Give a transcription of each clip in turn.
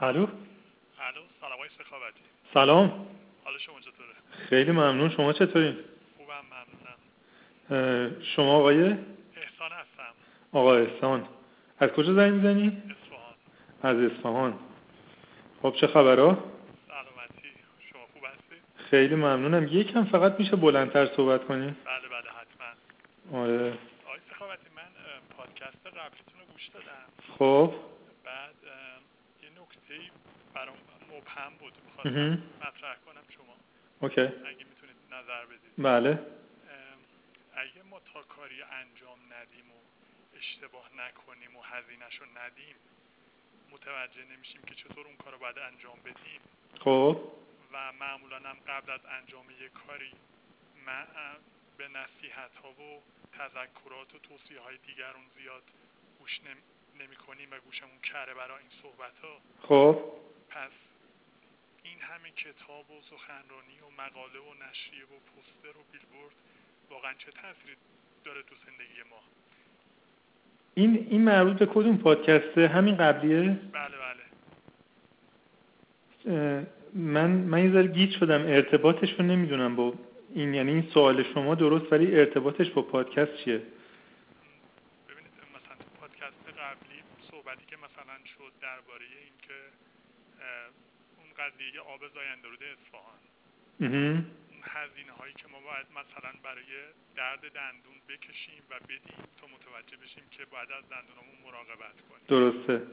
الو؟ الو سلام آقای سخاوتی. سلام. حال شما چطوره؟ خیلی ممنون. شما چطورین خوبم ممنونم. شما آقای؟ احسان هستم. آقا احسان. از کجا زنگ می‌زنی؟ اصفهان. از اصفهان. خب چه خبرها؟ سلامتی. شما خوب هستی؟ خیلی ممنونم. یکم فقط میشه بلندتر صحبت کنی. بله بله حتما. آره. آقای سخاوتی من پادکست قبلیتون رو گوش دادم. خب بعد اه، یه نکته برام مبهم بود مهم. می‌خواستم مطرح کنم شما. اوکی. اگه می‌تونید نظر بدید. بله. اگه ما تا کاری انجام ندیم و اشتباه نکنیم و هزینهش رو ندیم متوجه نمیشیم که چطور اون کار رو باید انجام بدیم. خب. و معمولا هم قبل از انجام یک کاری به نصیحت ها و تذکرات و توصیه های دیگرون زیاد گوش نمی کنیم و گوشمون کره برای این صحبت ها خب. پس این همه کتاب و سخنرانی و مقاله و نشریه و پوستر و بیلبورد واقعا چه تاثیری داره تو زندگی ما؟ این این مربوط به کدوم پادکسته همین قبلیه؟ بله بله. من من یه ذره گیج شدم. ارتباطش رو نمی‌دونم با این یعنی این سوال شما درست ولی ارتباطش با پادکست چیه؟ ببینید مثلا تو پادکست قبلی صحبتی که مثلا شد درباره اینکه قضیه آب زاینده رود اصفهان. هزینه هایی که ما باید مثلا برای درد دندون بکشیم و بدیم تا متوجه بشیم که باید از دندونمون مراقبت کنیم. درسته.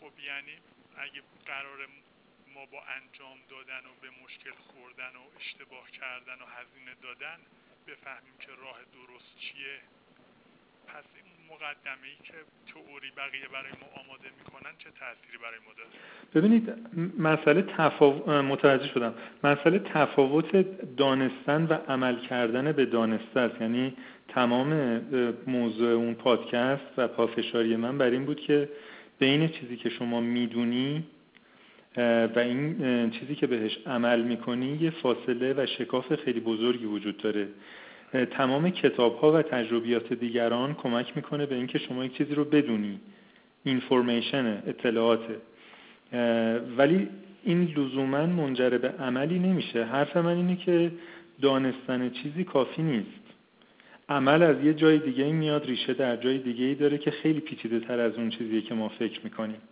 خب یعنی اگه قرار ما با انجام دادن و به مشکل خوردن و اشتباه کردن و هزینه دادن بفهمیم که راه درست چیه. پس این مقدمه ای که تئوری بقیه برای ما آماده می‌کنن چه تأثیری برای ما داره؟ ببینید مسئله تفاوت متوجه شدم. مسئله تفاوت دانستن و عمل کردن به دانسته است. یعنی تمام موضوع اون پادکست و پافشاری من بر این بود که بین چیزی که شما می‌دونی و این چیزی که بهش عمل می‌کنی یه فاصله و شکاف خیلی بزرگی وجود داره. تمام کتاب ها و تجربیات دیگران کمک می‌کنه به اینکه شما یک چیزی رو بدونی. اینفورمیشن اطلاعاته ولی این لزوما منجر به عملی نمیشه. حرف من اینه که دانستن چیزی کافی نیست. عمل از یه جای دیگه میاد ریشه در جای دیگه ای داره که خیلی پیچیده تر از اون چیزیه که ما فکر می‌کنیم.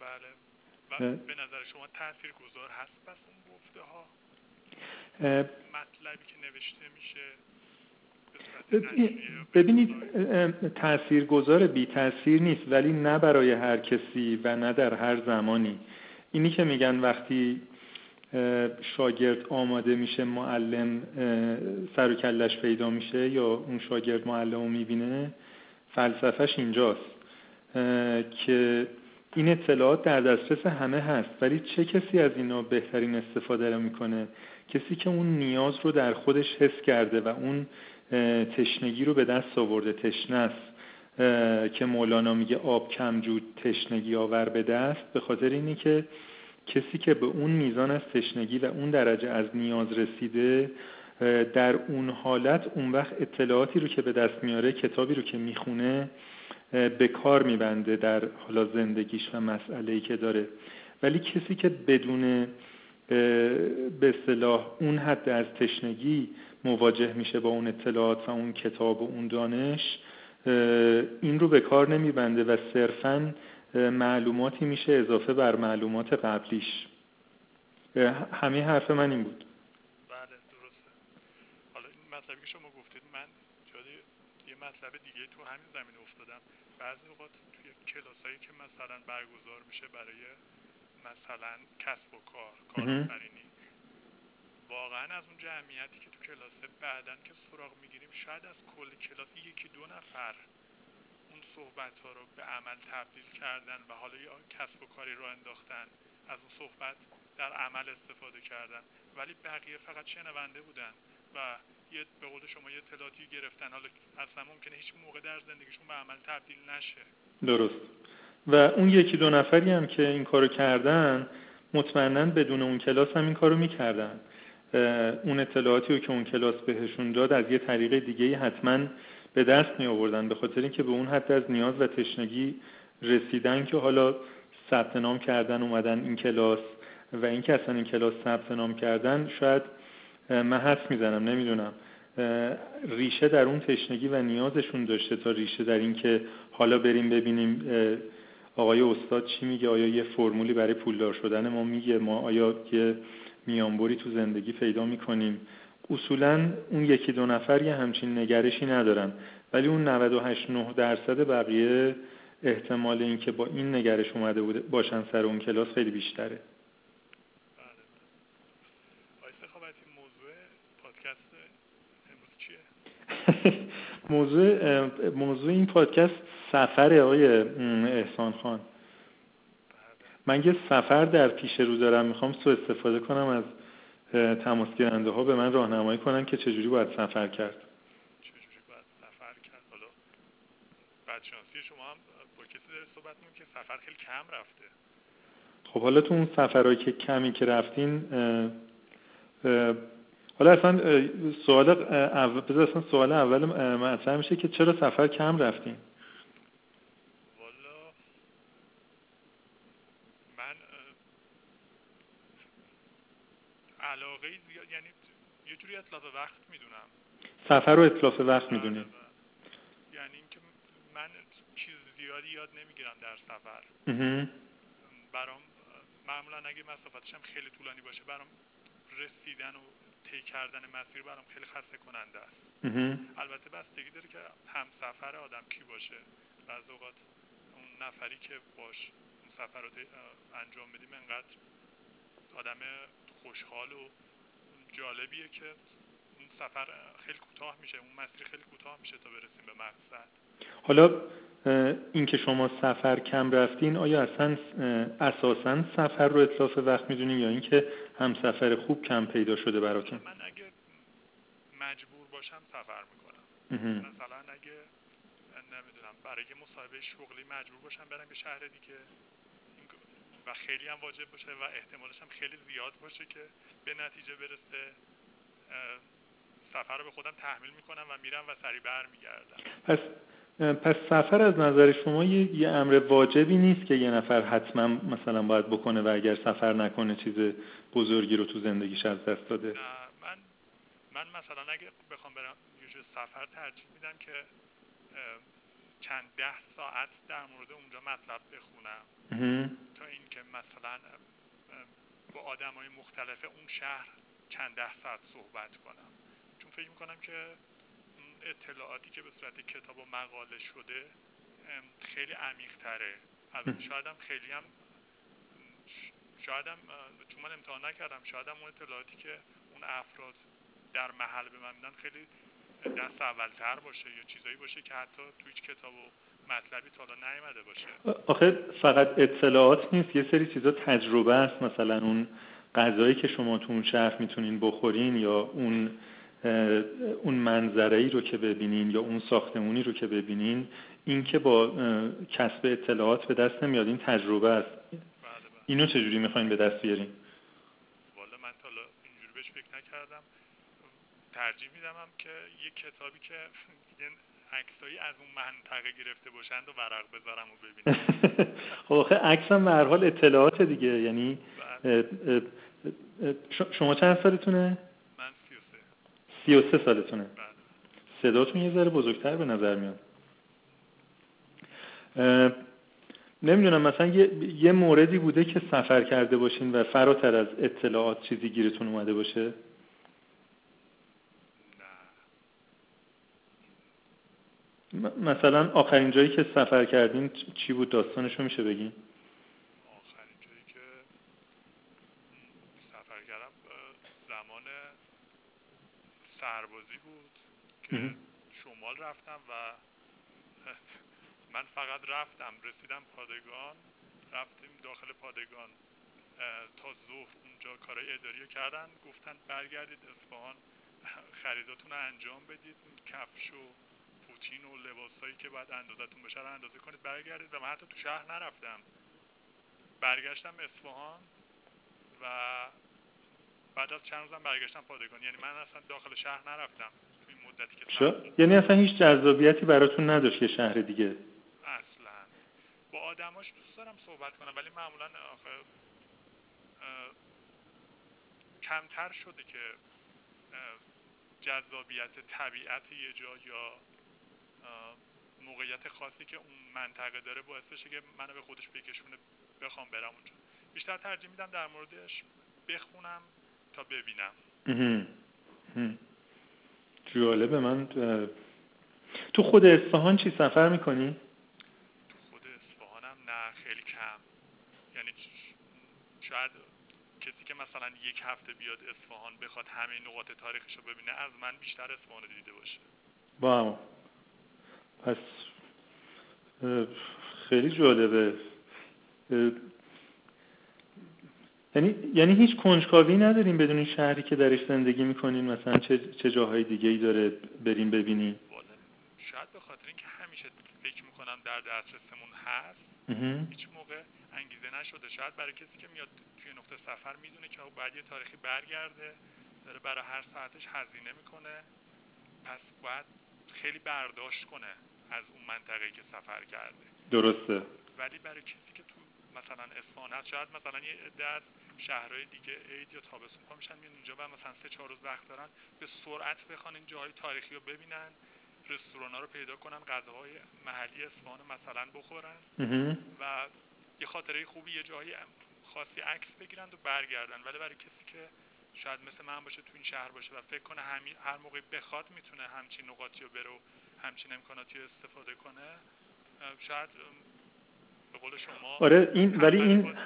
بله. و. به نظر شما تأثیر گذار هست پس اون گفته ها مطلبی که نوشته میشه ببینید. تأثیر گذار بی تأثیر نیست ولی نه برای هر کسی و نه در هر زمانی اینی که میگن وقتی شاگرد آماده میشه معلم سر و کلش پیدا میشه یا اون شاگرد معلم رو می‌بینه فلسفهش اینجاست که این اطلاعات در دسترس همه هست ولی چه کسی از اینا بهترین استفاده رو می‌کنه کسی که اون نیاز رو در خودش حس کرده و اون تشنگی رو به دست آورده تشنه است که مولانا میگه آب کمجود تشنگی آور به دست به خاطر اینه که کسی که به اون میزان از تشنگی و اون درجه از نیاز رسیده در اون حالت اون وقت اطلاعاتی رو که به دست میاره کتابی رو که می‌خونه به کار میبنده در حالا زندگیش و مسئله‌ای که داره. ولی کسی که بدون به اصطلاح اون حد از تشنگی مواجه میشه با اون اطلاعات و اون کتاب و اون دانش. این رو به کار نمیبنده و صرفاً معلوماتی میشه اضافه بر معلومات قبلیش. همه حرف من این بود. بله درسته. حالا این مطلبی که شما گفتید من جای یه مطلب دیگه تو همین زمینه افتادم. بعضی اوقات توی کلاسایی که مثلا برگزار میشه برای مثلا کسب و کار کارآفرینی. واقعا از اون جمعیتی که تو کلاسه بعدا که سراغ می‌گیریم شاید از کل کلاس یکی دو نفر اون صحبت ها رو به عمل تبدیل کردن و حالا یا کسب و کاری رو انداختن از اون صحبت در عمل استفاده کردن. ولی بقیه فقط شنونده بودن و یه به قول شما یه اطلاعاتی گرفتن. حالا اصلا ممکنه هیچ موقع در زندگیشون به عمل تبدیل نشه. درست. و اون یکی دو نفری هم که این کارو کردن مطمئنا بدون اون کلاس هم این کارو می‌کردن. اون اطلاعاتی رو که اون کلاس بهشون داد از یه طریق دیگه حتما به دست می آوردن به خاطر اینکه به اون حد از نیاز و تشنگی رسیدن که حالا ثبت نام کردن اومدن این کلاس و این که اصلا این کلاس ثبت نام کردن شاید من حس می‌زنم نمی‌دونم. ریشه در اون تشنگی و نیازشون داشته تا ریشه در این که حالا بریم ببینیم آقای استاد چی میگه؟ آیا یه فرمولی برای پولدار شدن ما میگه؟ ما آیا یه میانبری تو زندگی پیدا می‌کنیم؟ اصولا اون یکی دو نفر یه همچین نگرشی ندارن. ولی اون 98 9 درصد بقیه احتمال اینکه با این نگرش اومده بوده باشن سر اون کلاس خیلی بیشتره. موضوع موضوع این پادکست سفر آقای احسان خان. من یه سفر در پیش رو دارم می‌خوام سو استفاده کنم از تماس گیرنده ها به من راهنمایی کنن که چجوری باید سفر کرد. چجوری باید سفر کرد؟ حالا بدشانسی شما هم با کسی داره صحبت که سفر خیلی کم رفته. خب حالا تو اون سفرهایی که کمی که رفتین حالا اصلا سوال اول اصلا سوال اول مطرح میشه که چرا سفر کم رفتین والا من علاقه زیاد یعنی یه جوری اطلاف وقت می‌دونم. سفر رو اطلاف وقت می‌دونی. یعنی اینکه من چیز زیادی یاد نمی‌گیرم در سفر. برام معمولا اگه مسافتش هم خیلی طولانی باشه برام رسیدن و طی کردن مسیر برام خیلی خسته کننده است. البته بستگی داره که همسفر آدم کی باشه. بعض اوقات اون نفری که باش اون سفر رو انجام بدیم انقدر آدم خوشحال و جالبیه که اون سفر خیلی کوتاه میشه اون مسیر خیلی کوتاه میشه تا برسیم به مقصد. حالا اینکه شما سفر کم رفتین آیا اصلا اساسا سفر رو اطلاف وقت می‌دونین یا اینکه هم سفر خوب کم پیدا شده براتون؟ من اگه مجبور باشم سفر می‌کنم. مثلا اگه نمی‌دونم برای مصاحبه شغلی مجبور باشم برم به شهر دیگه. و خیلی هم واجب باشه و احتمالش هم خیلی زیاد باشه که به نتیجه برسه سفر رو به خودم تحمیل می‌کنم و میرم و سریع برمیگردم. پس پس سفر از نظر شما یه, یه امر واجبی نیست که یه نفر حتما مثلا باید بکنه و اگر سفر نکنه چیز بزرگی رو تو زندگیش از دست داده؟ نه من من مثلا اگه بخوام برم یه سفر ترجیح میدم که چند ده ساعت در مورد اونجا مطلب بخونم. تا اینکه مثلا با آدم های مختلف اون شهر چند ده ساعت صحبت کنم. چون فکر می‌کنم که اطلاعاتی که به صورت کتاب و مقاله شده خیلی عمیق تره شاید هم خیلی هم شاید هم چون من امتحان نکردم شاید هم اون اطلاعاتی که اون افراد در محل به من میدن خیلی دست اولتر باشه یا چیزایی باشه که حتی تو هیچ کتاب و مطلبی تا نیامده باشه. آخه فقط اطلاعات نیست یه سری چیزا تجربه است. مثلا اون غذایی که شما تو اون شهر می‌تونین بخورین یا اون اون منظره ای رو که ببینین یا اون ساختمونی رو که ببینین این که با کسب اطلاعات به دست نمیاد این تجربه است. بله، بله. اینو چجوری می‌خواین به دست بیارین والا من تا اینجوری بهش فکر نکردم ترجیح میدم هم که یه کتابی که یه عکسایی از اون منطقه گرفته باشند و ورق بذارم و ببینم. خب آخه عکس هم به حال اطلاعات دیگه. یعنی بله. شما چند سالتونه؟ سی و سه. سالتونه. صداتون یه ذره بزرگتر به نظر میاد. نمی‌دونم مثلا یه،, یه موردی بوده که سفر کرده باشین و فراتر از اطلاعات چیزی گیرتون اومده باشه؟ مثلا آخرین جایی که سفر کردین چی بود؟ داستانشو میشه بگین؟ شمال رفتم و من فقط رفتم رسیدم پادگان رفتیم داخل پادگان. تا ظهر اونجا کارهای اداری کردن گفتن برگردید اصفهان خریداتون رو انجام بدید کفش و پوتین و لباسایی که باید اندازتون بشه رو اندازه کنید برگردید و من حتی تو شهر نرفتم. برگشتم اصفهان و بعد از چند روزم برگشتم پادگان. یعنی من اصلا داخل شهر نرفتم شو؟ یعنی اصلا هیچ جذابیتی براتون نداشت یه شهر دیگه؟ اصلا. با آدم آدماش دوست دارم صحبت کنم ولی معمولا آخه کمتر شده که جذابیت طبیعت یه جا یا موقعیت خاصی که اون منطقه داره باعث بشه که منو به خودش بکشونه بخوام برم اونجا. بیشتر ترجیح میدم در موردش بخونم تا ببینم. جالبه. من تو خود اصفهان چی سفر می‌کنی؟ تو خود اصفهانم نه خیلی کم. یعنی شاید کسی که مثلا یک هفته بیاد اصفهان بخواد همه نقاط تاریخش رو ببینه از من بیشتر اصفهان رو دیده باشه. واو پس خیلی جالبه. یعنی یعنی هیچ کنجکاوی نداریم بدون شهری که درش زندگی می‌کنین؟ مثلا چه چه جاهای دیگه ای داره بریم ببینیم شاید به خاطر اینکه همیشه فکر می‌کنم در دسترسمون هست هیچ موقع انگیزه نشده. شاید برای کسی که میاد توی نقطه سفر می‌دونه که بعد یه تاریخی برگرده داره برای هر ساعتش هزینه می‌کنه پس باید خیلی برداشت کنه. از اون منطقه که سفر کرده. درسته. ولی برای کسی که تو مثلا اصفهان هست شاید مثلا یه عده از شهرهای دیگه عید یا تابستون پا میشن میان اینجا و مثلا سه چهار روز وقت دارن به سرعت بخوان این جاهای تاریخی رو ببینن رستوران ها رو پیدا کنن غذاهای محلی اصفهان مثلا بخورن. و یه خاطره خوبی یه جایی خاصی عکس بگیرن و برگردن. ولی برای کسی که شاید مثل من باشه تو این شهر باشه و فکر کنه همی هر موقع بخواد می‌تونه همچین نقاطی رو بره و همچین امکاناتی استفاده کنه شاید به قول شما آره این ولی این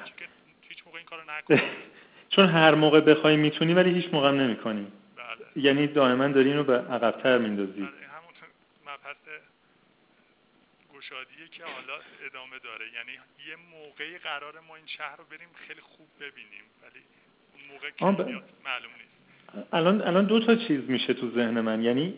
هیچ موقع این کارو نکنی. چون هر موقع بخوای می‌تونی ولی هیچ موقع هم نمی‌کنی. بله. یعنی دائما داری اینو به عقبتر میندازی. بله، همون مبحث گشادیه که حالا ادامه داره. یعنی یه موقعی قرار ما این شهر رو بریم خیلی خوب ببینیم ولی اون موقع که ب... معلوم نیست. الان الان دو تا چیز میشه تو ذهن من. یعنی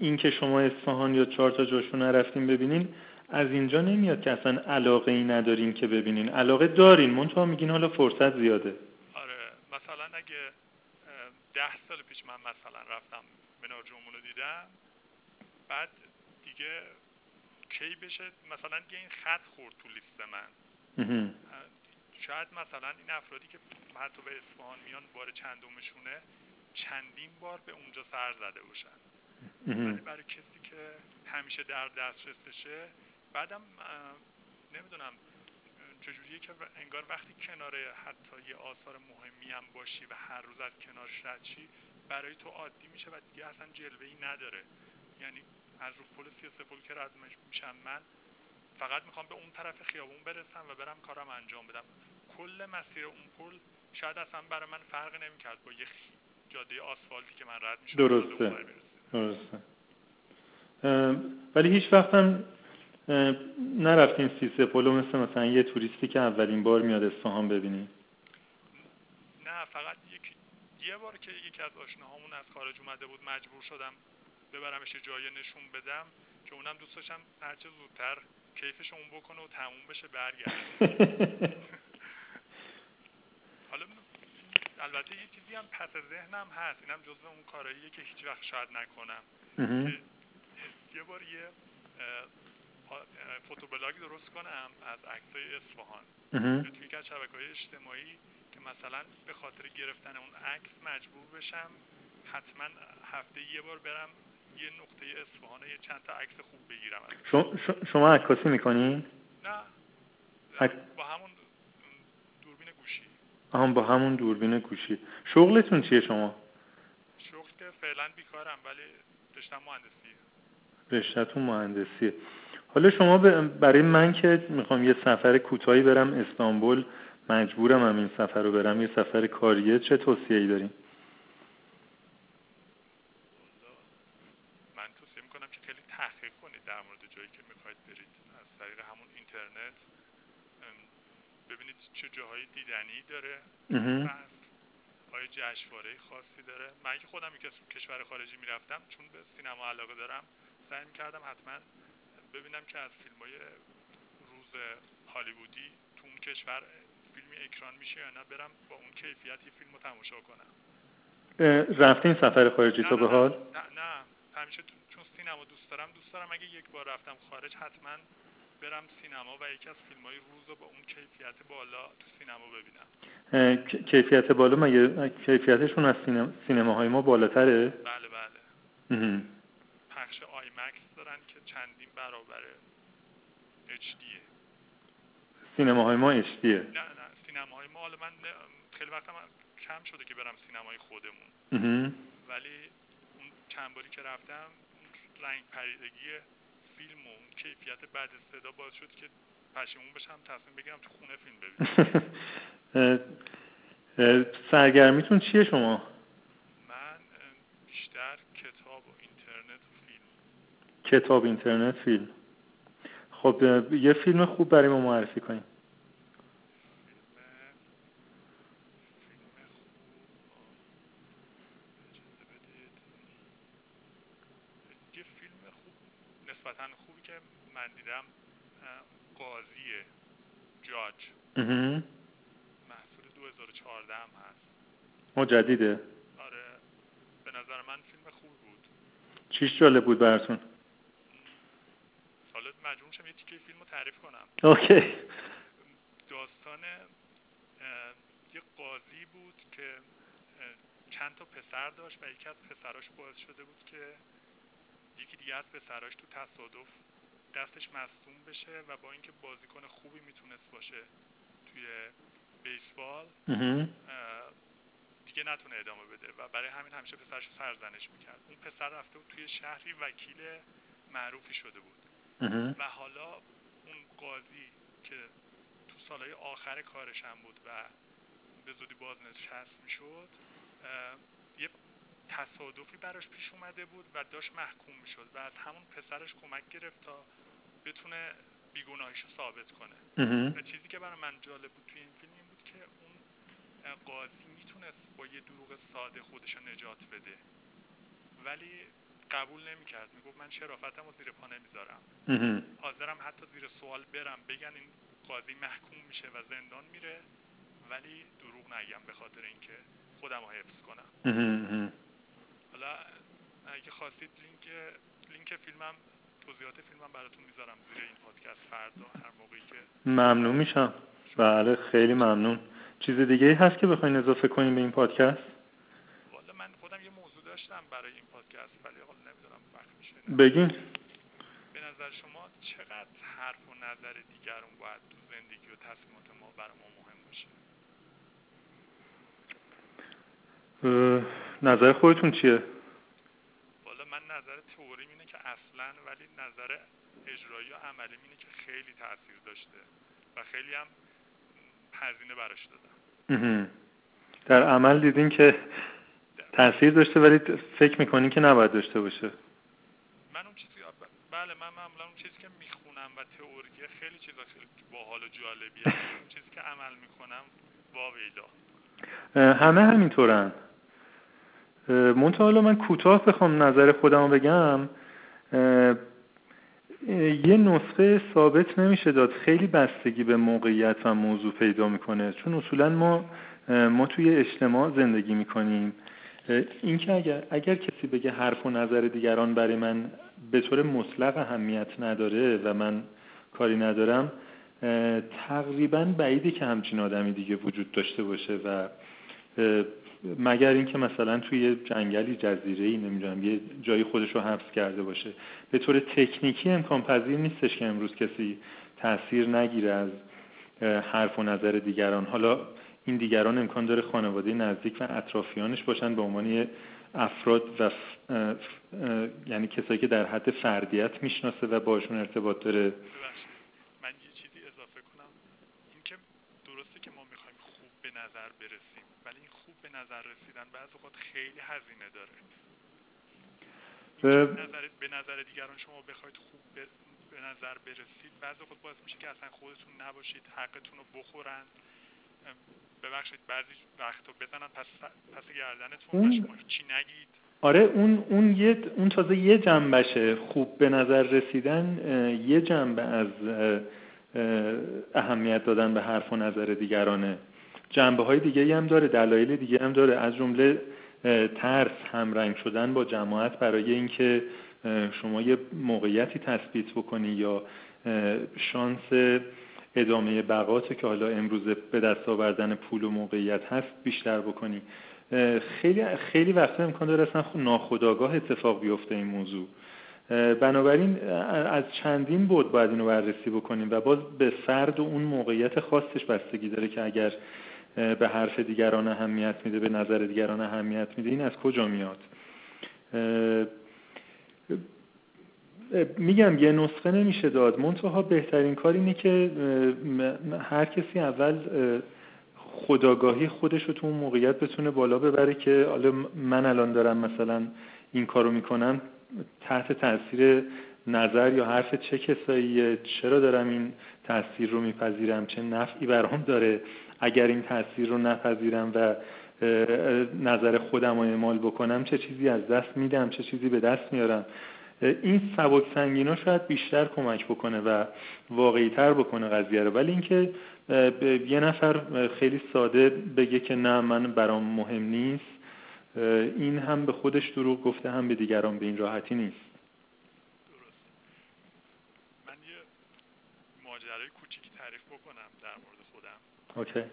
اینکه شما اصفهان یا چهار تا جاشو نرفتین ببینین از اینجا نمیاد که اصلا علاقه ای ندارین که ببینین. علاقه دارین. منتها میگین حالا فرصت زیاده. آره. مثلا اگه ده سال پیش من مثلا رفتم منار جمعون رو دیدم بعد دیگه کی بشه؟ مثلا دیگه این خط خورد تو لیست من. شاید مثلا این افرادی که حتی به اصفهان میان بار چندمشونه چندین بار به اونجا سر زده باشن. ولی برای کسی که همیشه در دسترسشه بعدم نمی‌دونم چجوریه که انگار وقتی کنار حتی یه آثار مهمی هم باشی و هر روز از کنارش رد شی برای تو عادی میشه و دیگه اصلا جلوه ای نداره. یعنی از رو پل سیاسفول که رد میشم من فقط می‌خوام به اون طرف خیابون برسم و برم کارم انجام بدم. کل مسیر اون پل شاید اصلا برای من فرق نمی‌کرد با یه جاده آسفالتی که من رد میشم درسته. درسته. ولی هیچ وقتم نرفتین سیسه پلو مثل مثلا یه توریستی که اولین بار میاد اصفهان ببینی نه فقط یک یه بار که یکی از آشناهامون از خارج اومده بود مجبور شدم ببرمش جای نشون بدم که اونم دوست داشتم هرچه زودتر کیفش اون بکنه و تموم بشه برگرد البته یه چیزی هم پس ذهنم هست. اینم جزو اون کارهاییه که هیچ وقت شاید نکنم. یه بار یه فوتوبلاگ درست کنم از عکسای اصفهان. توی یک از شبکه های اجتماعی که مثلا به خاطر گرفتن اون عکس مجبور بشم حتما هفته یه بار برم یه نقطه اصفهان یه چند تا عکس خوب بگیرم. شما, عکاسی می‌کنین؟ نه. با همون آها با همون دوربین گوشی شغلتون چیه شما؟ شغل که فعلا بیکارم ولی رشتم مهندسیه رشتهتون مهندسیه حالا شما برای من که می‌خوام یه سفر کوتاهی برم استانبول مجبورم هم این سفر رو برم یه سفر کاریه چه توصیه ای داریم؟ من توصیه می‌کنم که خیلی تحقیق کنید در مورد جایی که می‌خواید برید از طریق همون اینترنت ببینید چه جاهای دیدنی داره. آیا جشنواره خاصی داره؟ من که خودم یک کشور خارجی می‌رفتم چون به سینما علاقه دارم سعی می‌کردم حتما ببینم که از فیلم های روز هالیوودی تو اون کشور فیلمی اکران میشه یا نه برم با اون کیفیتی فیلم رو تماشا کنم. رفتین سفر خارجی تو به حال؟ نه نه. همیشه چون سینما دوست دارم دوست دارم اگه یک بار رفتم خارج حتما برم سینما و یکی از فیلم های روز رو با اون کیفیت بالا تو سینما ببینم. کیفیت بالا مگه کیفیتشون از سینماهای ما بالاتره؟ بله بله. پخش آیمکس دارن که چندین برابر اچدیه سینماهای ما اچدیه نه نه سینماهای ما. حالا من خیلی وقت کم شده که برم سینمای خودمون. ولی اون چند باری که رفتم رنگ پریدگی فیلم و اون کیفیت بعد صدا باعث شد که پشیمون بشم تصمیم بگیرم تو خونه فیلم ببینم. سرگرمیتون چیه شما؟ من بیشتر کتاب و اینترنت و فیلم. کتاب اینترنت فیلم. خب یه فیلم خوب برای ما معرفی کنیم محصول 2014 هم هست. مجدیده آره به نظر من فیلم خوب بود. چیش جالب بود براتون؟ حالا مجبور شم یه تیکه فیلم رو تعریف کنم. اوکی. داستان یه قاضی بود که چند تا پسر داشت و یکی از پسراش باعث شده بود که یکی دیگه از پسراش تو تصادف دستش مصوم بشه و با اینکه بازیکن خوبی می‌تونست باشه توی بیسبال دیگه نتونه ادامه بده و برای همین همیشه پسرش رو سرزنش می‌کرد. اون پسر رفته بود توی شهری وکیل معروفی شده بود. و حالا اون قاضی که تو سالهای آخر کارش هم بود و به زودی بازنشست می‌شد یه تصادفی براش پیش اومده بود و داشت محکوم می‌شد و از همون پسرش کمک گرفت تا بتونه بیگناهیشو ثابت کنه. و چیزی که برای من جالب بود توی این فیلم این بود که اون قاضی می‌تونست با یه دروغ ساده خودشو نجات بده. ولی قبول نمی‌کرد. می‌گفت من شرافتم رو زیر پا نمی‌ذارم. حاضرم حتی زیر سوال برم. بگن این قاضی محکوم میشه و زندان میره ولی دروغ نگم به خاطر اینکه خودم رو حفظ کنم. حالا اگه خواستید لینک لینک فیلمم توضیحات فیلمم براتون می‌ذارم زیر این پادکست. فردا هر موقعی که ممنون میشم. بله خیلی ممنون. چیز دیگه هست که بخواین اضافه کنیم به این پادکست؟ والا من خودم یه موضوع داشتم برای این پادکست ولی حالا نمی‌دونم وقت میشه. بگین. به نظر شما چقدر حرف و نظر دیگرون باید تو زندگی و تصمیمات ما برای ما مهم باشه؟ نظر خودتون چیه؟ والا من نظر تئوری اینه که اصلا ولی نظر اجرایی و عملی اینه که خیلی تاثیر داشته و خیلی هم هزینه براش دادم در عمل دیدین که تاثیر داشته ولی فکر می‌کنین که نباید داشته باشه. من اون چیزی بله من معمولا اون چیزی که می‌خونم و تئوریه خیلی چیزا خیلی باحال و جالبیه. اون چیزی که عمل می‌کنم واویلا همه همینطورن. منتها حالا من کوتاه بخوام نظر خودم بگم. یه نسخه ثابت نمیشه داد. خیلی بستگی به موقعیت و موضوع پیدا می‌کنه. چون اصولا ما ما توی اجتماع زندگی می‌کنیم. اینکه اگر اگر کسی بگه حرف و نظر دیگران برای من به طور مطلق اهمیت نداره و من کاری ندارم تقریبا بعیده که همچین آدمی دیگه وجود داشته باشه و مگر اینکه مثلا توی جنگلی جزیره ای نمی‌دونم یه جایی خودش رو حبس کرده باشه. به طور تکنیکی امکان پذیر نیستش که امروز کسی تاثیر نگیره از حرف و نظر دیگران. حالا این دیگران امکان داره خانواده نزدیک و اطرافیانش باشن به عنوان افراد و یعنی کسایی که در حد فردیت می‌شناسه و باشون ارتباط داره من یه چیزی اضافه کنم اینکه درسته که ما می‌خوایم خوب به نظر برسیم ولی این خوب به نظر رسیدن بعض اوقات خیلی هزینه داره. به نظر, به نظر دیگران شما بخواید خوب به, به نظر برسید بعض اوقات باعث میشه که اصلا خودتون نباشید حقتون رو بخورن. ببخشید بعضی وقتا بزنن پس پس گردنتون اون... چی نگید. آره اون اون یه اون تازه یه جنبشه خوب به نظر رسیدن یه جنبه از اهمیت دادن به حرف و نظر دیگرانه. جنبه های دیگه هم داره دلایل دیگه هم داره. از جمله ترس همرنگ شدن با جماعت برای اینکه شما یه موقعیتی تثبیت بکنی یا شانس ادامه بقاته که حالا امروز به دست آوردن پول و موقعیت هست بیشتر بکنی. خیلی خیلی وقتا امکان داره اصلا ناخداگاه اتفاق بیفته این موضوع. بنابراین از چندین بود باید اینو بررسی بکنیم و باز به فرد و اون موقعیت خاصش بستگی داره که اگر به حرف دیگران اهمیت میده به نظر دیگران اهمیت میده. این از کجا میاد؟ میگم یه نسخه نمیشه داد. منتها بهترین کار اینه که هر کسی اول خداگاهی خودش رو تو اون موقعیت بتونه بالا ببره که حالا من الان دارم مثلا این کارو می‌کنم تحت تاثیر نظر یا حرف چه کساییه چرا دارم این تاثیر رو میپذیرم چه نفعی برام داره. اگر این تاثیر رو نپذیرم و نظر خودم رو اعمال بکنم چه چیزی از دست میدم؟ چه چیزی به دست میارم؟ این سبک سنگینا شاید بیشتر کمک بکنه و واقعی تر بکنه قضیه رو. ولی اینکه یه نفر خیلی ساده بگه که نه من برام مهم نیست این هم به خودش دروغ گفته هم به دیگران به این راحتی نیست درست من یه ماجرای کوچیکی تعریف بکنم در مورد خودم اوکی.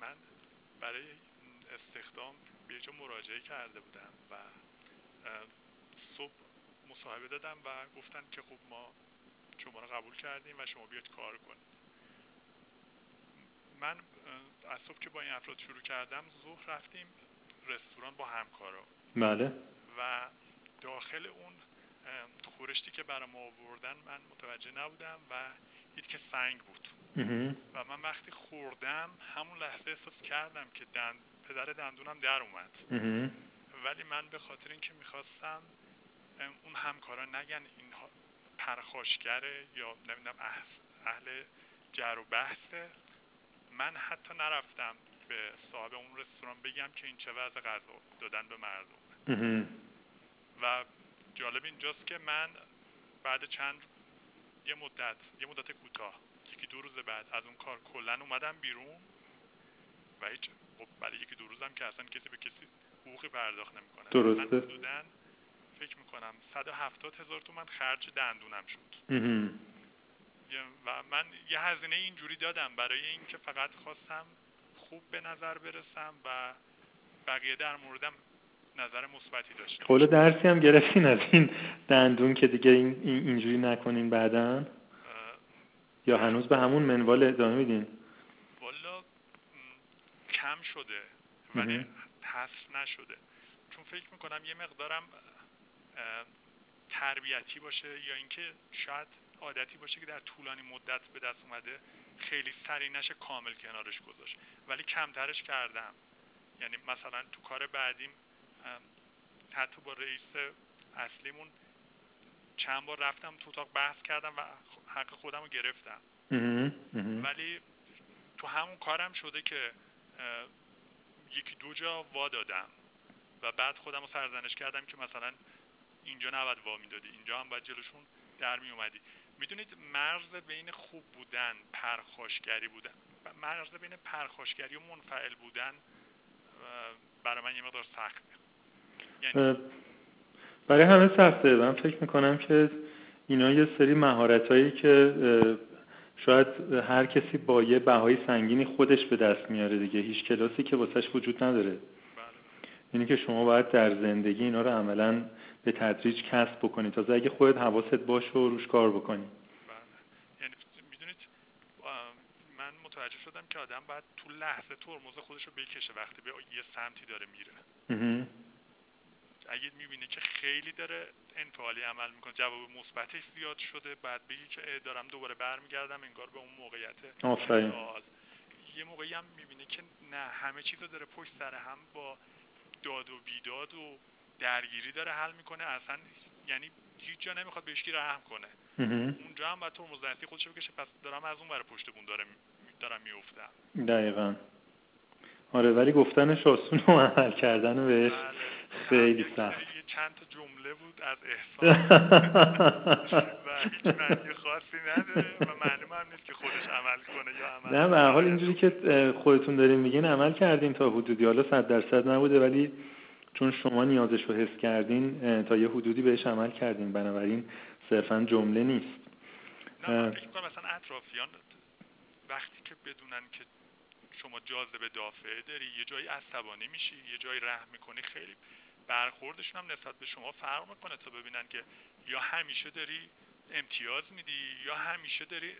من برای استخدام به جا مراجعه کرده بودم و صبح مصاحبه دادم و گفتن که خب ما شما رو قبول کردیم و شما بیاید کار کنید. من از صبح که با این افراد شروع کردم ظهر رفتیم رستوران با همکارا. بله. و داخل اون خورشتی که برای ما آوردن من متوجه نبودم و دید که سنگ بود. و من وقتی خوردم همون لحظه احساس کردم که دند پدر دندونم در اومد. ولی من به خاطر اینکه می‌خواستم اون همکارا نگن این پرخاشگره یا نمی‌دونم اهل جر و بحثه. من حتی نرفتم به صاحب اون رستوران بگم که این چه وضع غذا دادن به مردم. و جالب اینجاست که من بعد چند یه مدت یه مدت کوتاه دو روز بعد از اون کار کلا اومدم بیرون و هیچ خب برای یکی دو روزم که اصلا کسی به کسی حقوقی پرداخت نمی‌کنه. درسته. من فکر می‌کنم 170 هزار تومن خرج دندونم شد. و من یه هزینه اینجوری دادم برای اینکه فقط خواستم خوب به نظر برسم و بقیه در موردم نظر مثبتی داشته قول درسی هم گرفتین از این دندون که دیگه این اینجوری نکنین بعدا؟ یا هنوز به همون منوال ادامه میدین؟ والا کم شده ولی حس نشده. چون فکر می‌کنم یه مقدارم تربیتی باشه یا اینکه شاید عادتی باشه که در طولانی مدت به دست اومده خیلی سری نشه کامل کنارش گذاشت. ولی کمترش کردم. یعنی مثلا تو کار بعدیم حتی با رئیس اصلیمون چند بار رفتم تو اتاق بحث کردم و حق خودم رو گرفتم ولی تو همون کارم شده که یکی دو جا وا دادم و بعد خودم رو سرزنش کردم که مثلا اینجا نباید وا می‌دادی اینجا هم باید جلوشون در می اومدی می‌دونید مرز بین خوب بودن پرخاشگری بودن مرز بین پرخاشگری و منفعل بودن برای من یه مقدار سخته. یعنی برای همه سخته. من فکر می‌کنم که اینا یه سری مهارت هایی که شاید هر کسی با یه بهای سنگینی خودش به دست میاره دیگه. هیچ کلاسی که واسش وجود نداره. بله. اینه که شما باید در زندگی اینا رو عملا به تدریج کسب بکنی. تازه اگه خودت حواست باشه و روش کار بکنی. بله. یعنی می‌دونید من متوجه شدم که آدم باید تو لحظه ترمز خودش رو بکشه وقتی به یه سمتی داره میره. اگه می‌بینه که خیلی داره انفعالی عمل می‌کنه جواب مثبتش زیاد شده بعد بگی که دارم دوباره برمیگردم انگار به اون موقعیت آفرین. یه موقعی هم می‌بینه که نه همه چیز داره پشت سر هم با داد و بیداد و درگیری داره حل می‌کنه. اصلا یعنی هیچ جا نمی‌خواد بهش رحم کنه. اونجا هم باید ترمز دستی خودشو بکشه پس دارم از اون برای پشت بون دارم دارم میافتم. دقیقا. آره ولی گفتنش آسون و عمل کردن بهش. بله. خیلی سخت. چند تا جمله بود از احسان. و هیچ معنی خاصی نداره و معلوم هم نیست که خودش عمل کنه یا عمل نه به حال اینجوری که خودتون دارین میگین عمل کردین تا حدودی. حالا صد درصد نبوده ولی چون شما نیازش رو حس کردین تا یه حدودی بهش عمل کردین. بنابراین صرفا جمله نیست. نه مثلا اطرافیان وقتی که بدونن که شما جاذبه دافعه داری یه جایی عصبانی میشی یه جایی رحم می‌کنی خیلی برخوردشون هم نسبت به شما فرق می‌کنه تا ببینن که یا همیشه داری امتیاز میدی یا همیشه داری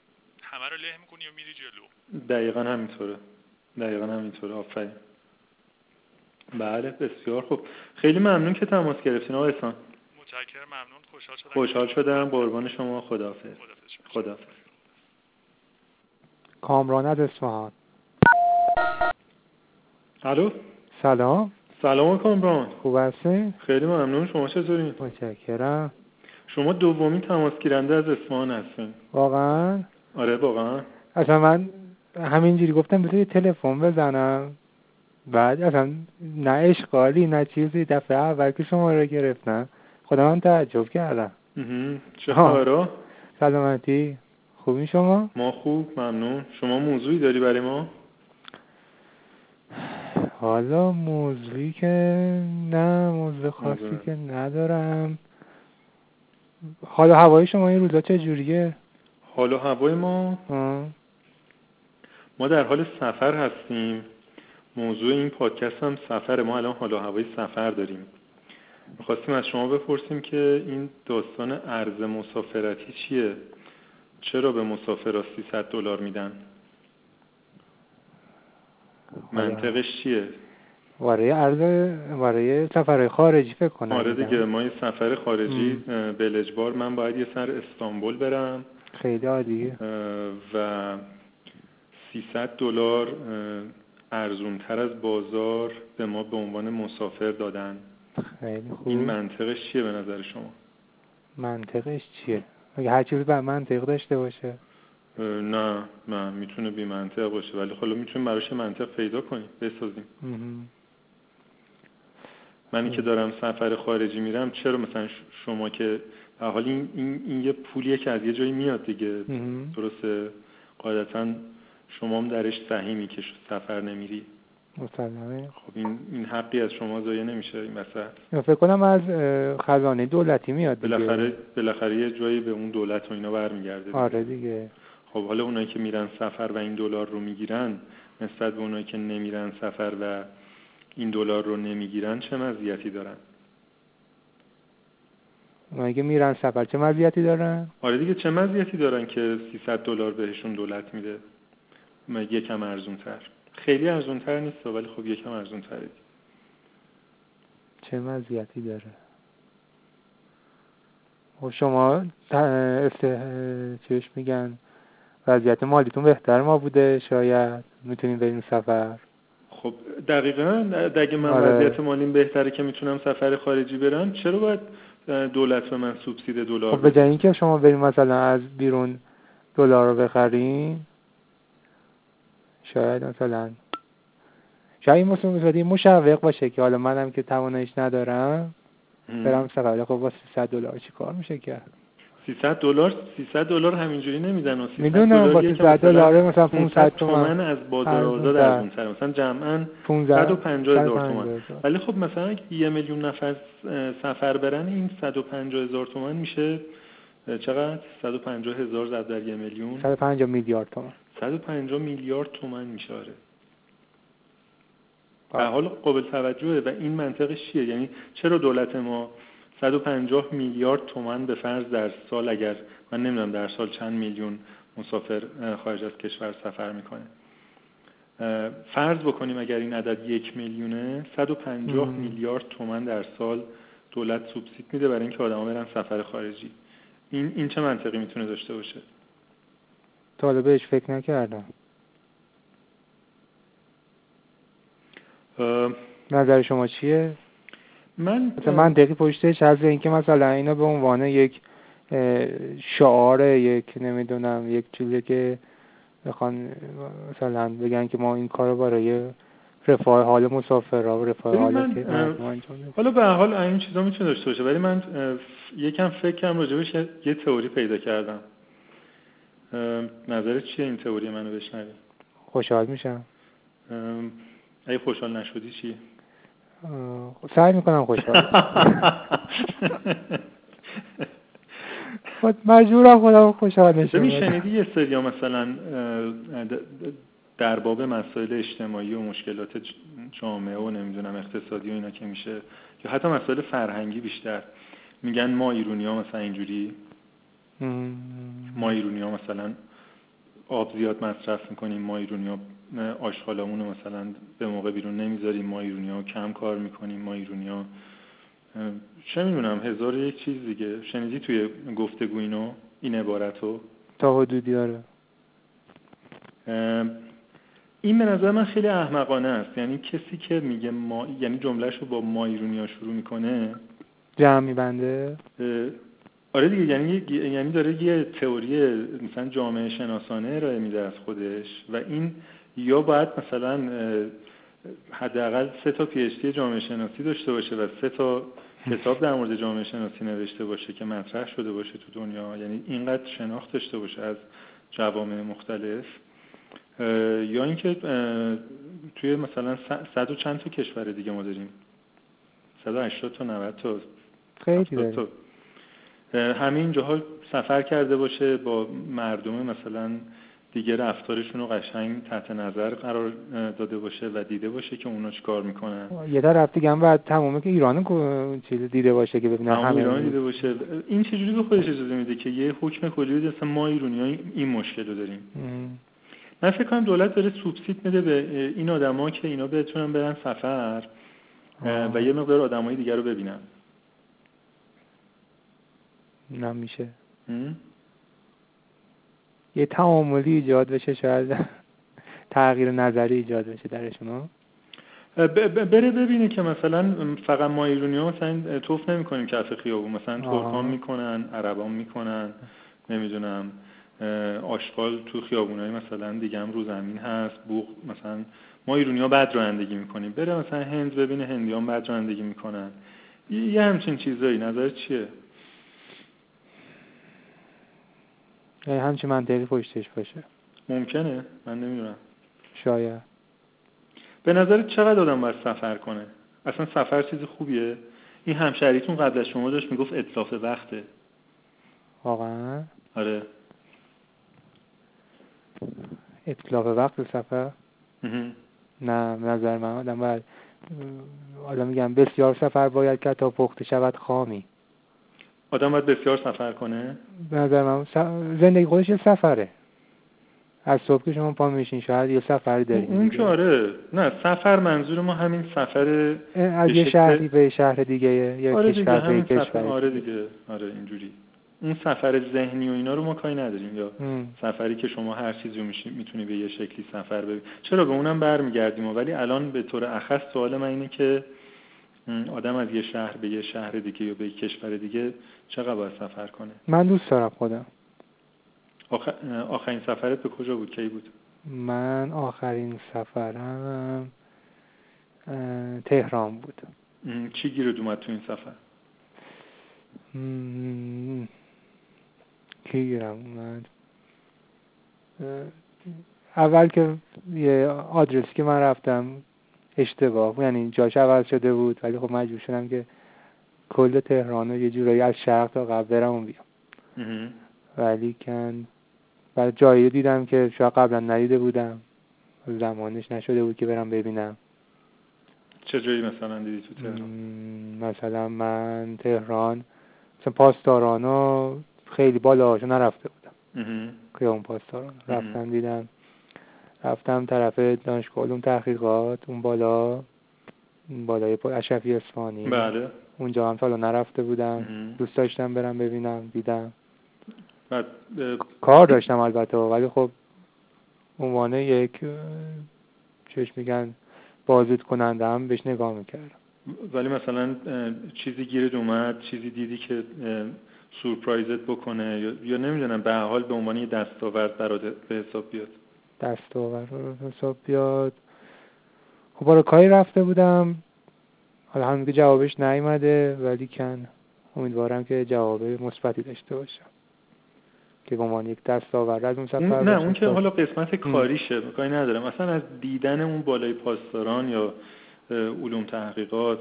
همه رو له می‌کنی یا میری جلو. دقیقا همینطوره. دقیقا همینطوره. آفرین. بله بسیار خوب. خیلی ممنون که تماس گرفتین آقای احسان. متشکرم ممنون. خوشحال شدم. خوشحال شدم. قربان شما. خداحافظ. خداحافظ. کامران از اصفهان الو؟ سلام. سلام کامران خوب هستی؟ خیلی ممنون شما چطوری؟ متشکرم شما دومین تماس گیرنده از اصفهان هستین واقعا؟ آره واقعا اصلا من همینجوری گفتم بذار تلفن بزنم بعد اصلا نه اشغالی نه چیزی دفعه اول که شما رو گرفتم خدا من تعجب کردم چه خبرها؟ سلامتی خوبی شما؟ ما خوب ممنون شما موضوعی داری برای ما؟ حالا موضوعی که نه موضوع خاصی که ندارم. حالا هوای شما این روزا چجوریه؟ حالا هوای ما؟ ما در حال سفر هستیم. موضوع این پادکست هم سفر ما الان حالا هوای سفر داریم. می‌خواستیم از شما بپرسیم که این داستان ارز مسافرتی چیه؟ چرا به مسافرها 300 دلار میدن؟ منطقش چیه؟ برای عرض برای سفر خارجی فکر کنم. آره دیگه ما یه سفر خارجی بلجبار من باید یه سر استانبول برم. خیلی عالیه. و 300 دلار ارزونتر از بازار به ما به عنوان مسافر دادن. خیلی خوب. این منطقش چیه به نظر شما؟ منطقش چیه؟ اگه هر چیزی به منطق داشته باشه؟ نه نه می‌تونه بی منطق باشه. ولی خب می‌تونیم براش منطق پیدا کنیم بسازیم. منی که دارم سفر خارجی میرم چرا مثلا شما که حال این, این, این یه پولیه که از یه جایی میاد دیگه. درسته؟ قاعدتا شما هم درش سهیمی که سفر نمیری. مسلمه خب این این حقی از شما ضایع نمیشه این وسط. فکر کنم از خزانه دولتی میاد دیگه. بالاخره بالاخره یه جایی به اون دولت و اینا برمیگرده آره دیگه. خب حالا اونایی که میرن سفر و این دلار رو می‌گیرن نسبت به اونایی که نمیرن سفر و این دلار رو نمی‌گیرن چه مزیتی دارن؟ اونایی که میرن سفر چه مزیتی دارن؟ آره دیگه چه مزیتی دارن که 300 دلار بهشون دولت میده؟ یکم ارزون تر خیلی ارزون تر نیست ولی خب یکم ارزون تره چه مزیتی داره؟ خب شما چیش میگن؟ وضعیت مالیتون بهتر ما بوده شاید. می‌تونیم بریم سفر. خب دقیقا. اگه من آره. وضعیت مالیم بهتره که می‌تونم سفر خارجی برم چرا باید دولت به من سوبسید دلار خب به جای اینکه شما بریم مثلا از بیرون دلار رو بخریم شاید مثلا. شاید این مثلا مشوق باشه که حالا منم که تواناییش ندارم برم سفر. خب با 300 دلار چی کار میشه کرد 300 دلار 300 دلار همینجوری نمیدن می‌دونم با 300 دلار مثلا 500 تومن از بازار آزاد ارزون‌تره مثلا جمعا 150 هزار تومن. ولی خب مثلا اگه یه میلیون نفر سفر برن این 150 هزار تومن میشه چقدر؟ 150 هزار ضرب در یه میلیون. 150 میلیارد تومن. 150 میلیارد تومن میشه آره. به حال قابل توجهه و این منطقش چیه؟ یعنی چرا دولت ما 150 میلیارد تومن به فرض در سال اگر من نمی‌دونم در سال چند میلیون مسافر خارج از کشور سفر می‌کنه. فرض بکنیم اگر این عدد یک میلیونه 150 میلیارد تومن در سال دولت سوبسید میده برای اینکه آدما برن سفر خارجی. این این چه منطقی می‌تونه داشته باشه؟ بهش فکر نکردم. نظر شما چیه؟ من مثلا منطقی پشتش از اینکه مثلا اینا به عنوان یک شعار یک نمی‌دونم یک چیزی که بخوان مثلا بگن که ما این کارو برای رفاه حال مسافرها و رفاه حال من... حالا به حال این چیزا می‌تونه داشته باشه ولی من یکم فکرم راجبش یه تئوری پیدا کردم. نظرت چیه این تئوری منو بشنوی؟ خوشحال میشم. اگه خوشحال نشدی چی؟ سعی می‌کنم خوشحال خود مجبورم خودم خوشحال نشم شنیدی یه سریا مثلا در باب مسائل اجتماعی و مشکلات جامعه و نمی‌دونم اقتصادی و اینا که میشه یا حتی مسائل فرهنگی بیشتر. میگن ما ایرونی ها مثلا اینجوری. ما ایرونی ها مثلا آب زیاد مصرف می‌کنیم ما ایرونی ها آشغالامون رو مثلا به موقع بیرون نمی‌ذاریم. ما ایرونی ها کم کار می‌کنیم. ما ایرونی ها چه می‌دونم هزار یک چیز دیگه. شنیدی توی گفتگو اینو این عبارتو تا حدودی آره. این به نظر من خیلی احمقانه است. یعنی کسی که میگه ما یعنی جملهش رو با ما ایرونی ها شروع می‌کنه. جمع میبنده آره دیگه. یعنی یعنی داره یه تئوری مثلا جامعه شناسانه ارائه میده از خودش. و این یا باید مثلا حداقل سه تا پی جامعه شناسی داشته باشه و سه تا کتاب در مورد جامعه شناسی نوشته باشه که مطرح شده باشه تو دنیا. یعنی اینقدر شناخت داشته باشه از جوامع مختلف. یا اینکه توی مثلا صد و چند تا کشور دیگه ما داریم. 180 تا 90 تا خیلی تا. همین جاها سفر کرده باشه با مردم مثلا دیگه رفتارشون رو قشنگ تحت نظر قرار داده باشه و دیده باشه که اونا کار می‌کنن. یه در رفت دیگه هم باید تمومه که ایران چیز دیده باشه که ببینن همه ایران دیده باشه. این چجوری به خودش اجازه میده که یه حکم کلی بده ما ایرانی این مشکل رو داریم؟ من فکر کنم دولت داره سوبسید میده به این آدما که اینا بتونن برن سفر و یه مقدار آدمای دیگر رو ببینن. نمیشه. یه تعاملی ایجاد بشه شاید تغییر نظری ایجاد بشه درشون بره ببینه که مثلا فقط ما ایرونی ها مثلا توف نمی کنیم کف خیابون. مثلا ترکان می‌کنن عربان می‌کنن نمی‌دونم آشغال تو خیابونای مثلا دیگه هم رو زمین هست بوغ مثلا. ما ایرونی ها بد رانندگی می‌کنیم. بره مثلا هند ببینه هندیان بد رانندگی می‌کنن. یه همچین چیزایی. نظر چیه یعنی همچین منطقی پشتش باشه. ممکنه؟ من نمی‌دونم. شاید. به نظر چقدر آدم باید سفر کنه؟ اصلا سفر چیز خوبیه؟ این همشهریتون قبل از شما داشت می‌گفت اطلاف وقته. واقعا؟ آره. اطلاف وقت سفر؟ نه نظر من آدم باید حالا میگم بسیار سفر باید که تا پخته شود خامی. آدم باید بسیار سفر کنه؟ به نظر من زندگی خودش یه سفره. از صبح که شما پا میشین شاید یه سفری داریم اون که آره. نه سفر منظور ما همین سفر از یه شهری به شهر دیگه یه آره کشور به کشور. آره دیگه. آره اینجوری. اون سفر ذهنی و اینا رو ما کاری نداریم. یا سفری که شما هر چیزی رو می‌تونی به یه شکلی سفر ببینی چرا؟ به اونم برمیگردیم ولی الان به طور اخص سوال من اینه که آدم از یه شهر به یه شهر دیگه یا به یه کشور دیگه چقدر باید سفر کنه؟ من دوست دارم خودم. آخرین سفرت به کجا بود؟ کی بود؟ من آخرین سفرم تهران بود. چی گیرد اومد تو این سفر؟ کی گیرم اومد؟ اول که یه آدرسی که من رفتم اشتباه یعنی جاش عوض شده بود ولی خب مجبور شدم که کل تهران رو یه جورایی از شرق تا غرب برم بیام. ولی کن بعد جایی دیدم که شاید قبلا ندیده بودم. زمانش نشده بود که برم ببینم. چه جایی مثلا دیدی تو تهران؟ مثلا من تهران مثلا پاسدارانو خیلی بالا نرفته بودم. که اون پاسداران رفتم دیدم. رفتم طرف دانشگاه علوم تحقیقات اون بالا بالای اشرفی اصفهانی. بله. اونجا هم سالا نرفته بودم دوست داشتم برم ببینم دیدم. بعد کار داشتم البته ولی خب عنوان یک چش میگن بازدید کننده هم بهش نگاه می‌کردم. ولی مثلا چیزی گیرت اومد چیزی دیدی که سورپرایزت بکنه یا, یا نمی‌دونم به حال به عنوان یه دستاورد برات به حساب بیاد. دستاورد. به حساب بیاد. خب برای کاری رفته بودم. حالا هم جوابش نیومده ولی کن امیدوارم که جواب مثبتی داشته باشم. که به عنوان یک دستاورد از اون سفر نه اون که حالا قسمت کاریشه کاری ندارم. مثلا از دیدن اون بالای پاسداران یا علوم تحقیقات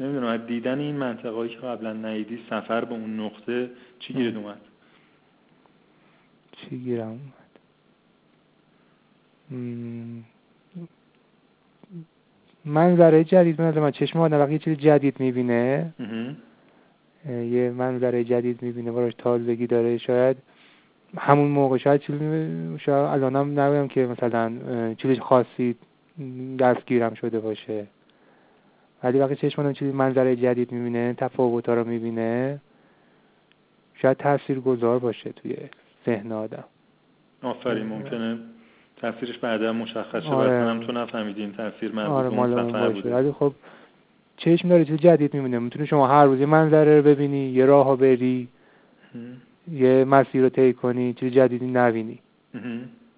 نمی‌دونم از دیدن این منطقه که قبلا نیدی سفر به اون نقطه چی گیرد اومد؟ چی گیرم؟ منظره جدید من من چشم آدم وقتی چیز جدید می‌بینه یه منظره جدید می‌بینه براش تازگی داره شاید همون موقع شاید چیز شاید الانم نبودم که مثلا چیز خاصی دستگیرم شده باشه. ولی وقتی چشم آدم چیزی منظره جدید می‌بینه تفاوت رو می‌بینه شاید تاثیر گذار باشه توی ذهن آدم. آفرین ممکنه. تاثیرش بعدا مشخص شه. آره. هم تو نفهمیدی این تاثیر مربوط آره بوده. ولی خب چشم داره چیز جدید می‌بینه. می‌تونی شما هر روز یه منظره رو ببینی یه راه بری یه مسیر رو طی کنی چیز جدیدی نبینی.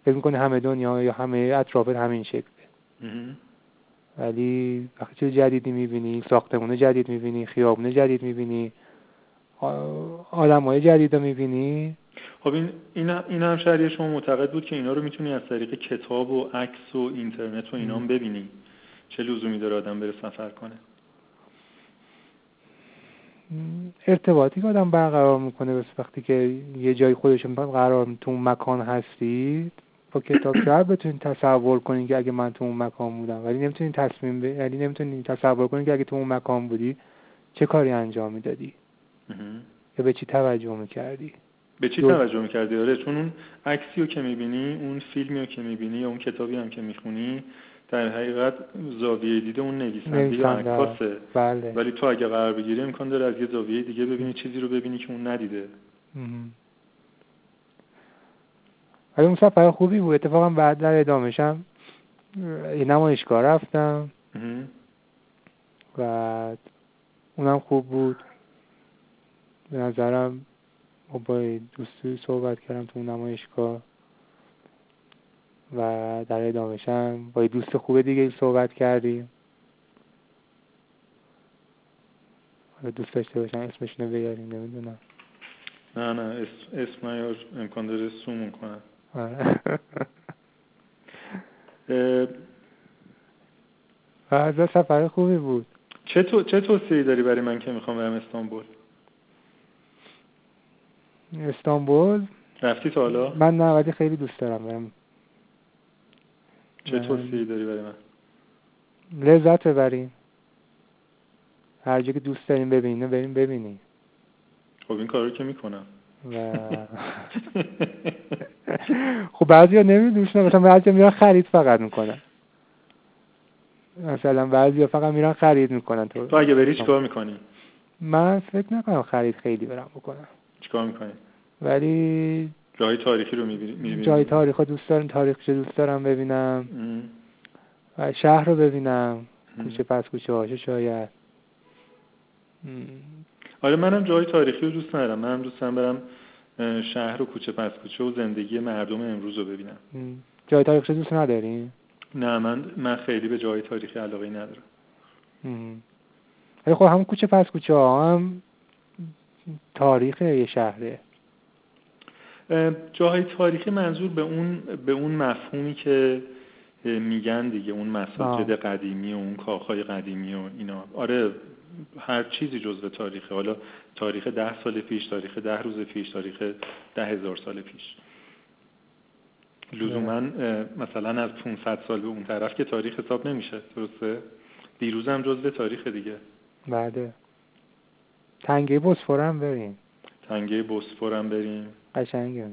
فکر می‌کنی همه دنیا یا همه اطرافت همین شکله. ولی وقتی چیز جدیدی می‌بینی ساختمون جدید می‌بینی خیابون جدید می‌بینی آدم های جدید رو می‌بینی خب این این هم شهریه شما معتقد بود که اینا رو می‌تونی از طریق کتاب و عکس و اینترنت و اینا هم ببینی. چه لزومی داره آدم بره سفر کنه. ارتباطی که آدم برقرار می‌کنه بس وقتی که یه جای خودشون قرار تو اون مکان هستید با کتاب شاید بتونید تصور کنید که اگه من تو اون مکان بودم ولی نمی‌تونید تصمیم ب... یعنی نمی‌تونید تصور کنید که اگه تو اون مکان بودی چه کاری انجام می‌دادی؟ یا به چی توجه می‌کردی؟ به چی توجه می‌کردی؟ آره چون اون عکسی رو که می‌بینی اون فیلمی رو که می‌بینی یا اون کتابی هم که می‌خونی در حقیقت زاویه دیده اون نویسنده یا عکاسه. بله. ولی تو اگه قرار بگیری امکان داره از یه زاویه دیگه ببینی چیزی رو ببینی که اون ندیده. ولی اون سفر خوبی بود. اتفاقا بعد در ادامهشم یه نمایشگاه رفتم. و اونم خوب بود. به نظرم با دوستی صحبت کردم تو نمایشگاه و در ادامهشم با دوست خوب دیگه صحبت کردیم. حالا دوست داشته باشم اسمشون رو بگریم نمی‌دونم. نه نه اسم, اسم نیار امکان داره سومون کنم آره. و از سفر خوبی بود. چه, تو... چه توصیه داری برای من که می‌خوام برم استانبول؟ استانبول. رفتی تا حالا؟ من نه ولی خیلی دوست دارم برم. چه توصیه داری برای من؟ لذت ببریم هر جا که دوست داریم ببینیم بریم ببینیم. خب این کارو که می‌کنم. و خب بعضی ها نمیدوشنه مثلا بعضی میرن خرید فقط می‌کنن. مثلا بعضی ها فقط میرن خرید می‌کنن. تو تو اگه بری چیکار می‌کنی؟ من فکر نکنم خرید خیلی برم بکنم. چیکار می‌کنی؟ ولی جای تاریخی رو می‌بینی جای تاریخ دوست دارم تاریخش دوست دارم ببینم. و شهر رو ببینم. کوچه پس کوچه هاشه شاید. آره منم جای تاریخی رو دوست ندارم. منم دوست دارم برم شهر و کوچه پس کوچه و زندگی مردم امروز رو ببینم. جای تاریخی دوست نداری؟ نه من من خیلی به جای تاریخی علاقه ندارم. ولی خب هم کوچه پس کوچه ها هم تاریخ یه شهره. جاهای تاریخی منظور به اون به اون مفهومی که میگن دیگه اون مساجد قدیمی و اون کاخهای قدیمی و اینا. آره هر چیزی جزء تاریخه. حالا تاریخ ده سال پیش تاریخ ده روز پیش تاریخ ده هزار سال پیش. لزوما مثلا از 500 سال به اون طرف که تاریخ حساب نمیشه. درسته؟ دیروز هم جزء تاریخ دیگه. بعده تنگه بسفور هم بریم. تنگه بسفور هم بریم. قشنگه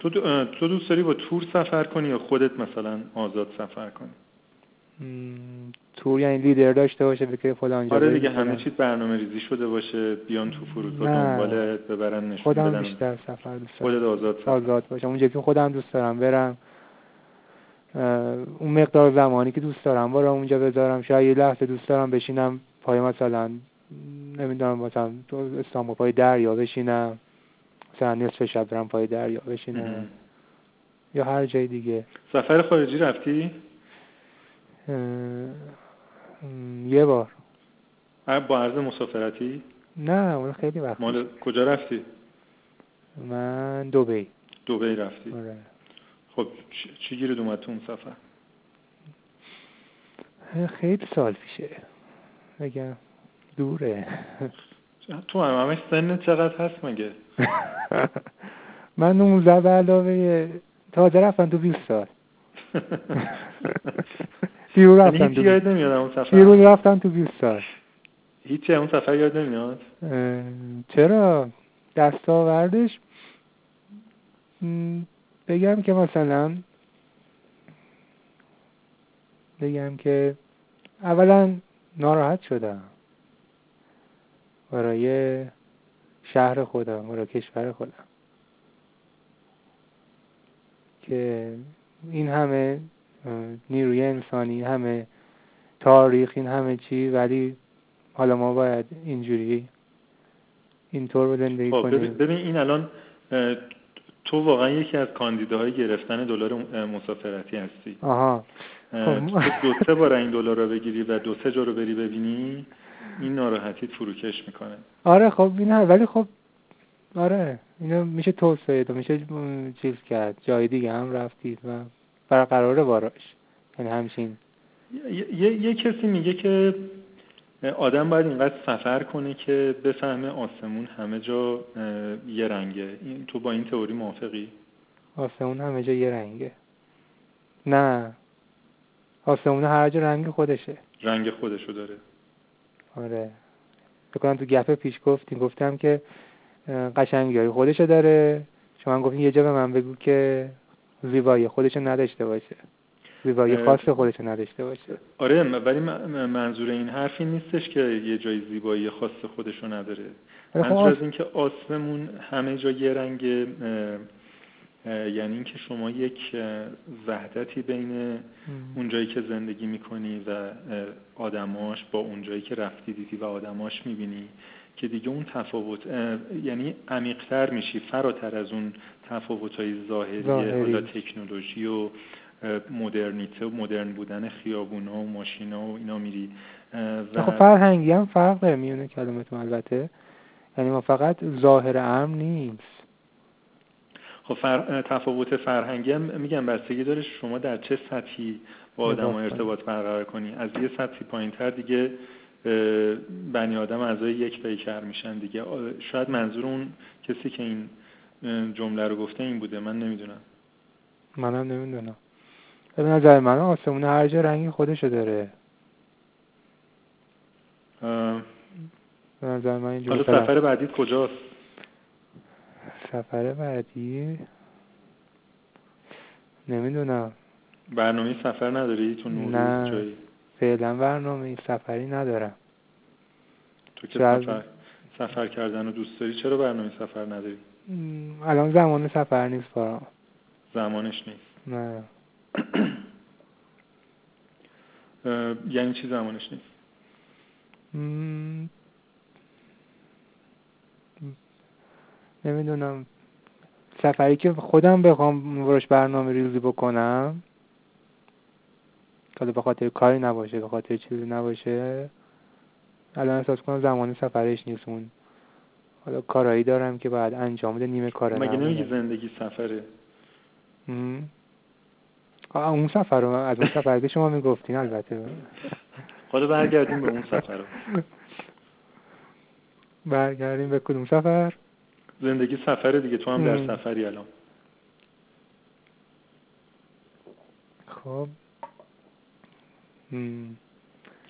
تو تو دوست داری با تور سفر کنی یا خودت مثلا آزاد سفر کنی؟ تور یعنی لیدر داشته باشه بگه فلان جا آره دیگه همه چیز برنامه ریزی شده باشه بیان تو فرودگاه دنبالت ببرن نشون خودم بدن. بیشتر سفر دوست دارم. خودت آزاد سفر. آزاد باشم. اونجا که خودم دوست دارم برم. اون مقدار زمانی که دوست دارم برم اونجا بذارم. شاید یه لحظه دوست دارم بشینم پای مثلا نمی‌دونم مثلا تو استانبول پای دریا بشینم مثلا نصف شب برم پای دریا بشینم یا هر جای دیگه سفر خارجی رفتی؟ یه بار با عرض مسافرتی؟ نه اون خیلی وقت مال کجا رفتی؟ من دوبی دوبی رفتی؟ آره خب چی گیرد اومد تو اون سفر؟ خیلی سال پیشه بگم دوره. تو هم همش سن چقدر هست مگه؟ من 19 به علاوه تازه رفتم تو 20 سال. دیرو یعنی رفتم تو یاد نمیاد اون سفر. رفتم تو 20 سال. هیچی اون سفر یاد نمیاد؟ چرا؟ دستاوردش بگم که مثلا بگم که اولا ناراحت شدم. برای شهر خودم برای کشور خودم. که این همه نیروی انسانی همه تاریخ این همه چی ولی حالا ما باید اینجوری اینطور زندگی خب کنیم. ببین این الان تو واقعا یکی از کاندیداهای گرفتن دلار مسافرتی هستی. آها. خب. تو دو سه بار این دلار رو بگیری و دو سه جا رو بری ببینی. این ناراحتیت فروکش می‌کنه. آره خب این هم ولی خب آره اینو میشه توسعه داد میشه چیز کرد جای دیگه هم رفتید و برقرار باراش یعنی همچین. یه, یه،, یه کسی میگه که آدم باید اینقدر سفر کنه که بفهمه آسمون همه جا یه رنگه. این تو با این تئوری موافقی؟ آسمون همه جا یه رنگه. نه. آسمون هر جا رنگ خودشه. رنگ خودشو داره. آره. فکر کنم تو گپ پیش گفتیم. گفتم که قشنگی خودشو داره. شما گفتین یه جا به من بگو که زیبایی خودشو نداشته باشه. زیبایی خاص خودشو نداشته باشه. آره ولی منظور این حرف این نیستش که یه جای زیبایی خاص خودشو نداره. ولی خب منظور از این که آسمون همه جا یه رنگ یعنی اینکه شما یک وحدتی بین م. اون جایی که زندگی می‌کنی و آدماش با اون جایی که رفتی دیدی و آدماش می‌بینی که دیگه اون تفاوت یعنی عمیقتر میشی فراتر از اون تفاوت‌های ظاهری ظاهری. حالا تکنولوژی و مدرنیته و مدرن بودن خیابونا و ماشینا و اینا میری و خب فرهنگی هم فرق داره میونه کلمتون البته یعنی ما فقط ظاهر امر نیست خب فر... تفاوت فرهنگی هم میگم بستگی داره شما در چه سطحی با آدم نگاه کنی. ارتباط برقرار کنی. از یه سطحی پایین تر دیگه بنی آدم اعضای یک پیکر میشن دیگه. شاید منظور اون کسی که این جمله رو گفته این بوده من نمی‌دونم. منم نمی‌دونم. به نظر من آسمون هر جا رنگ خودشو داره. به نظر من اینجوری حالا سفر بعدیت کجاست؟ سفر بعدی؟ نمی‌دونم. برنامه سفر نداری تو نوروز نه. جایی؟ فعلا برنامه سفری ندارم. تو که شاید- سفر سفر کردن رو دوست داری چرا برنامه سفر نداری؟ الان زمان سفر نیست برام زمانش نیست. نه. یعنی چی زمانش نیست؟ نمی‌دونم. سفری که خودم بخوام روش برنامه ریزی بکنم. که حالا به خاطر کاری نباشه به خاطر چیزی نباشه. الان احساس کنم زمان سفرش نیست اون. حالا کارایی دارم که باید انجام بده نیمه کار مگه. نمیگی زندگی سفره؟ اون سفر رو از اون سفر که شما می‌گفتین البته. حالا برگردیم به اون سفر رو. برگردیم به کدوم سفر؟ زندگی سفره دیگه تو هم در. سفری الان. خب.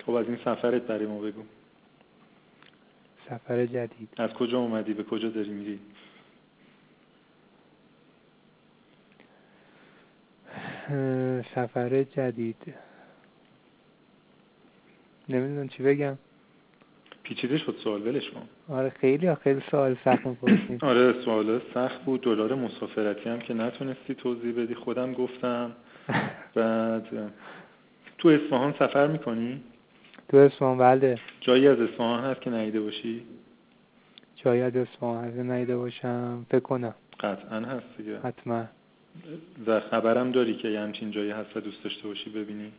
خب از این سفرت برای ما بگو. سفر جدید. از کجا اومدی؟ به کجا داری میری؟ سفر جدید. نمی‌دونم چی بگم. پیچیده شد سوال ولش کن. آره خیلی خیلی سوال سخت می‌پرسیم آره سوال سخت بود. دلار مسافرتی هم که نتونستی توضیح بدی خودم گفتم. بعد تو اصفهان سفر می‌کنی؟ تو اصفهان بله. جایی از اصفهان هست که ندیده باشی؟ جایی از اصفهان هست ندیده باشم فکر کنم. قطعا هست دیگه. حتما. و خبرم داری که یه همچین جایی هست و دوست داشته باشی ببینی.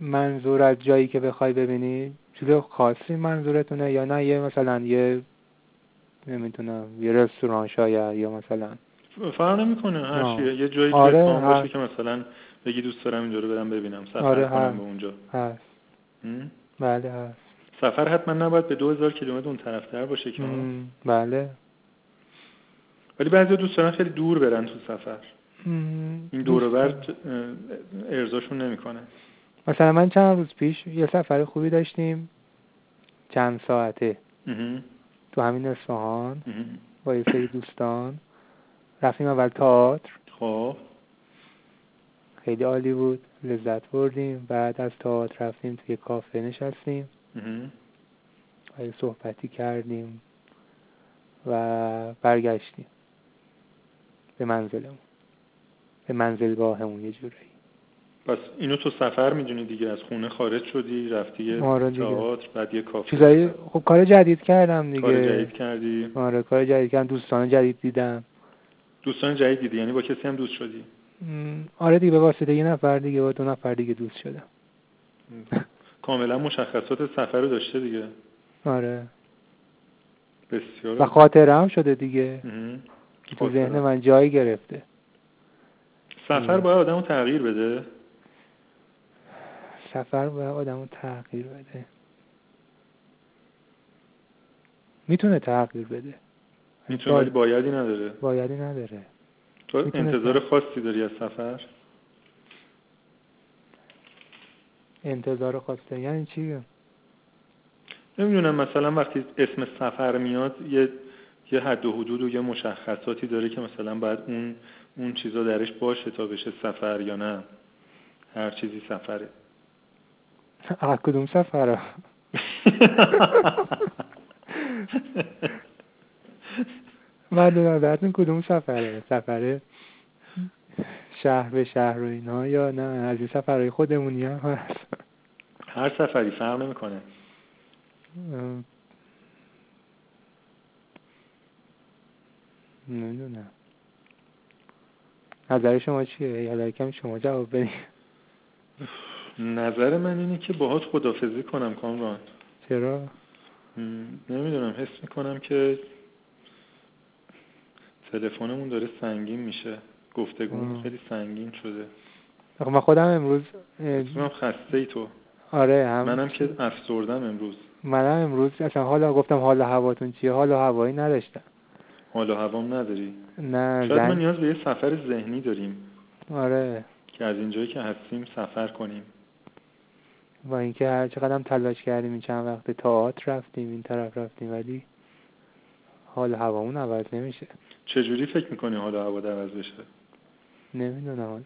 منظور از جایی که بخوای ببینی؟ چیز خاصی منظورتونه یا نه؟ یه مثلا یه نمی‌دونم یه رستوران شاید یا مثلا. فرق نمی‌کنه هر. چیه. یه جایی آره، باشه. که مثلا بگی دوست دارم اینجا رو برم ببینم. سفر آره، کنم. به اونجا. هست؟ بله هست. سفر حتما نباید به 2000 کیلومتر اون طرفتر باشه که بله. ولی بعضی دوست دارن خیلی دور برن تو سفر. این دور و دوست بر دارم. اه، ارضاشون نمی‌کنه. مثلا من چند روز پیش یه سفر خوبی داشتیم. چند ساعته. تو همین اصفهان. با یه سری دوستان. رفتیم اول تئاتر. خب. خیلی عالی بود. لذت بردیم. بعد از تئاتر رفتیم توی کافه نشستیم. و یه صحبتی کردیم و برگشتیم. به منزلمون. به منزلگاهمون یه جورایی. پس اینو تو سفر می‌دونی دیگه از خونه خارج شدی رفتی یه آره. تئاتر بعد یه کافه. چیزایی خب کار جدید کردم دیگه. کار جدید کردی. آره کار جدید کردم دوستان جدید دیدم. دوستان جدید دیدی یعنی با کسی هم دوست شدی؟ آره دیگه به واسطه یه نفر دیگه با دو نفر دیگه دوست شدم. کاملا مشخصات سفر رو داشته دیگه. آره. بسیار و خاطره هم شده دیگه. تو. ذهن من جایی گرفته. سفر. باید آدم رو تغییر بده؟ سفر باید آدم رو تغییر بده. می‌تونه تغییر بده. می‌تونه ولی بایدی نداره. بایدی نداره. تو انتظار. خاصی داری از سفر؟ انتظار خواسته یعنی چی؟ نمی‌دونم مثلا وقتی اسم سفر میاد یه یه حد و حدود و یه مشخصاتی داره که مثلا باید اون اون چیزا درش باشه تا بشه سفر یا نه. هر چیزی سفره. از کدوم سفر من بعد کدوم سفره؟ سفره شهر به شهر و اینا یا نه؟ از این سفرهای خودمونی هم هست. هر سفری فرق نمی‌کنه. ام. نمی‌دونم. نظر شما چیه؟ یا کم شما جواب بدید نظر من اینه که باهات خدافزی کنم کامران. چرا؟ نمی‌دونم. حس می‌کنم که تلفنمون داره سنگین میشه. گفتگو آه. خیلی سنگین شده. آخه من خودم امروز من خسته ای تو. آره هم. منم که افسردم امروز. منم امروز اصلا حالا گفتم حال و هواتون چیه؟ حال و هوایی نداشتم. حال و هوام نداری؟ نه شاید ما زنگ نیاز به یه سفر ذهنی داریم. آره. که از اینجایی که هستیم سفر کنیم. با اینکه هر چقدر هم تلاش کردیم این چند وقت تئاتر رفتیم این طرف رفتیم ولی حال و هوامون عوض نمیشه. چجوری فکر می‌کنی حال و هوا عوض بشه؟ نمی‌دونم حالا.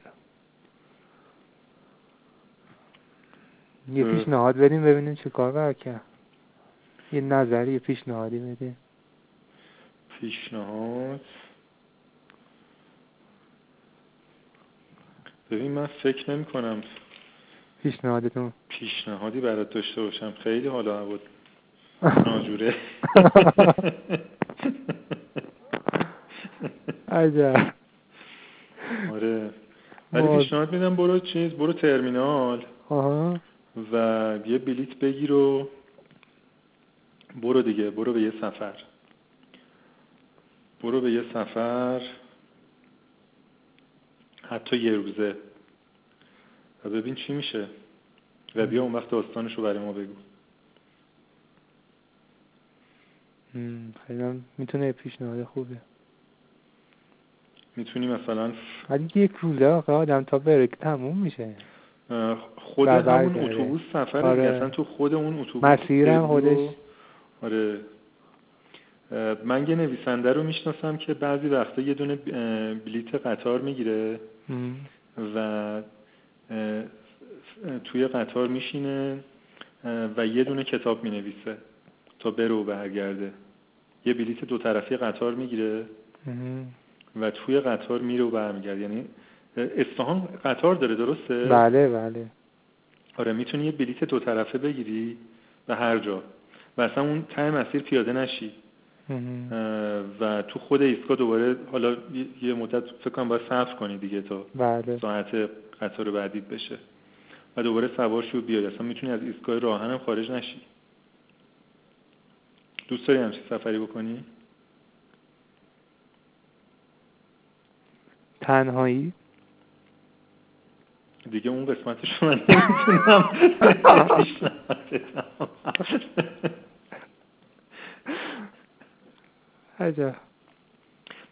یه. پیشنهاد بدیم ببینیم چه کار کرد یه نظری یه پیشنهادی بدیم. پیشنهاد. ببین من فکر نمی کنم پیشنهادتون. پیشنهادی برات داشته باشم. خیلی حال و هوا ناجوره. عجب. آره. ولی. پیشنهاد میدم برو چیز برو ترمینال. آها. و یه بلیت بگیر و برو دیگه برو به یه سفر. برو به یه سفر. حتی یه روزه. و ببین چی میشه. و بیا اون وقت داستانشو برای ما بگو. خیلی می‌تونه پیشنهاد خوبه. می‌تونی مثلا ولی یک روزه آخه آدم تا بره که تموم میشه. خود همون. اتوبوس سفر آره. اصلا تو خود اون اتوبوس مسیرم خودش. آره. من یه نویسنده رو می‌شناسم که بعضی وقتا یه دونه بلیت قطار می‌گیره و توی قطار میشینه و یه دونه کتاب می‌نویسه تا بره و برگرده. یه بلیت دو طرفی قطار می‌گیره. و توی قطار میره و برمیگرده. یعنی اصفهان قطار داره درسته؟ بله بله. آره می‌تونی یه بلیت دو طرفه بگیری به هر جا. و اصلا اون ته مسیر پیاده نشی. و تو خود ایستگاه دوباره حالا یه- مدت فکر کنم باید صبر کنی دیگه تا بله. ساعت قطار بعدیت بشه. و دوباره سوار شو بیای. اصلا می‌تونی از ایستگاه راهن هم خارج نشی. دوست داری همچین سفری بکنی؟ تنهایی؟ دیگه اون قسمتش من نمی‌تونم. عجب.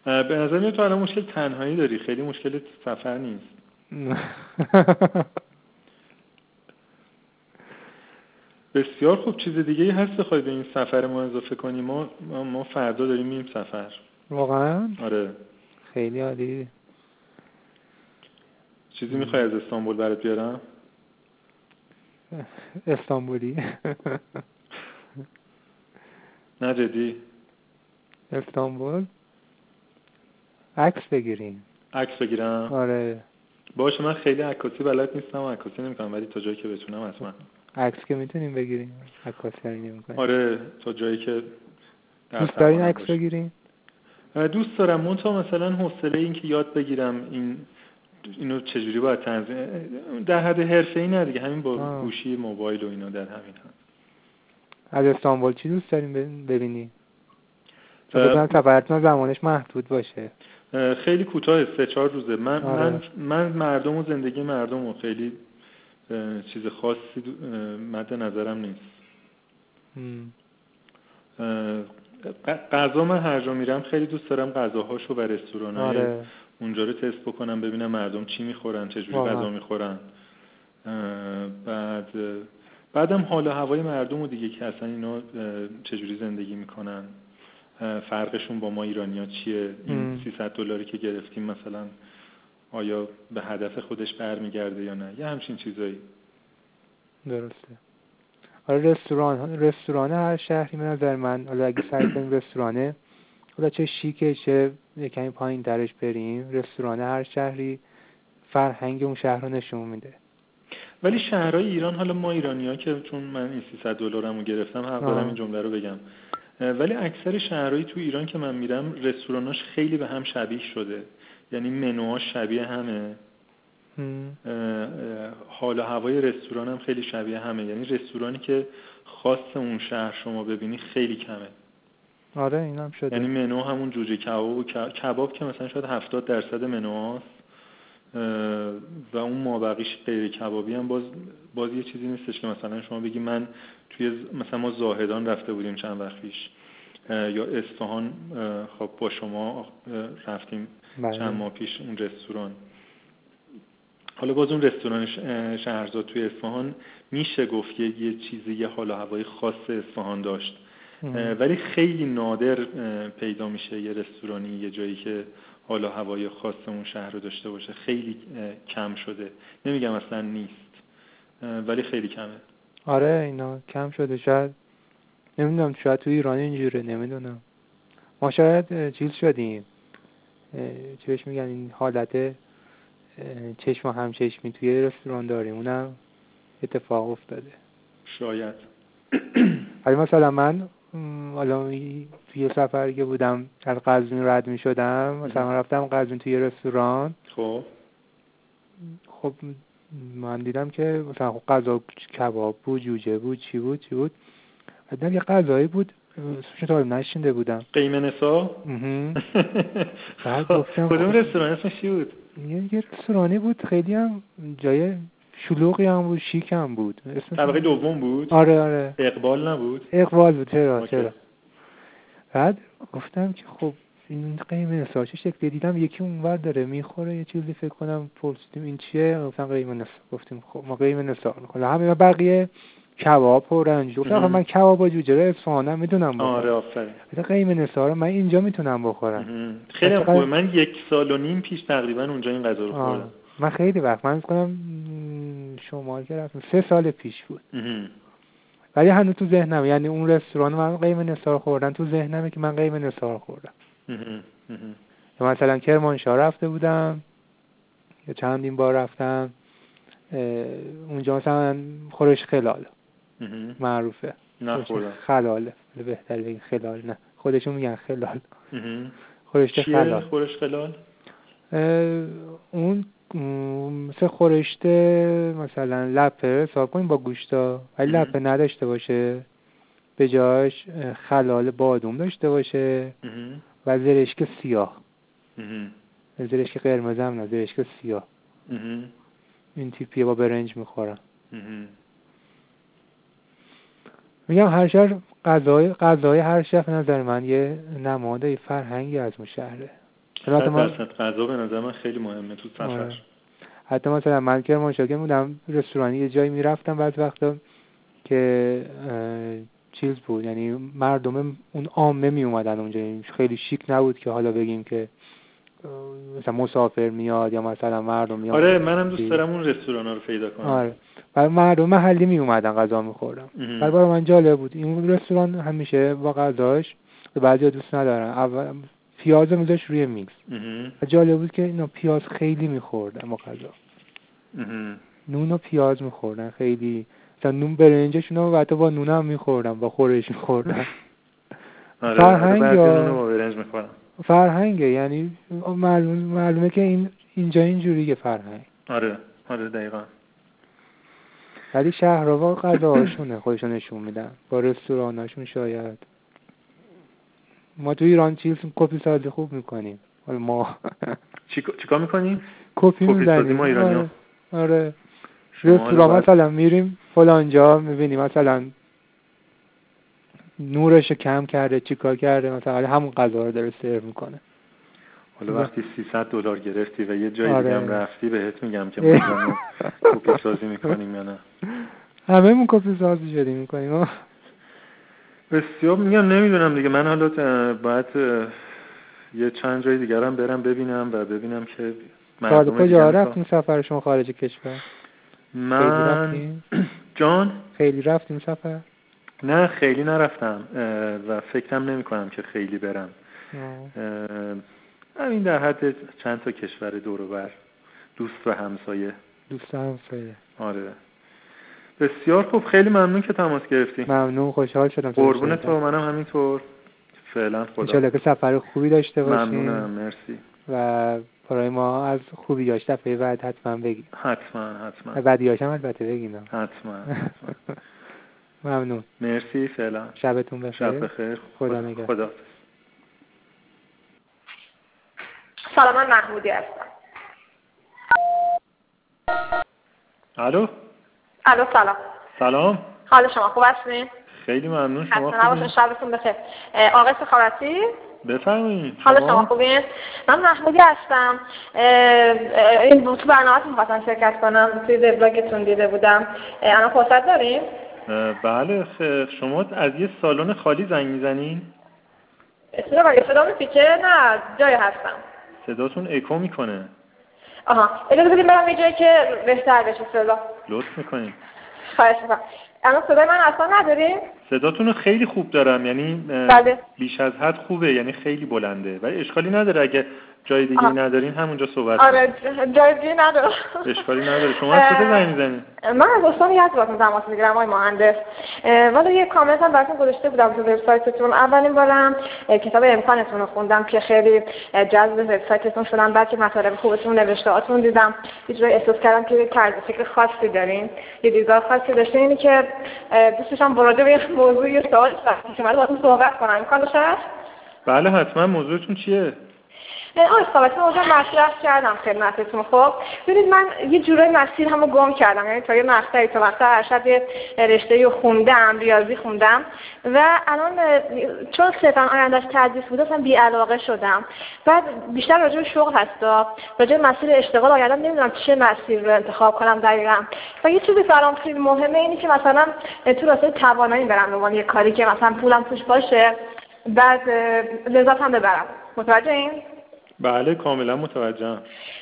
به نظر میاد تو الان مشکل تنهایی داری. خیلی مشکل سفر نیست. بسیار خوب. چیز دیگه ای هست بخوای به این سفر ما اضافه کنی؟ ما ما فردا داریم میریم سفر. واقعا؟ آره. خیلی عالی. چیزی می‌خوای از استانبول برات بیارم؟ استانبولی. نه جدی. استانبول. عکس بگیریم. عکس بگیرم؟ آره. باشه من خیلی عکاسی بلد نیستم و عکاسی نمی‌کنم ولی تا جایی که بتونم حتما. عکس که می‌تونیم بگیریم عکاسی نمی‌کنیم آره تا جایی که دوست دارین عکس بگیریم؟ دوست دارم. من تا مثلا حوصله این که یاد بگیرم این اینو چجوری باید تنظیم در حد حرفه ای نه دیگه همین با گوشی موبایل و اینا در همین هم از استانبول چی دوست داریم ببینی؟ تا سفرتون زمانش محدود باشه. خیلی کوتاه سه چهار روزه. من آره. من من مردم و زندگی مردم و خیلی چیز خاصی مد نظرم نیست. غذا من هر جا میرم خیلی دوست دارم غذاهاشو و رستوران آره. اونجا رو تست بکنم ببینم مردم چی می‌خورن چجوری غذا می‌خورن. بعد بعدم حال و هوای مردم و دیگه که اصلا اینا چجوری زندگی می‌کنن. فرقشون با ما ایرانی ها چیه؟ این 300 دلاری که گرفتیم مثلا آیا به هدف خودش برمیگرده یا نه؟ یه همچین چیزایی. درسته. آره رستوران رستوران هر شهری به نظر من حالا اگه سعی کنیم رستورانه حالا چه شیکه چه کمی پایین درش بریم رستوران هر شهری فرهنگ اون شهر رو نشون میده. ولی شهرهای ایران حالا ما ایرانی ها که چون من این 300 دلارمو گرفتم حق دارم این جمله رو بگم. ولی اکثر شهرهایی تو ایران که من میرم رستوراناش خیلی به هم شبیه شده. یعنی منوهاش شبیه همه. حال و هوای رستوران هم خیلی شبیه همه. یعنی رستورانی که خاص اون شهر شما ببینی خیلی کمه. آره اینم شده. یعنی منو همون جوجه کباب و کباب که مثلا شاید 70 درصد منو هست. و اون مابقیش غیر کبابی هم باز باز یه چیزی نیستش که مثلا شما بگی من توی مثلا ما زاهدان رفته بودیم چند وقت پیش یا اصفهان خب با شما رفتیم بله. چند ماه پیش اون رستوران. حالا باز اون رستوران شهرزاد توی اصفهان میشه گفت یه چیزی یه حال و هوای خاص اصفهان داشت. ولی خیلی نادر پیدا میشه یه رستورانی یه جایی که حالا هوای خاص اون شهر رو داشته باشه. خیلی کم شده. نمیگم اصلا نیست ولی خیلی کمه. آره اینا کم شده شاید نمی‌دونم شاید توی ایران اینجوره نمی‌دونم. ما شاید چیز شدیم. چی بهش میگن؟ این حالت چشم و همچشمی توی رستوران داریم. اونم اتفاق افتاده. شاید. ولی مثلا من حالا توی سفر که بودم از قزوین رد می شدم مثلا رفتم قزوین توی رستوران. خب. خب من دیدم که مثلا خب غذا کباب بود جوجه بود چی بود چی بود؟ بعد یه غذایی بود اسمش رو نشینده بودم. قیمه نسا؟ بعد گفتم کدوم رستوران؟ اسمش چی بود؟ یه رستورانی بود خیلی هم جای شلوغی هم بود شیک هم بود. طبقه دوم بود؟ آره آره. اقبال نبود؟ اقبال بود چرا چرا. بعد گفتم که خب این قیمه چه شکلی دیدم یکی اونور داره می‌خوره یه چیزی فکر کنم پرسیدیم این چیه؟ گفتم قیمه نسا گفتیم خب ما قیمه نسا حالا همه بقیه کباب و رنج. گفتم من کباب و جوجه اصفهانم می‌دونم بخورم. آره آفرین. قیمه نسا رو من اینجا می‌تونم بخورم. خیلی خوبه. من یک سال و نیم پیش تقریبا اونجا این غذا رو خوردم. من خیلی وقت من کنم شمال که رفتم سه سال پیش بود. ولی هنوز تو ذهنم یعنی اون رستوران من قیم نثار خوردن تو ذهنمه که من قیم نثار خوردم. مثلا کرمانشاه رفته بودم یا چندین بار رفتم اونجا مثلا خورش خلال. معروفه. نه خلاله بهتر بگیم خلال نه. خودشون میگن خلال. خورشت خلال. خورش خلال؟ اون مثل خورشت مثلا لپه حساب کنیم با گوشتا. ولی لپه نداشته باشه. به جاش خلال بادوم داشته باشه. و زرشک سیاه. زرشک قرمز هم نه زرشک سیاه. این تیپیه با برنج می‌خورم میگم هر شهر غذای غذای هر شهر نظر من یه نماد فرهنگی از اون شهره. غذا به نظر من خیلی مهمه تو سفر. آره. حتی مثلا من که مشاگم بودم رستورانی یه جایی می‌رفتم بعد وقتا که چیز بود. یعنی مردم اون عامه می اومدن اونجا. یعنی خیلی شیک نبود که حالا بگیم که مثلا مسافر میاد یا مثلا مردم میاد آره منم دوست دارم اون رستوران رو پیدا کنم. آره. بعد مردم محلی می اومدن غذا میخوردن. بعد برای من جالب بود. این رستوران همیشه با غذاش بعضی دوست ندارن. اول پیاز میذاش روی میکس. و جالب بود که اینا پیاز خیلی میخوردن با غذا. نون و پیاز میخوردن. خیلی مثلا نون برنجشون رو حتی با نون هم میخوردن با خورش میخوردن آره فرهنگ برنج می‌خورن. فرهنگه یعنی معلوم معلومه که این اینجا اینجوریه فرهنگ. آره آره دقیقا. ولی شهرها غذاهاشونه خودشون نشون میدن. با رستوراناشون شاید. ما تو ایران چیز کپی سازی خوب می‌کنیم. حالا ما چیکار می‌کنیم کپی می‌زنیم. آره, آره. رستوران مثلا میریم فلانجا می‌بینیم مثلا نورش کم کرده چیکار کرده مثلا همون غذا رو داره سرو می‌کنه. حالا وقتی 300 دلار گرفتی و یه جایی آره. دیگه رفتی بهت میگم که ما کپی سازی می‌کنیم یا نه. همه مون کپی سازی شدیم می‌کنیم بسیار میگم نمی‌دونم دیگه. من حالا باید یه چند جای دیگر هم برم ببینم و ببینم که مردم کجا رفتیم سفر شما خارج کشور؟ من جان؟ خیلی رفتیم سفر؟ نه خیلی نرفتم و فکرم نمی کنم که خیلی برم. همین در حد چند تا کشور دور بر. دوست و همسایه. دوست و همسایه. آره. بسیار خوب. خیلی ممنون که تماس گرفتی. ممنون خوشحال شدم. قربون تو منم همینطور. فعلا خدا که سفر خوبی داشته باشیم ممنونم مرسی. و برای ما از خوبی داشت. دفعه بعد حتما بگیم. حتما حتما. بعدی هم البته بگیم. حتما ممنون. مرسی فعلا. شبتون بخیر. شب بخیر. خدا نگهدار. خدا. سلام من محمودی هستم. الو؟ الو سلام. سلام. حال شما خوب هستین؟ خیلی ممنون. شما خوبین شبتون بخیر. آقای سخاوتی؟ بفرمایید. حالا شما؟ خوبین؟ من محمودی هستم. این تو برنامه می‌خواستم شرکت کنم. توی وبلاگتون دیده بودم. الان فرصت داریم بله شما از یه سالن خالی زنگ می‌زنین؟ صدا صدا میپیچه نه جای هستم. صداتون اکو می‌کنه. آها. اجازه بدیم برم یه جایی که بهتر بشه صدا. لطف می‌کنین. خواهش می‌کنم. الان صدای من اصلا نداریم صداتون رو خیلی خوب دارم یعنی بله. بیش از حد خوبه یعنی خیلی بلنده ولی اشکالی نداره اگه جای دیگه ندارین همونجا صحبت آره جای دیگه نداره اشکالی نداره. شما از کجا زنگ می‌زنید من از استان یزد تماس می‌گیرم آقای مهندس. ولی یه کامنت هم براتون گذاشته بودم تو وبسایتتون. اولین بارم کتاب امکانتون رو خوندم که خیلی جذب وبسایتتون شدم بعد که مطالب خوبتون نوشتهاتون دیدم. یه جوری احساس کردم که طرز فکر خاصی دارین یه دیدگاه خاصی داشتین. اینی که دوست داشتم راجع به موضوع یه سوال که من باهاتون صحبت کنم. امکان داشته بله حتما موضوعتون چیه؟ ثابت من اونجا مطرح کردم خدمتتون. خب ببینید من یه جورای مسیر همو گم کردم. یعنی تا یه مقطعی تا مقطع ارشد رشته رو خوندم ریاضی خوندم. و الان چون صرفا آیندهش تدریس بود اصلا بیعلاقه شدم. بعد بیشتر راجع به شغل هستا راجع مسیر اشتغال آیندم نمی‌دونم چه مسیر رو انتخاب کنم دقیقا. و یه چیزی برام خیلی مهمه اینی که مثلا تو راستای توانایی برم به یه کاری که مثلا پولم توش باشه بعد لذت هم ببرم. متوجه این بله کاملا متوجهم.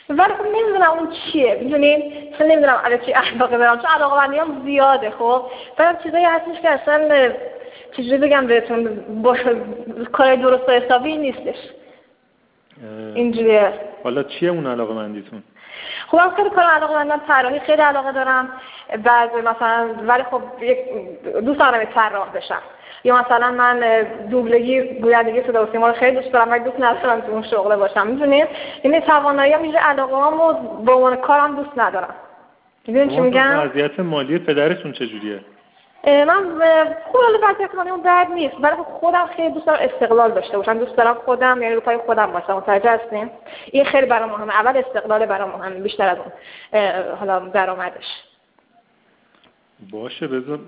ولی خب نمی‌دونم اون چیه. می‌دونین اصلا نمی‌دونم الان چی علاقه برم چون علاقه هم زیاده خب؟ برم چیزایی هستش که اصلا چجوری بگم بهتون با کار درست و حسابی نیستش. اینجوریه. حالا چیه اون علاقه مندیتون خب هم خیلی کار علاقه مندم طراحی خیلی علاقه دارم. بعد مثلا ولی خب دوست دارم طراح بشم. یا مثلا من دوبلگی گویندگی صدا و سیما رو خیلی دوست دارم ولی دوست ندارم تو اون شغله باشم. می‌دونید؟ یعنی توانایی هم علاقه رو به عنوان کارم دوست ندارم. می‌دونید چی میگم؟ وضعیت مالی پدرتون چجوریه؟ من خوب وضعیت مالی اون درد نیست ولی خب خودم خیلی دوست دارم استقلال داشته باشم. دوست دارم خودم یعنی رو پای خودم باشم. متوجه هستیم این خیلی برام مهمه. اول استقلال برام مهمه بیشتر از اون. حالا درآمدش. باشه بذار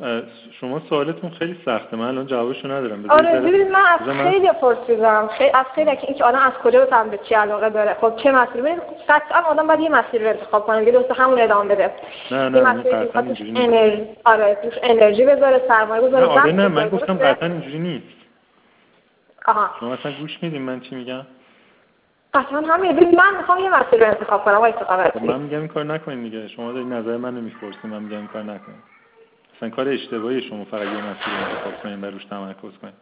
شما سوالتون خیلی سخته. من الان جوابشو ندارم. آره ببینید من از خیلی پرسیدم. خیلی از خیلی که این آدم از کجا بفهم به چی علاقه داره. خب چه مسیری؟ ببینید قطعا آدم باید یه مسیر رو انتخاب کنه. دیگه درست همون ادامه بده. نه نه مسیر انرژی آره توش انرژی بذاره سرمایه بذاره نه آره نه من گفتم قطعا اینجوری نیست. آها. شما اصلا گوش میدین من چی میگم؟ قطعا همین. ببین من می‌خوام یه مسیر رو انتخاب کنم. وای خب من میگم این کار نکنین دیگه. شما دارین نظر منو می‌پرسین من میگم این کار نکنین. اصلا کار اشتباهی شما فقط یه مسیر انتخاب کنین و روش تمرکز کنین.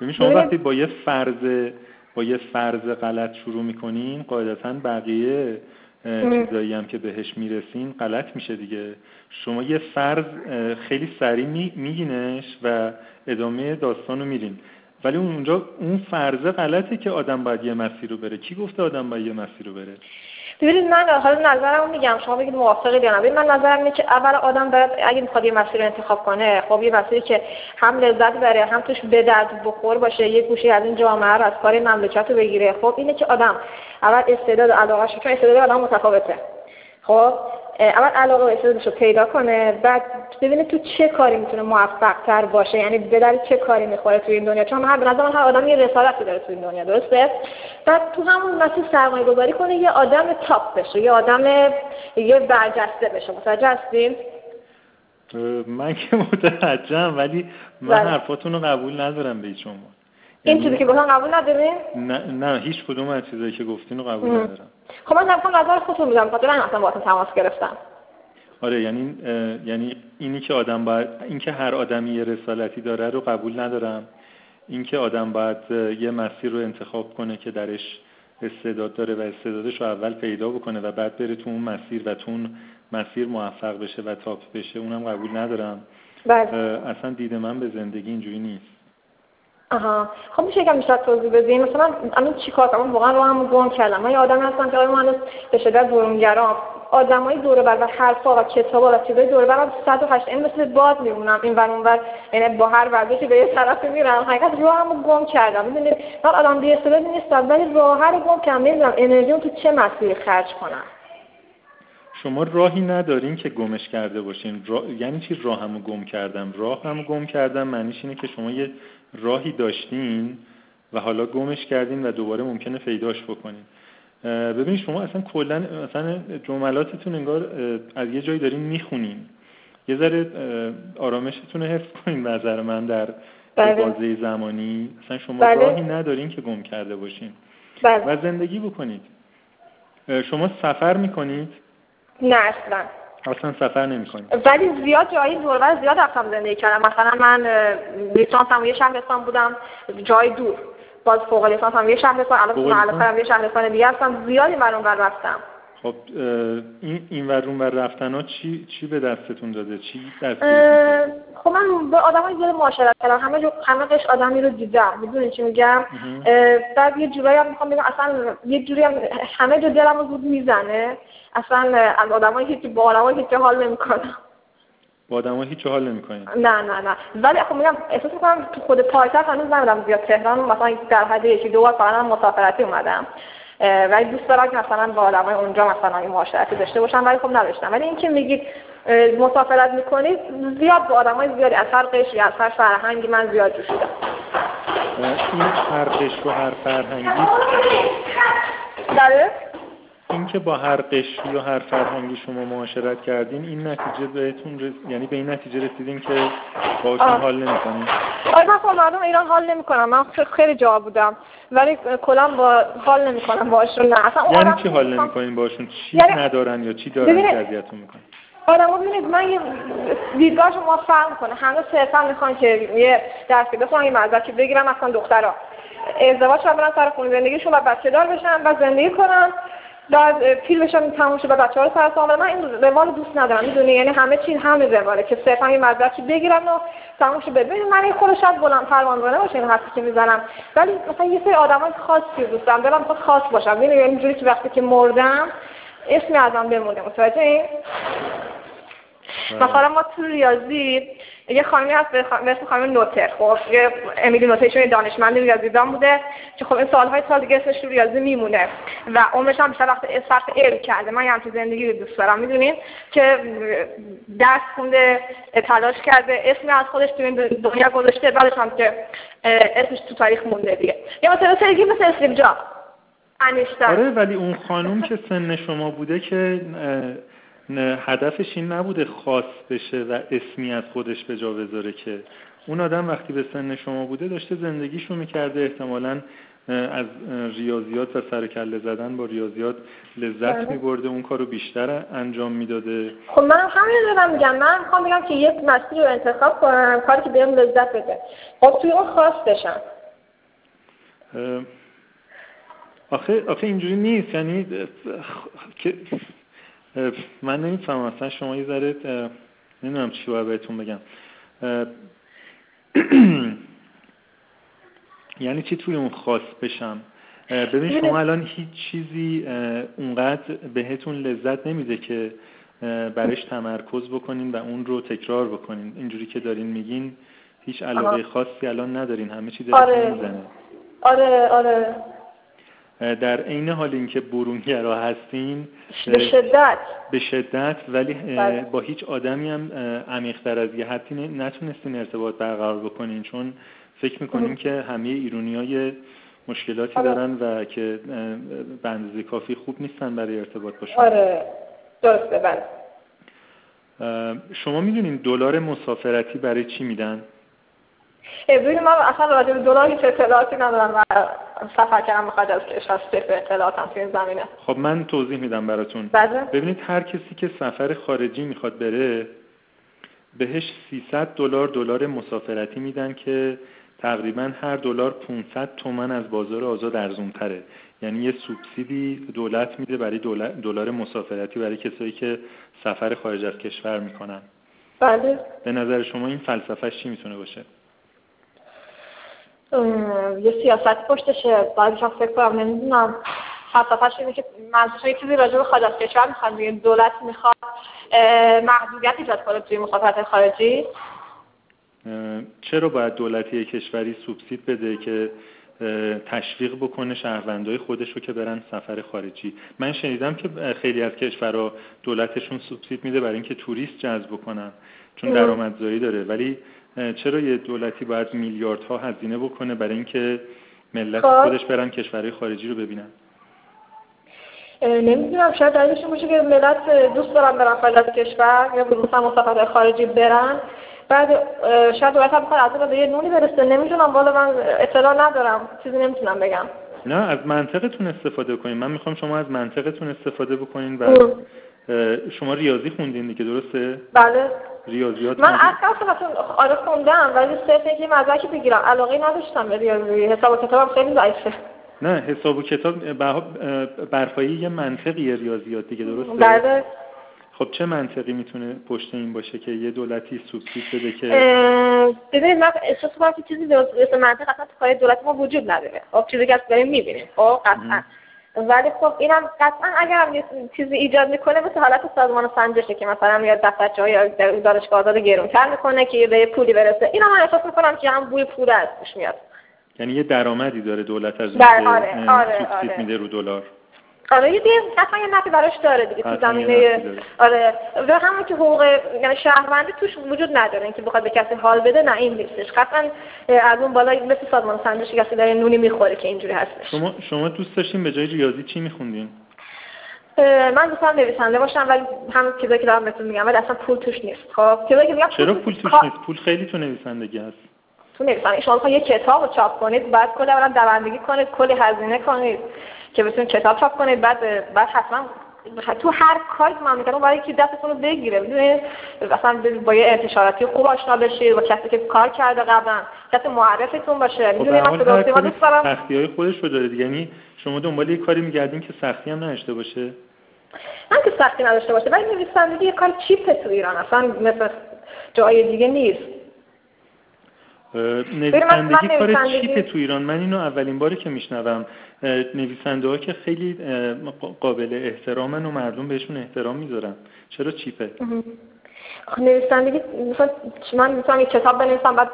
ببین شما وقتی با یه فرض با یه فرض غلط شروع می‌کنین قاعدتا بقیه چیزایی هم که بهش می‌رسین غلط میشه دیگه. شما یه فرض خیلی سریع میگینش و ادامه داستان رو میرین ولی اونجا اون فرض غلطه که آدم باید یه مسیر رو بره. کی گفته آدم باید یه مسیر رو بره؟ ببینید من حالا نظرم میگم شما بگید موافقید یا نه. من نظرم اینه که اول آدم باید اگه می‌خواد یه مسیر انتخاب کنه خب یه مسیری که هم لذت بره هم توش به درد بخور باشه یه گوشی از این جامعه رو از کار مملکت رو بگیره. خب اینه که آدم اول استعداد و علاقه چون استعداد آدم متفاوته. خب اول علاقه و رو پیدا کنه بعد ببینه تو چه کاری می‌تونه موفق تر باشه یعنی به در چه کاری می‌خوره تو این دنیا. چون هر نظر هر آدم یه رسالتی داره تو این دنیا درسته؟ بعد تو همون مسیر سرمایه گذاری کنه یه آدم تاپ بشه یه آدم یه برجسته بشه. متوجه هستین؟ من که متوجهم ولی من بله. حرفاتون رو قبول ندارم به شما. این چیزی که گفتم قبول ندارین؟ نه نه هیچ کدوم از چیزایی که گفتین رو قبول ندارم. خب من نمی‌خوام نظر خودتون میدم خاطر من اصلا باهاتون تماس گرفتم. آره یعنی یعنی اینی که آدم باید اینکه هر آدمی یه رسالتی داره رو قبول ندارم. اینکه آدم باید یه مسیر رو انتخاب کنه که درش استعداد داره و استعدادش رو اول پیدا بکنه و بعد بره تو اون مسیر و تو اون مسیر موفق بشه و تاپ بشه اونم قبول ندارم. بله. اصلا دید من به زندگی اینجوری نیست. آها. خب میشه یکم بیشتر توضیح بدین. مثلا الان چیکار کنم؟ واقعا رو هم گم کردم. من یه آدمی هستم که من به شدت برونگرام آدمای دور بر و حرفا و کتابا و چیزای دور برم 108 این مثل باد میمونم. این ور اون ور. یعنی با هر ورزشی به یه طرف میرم. حقیقت راهمو گم کردم. می‌دونید؟ من آدم بی استعداد نیستم ولی راه رو گم کردم. نمی‌دونم انرژیمو تو چه مسیری خرج کنم. شما راهی ندارین که گمش کرده باشین. را... یعنی چی راهمو گم کردم؟ راهمو گم کردم معنیش اینه که شما یه راهی داشتین و حالا گمش کردین و دوباره ممکنه پیداش بکنین. ببینید شما اصلا کلا مثلا جملاتتون انگار از یه جایی دارین می‌خونین. یه ذره آرامشتون رو حفظ کنین نظر من در بله. بازه زمانی. اصلا شما بله. راهی ندارین که گم کرده باشین. بله. و زندگی بکنید. شما سفر می‌کنید؟ نه اصلا. اصلا سفر نمی ولی زیاد جایی دور زیاد رفتم زندگی کردم. مثلا من لیسانسم یه شهرستان بودم جای دور. باز فوق لیسانس هم یه شهرستان الان الان یه شهرستان دیگه هستم. زیادی من اون رفتم. خب این این ور اون ور رفتن ها چی چی به دستتون داده؟ چی دست خب من به آدمای زیاد معاشرت کردم. همه جو همه قش آدمی رو دیدم. می‌دونی چی میگم؟ بعد یه جورایی هم می‌خوام بگم اصلا یه جوری هم همه جو دلم رو زود می‌زنه. اصلا از آدمایی هیچ با آدمایی هیچ حال نمی‌کنم با آدم هیچ حال نمی‌کنین نه نه نه. ولی خب میگم احساس می‌کنم تو خود پایتخت هنوز نمیدم زیاد تهران. مثلا در حد یکی دو بار فقط مسافرتی اومدم. ولی دوست دارم که مثلا با آدمای اونجا مثلا این معاشرتی داشته باشم ولی خب نداشتم. ولی اینکه میگید مسافرت می‌کنید زیاد با آدمای زیادی از هر قشری از هر فرهنگی من زیاد جوشیدم این هر قشر و هر فرهنگی. داره؟ اینکه با هر قشری و هر فرهنگی شما معاشرت کردین این نتیجه بهتون رس... یعنی به این نتیجه رسیدین که باشون حال نمی‌کنین. آره من با مردم ایران حال نمی‌کنم من خیلی جا بودم. ولی کلا با حال نمی‌کنم باشون نه. اصلا یعنی چی حال نمی‌کنین باشون چی یعنی... ندارن یا چی دارن که اذیتتون می‌کنن؟ آدم ببینید من یه دیدگاه شما فرق کنه همه صرفا می‌خوان که یه درسی بخونن یه که بگیرم اصلا دخترها ازدواج برن سر خونه زندگیشون و بچه دار بشن و زندگی کنن. بعد پیر بشم تموم شد و بچه ها رو سر من این روال دوست ندارم می‌دونی؟ یعنی همه چیز همه رواله که صرفا یه مدرکی بگیرم و تموم شد. ببین من این خودش شاید بلند پروانه باشه این حرفی که می‌زنم. ولی مثلا یه سری آدمای خاصی دوست دارم. دلم می‌خواد خاص باشم. یعنی اینجوری که وقتی که مردم اسمی ازم بمونه. متوجه این. مثلا ما تو ریاضی یه خانمی هست به اسم خانم نوتر. خب یه امیلی نوتر چون دانشمند ریاضیدان بوده که خب این سالهای سال دیگه اسمش ریاضی میمونه و عمرش هم بیشتر وقت صرف علم کرده. من یه همچین زندگی رو دوست دارم می‌دونین؟ که درس خونده تلاش کرده اسمی از خودش تو دنیا گذاشته بعدش هم که اسمش تو تاریخ مونده دیگه. یا مثلا سرگی مثل اسلیو جاب آره ولی اون خانوم که سن شما بوده که هدفش این نبوده خاص بشه و اسمی از خودش به جا بذاره که اون آدم وقتی به سن شما بوده داشته زندگیشو می‌کرده احتمالا از ریاضیات و سرکله زدن با ریاضیات لذت بله. میبرده اون کارو بیشتر انجام می‌داده. خب من همین دارم میگم من می‌خوام بگم که یک مسیر رو انتخاب کنم کاری که بهم لذت بده. خب توی اون خاص بشم. آخه آخه اینجوری نیست یعنی من نمی‌فهمم اصلا شما یه ذره نمی‌دونم چی باید بهتون بگم. یعنی چی توی اون خاص بشم؟ ببین شما الان هیچ چیزی اونقدر بهتون لذت نمیده که برش تمرکز بکنین و اون رو تکرار بکنین. اینجوری که دارین میگین هیچ علاقه خاصی الان ندارین. همه چی داره آره. می‌زنه. آره آره. در عین حال اینکه برونگرا هستین به شدت به شدت ولی بله. با هیچ آدمی هم عمیق‌تر از یه حدی نتونستین ارتباط برقرار بکنین چون فکر می‌کنین که همه ایرونی های مشکلاتی آره. دارن و که به اندازه کافی خوب نیستن برای ارتباط باشن آره درسته بله شما می‌دونین دلار مسافرتی برای چی میدن؟ ببین من اصلا راجع به دلار هیچ اطلاعاتی ندارم سفر کردم بخواد از کشور صفر اطلاعاتم تو این زمینه. خب من توضیح میدم براتون. بله. ببینید هر کسی که سفر خارجی می‌خواد بره بهش 300 دلار دلار مسافرتی میدن که تقریبا هر دلار 500 تومن از بازار آزاد ارزونتره. یعنی یه سوبسیدی دولت میده برای دلار مسافرتی برای کسایی که سفر خارج از کشور می‌کنن. بله. به نظر شما این فلسفهش چی می‌تونه باشه؟ یه سیاست پشتشه بعدش فکر کنم نمی‌دونم فلسفهش اینه که منظورش یه چیزی راجع به خارج از کشور می‌خواد دولت می‌خواد محدودیت ایجاد کنه توی مسافرت خارجی چرا باید دولتی کشوری سوبسید بده که تشویق بکنه شهروندهای خودش رو که برن سفر خارجی من شنیدم که خیلی از کشورها دولتشون سوبسید میده برای اینکه توریست جذب بکنن چون درآمدزایی داره ولی چرا یه دولتی باید میلیاردها هزینه بکنه برای اینکه ملت خب. خودش برن کشورهای خارجی رو ببینن؟ نمی‌دونم شاید دلیلش باشه که ملت دوست دارن برن خارج از کشور یا مثلا مسافرت خارجی برن. بعد شاید دولت هم از به یه نونی برسه. نمی‌دونم والا من اطلاع ندارم. چیزی نمی‌تونم بگم. نه از منطقتون استفاده کنین. من می‌خوام شما از منطقتون استفاده بکنین و شما ریاضی خوندین دیگه درسته؟ بله. ریاضیات من از مثلا آره خوندم ولی صرف اینکه مدرکی بگیرم. علاقه نداشتم به ریاضی. حساب و کتابم خیلی ضعیفه. نه حساب و کتاب برپایی یه منطقی ریاضیات دیگه درسته؟ بله. خب چه منطقی می‌تونه پشت این باشه که یه دولتی سوبسید بده که ببینید من احساس کنم که چیزی درست منطق اصلا تو دولت ما وجود نداره. خب چیزی که داریم می‌بینیم. خب قطعا. ولی خب اینم قطعا اگر هم یه چیزی ایجاد می‌کنه مثل حالت سازمان سنجشه که مثلا میاد دفترچه های دانشگاه آزاد گرونتر می‌کنه که به پولی برسه. اینا من احساس می‌کنم که هم بوی پول ازش میاد. یعنی یه درآمدی داره دولت از بله، آره، آره، آره. میده رو دلار. آره یه دیگه قطعا یه نفی براش داره دیگه تو زمینه آره و همون که حقوق یعنی شهروندی توش وجود نداره اینکه بخواد به کسی حال بده نه این نیستش. قطعا از اون بالا مثل سازمان سنجشی کسی داره نونی می‌خوره که اینجوری هستش. شما شما دوست داشتین به جای ریاضی چی میخوندین؟ من دوست دارم نویسنده باشم ولی هم چیزایی که دارم بهتون میگم ولی اصلا پول توش نیست. خب چیزایی که میگم چرا پول توش نیست؟ پول خیلی تو نویسندگی هست. تو نویسندگی شما یه کتاب رو چاپ کنید بعد کل اولا دوندگی کنید کلی هزینه کنید. که بتونید کتاب چاپ کنید بعد بعد حتما تو هر کاری که من می‌کنم باید که دستتون رو بگیره. می‌دونید؟ مثلا با یه انتشاراتی خوب آشنا بشید با کسی که کار کرده قبلا کسی معرفتون باشه. می‌دونید من تو دوست دارم سختی های خودش رو داره یعنی شما دنبال یه کاری میگردین که سختی هم نداشته باشه. من که سختی نداشته باشه ولی نویسندگی یه کار چیپه تو ایران اصلا مثل جای دیگه نیست. نویسندگی کار چیپه تو ایران. من اینو اولین باری که میشنوم. نویسنده ها که خیلی قابل احترامن و مردم بهشون احترام می‌ذارن. چرا چیپه؟ نویسندگی مثلا من می‌تونم یک کتاب بنویسم بعد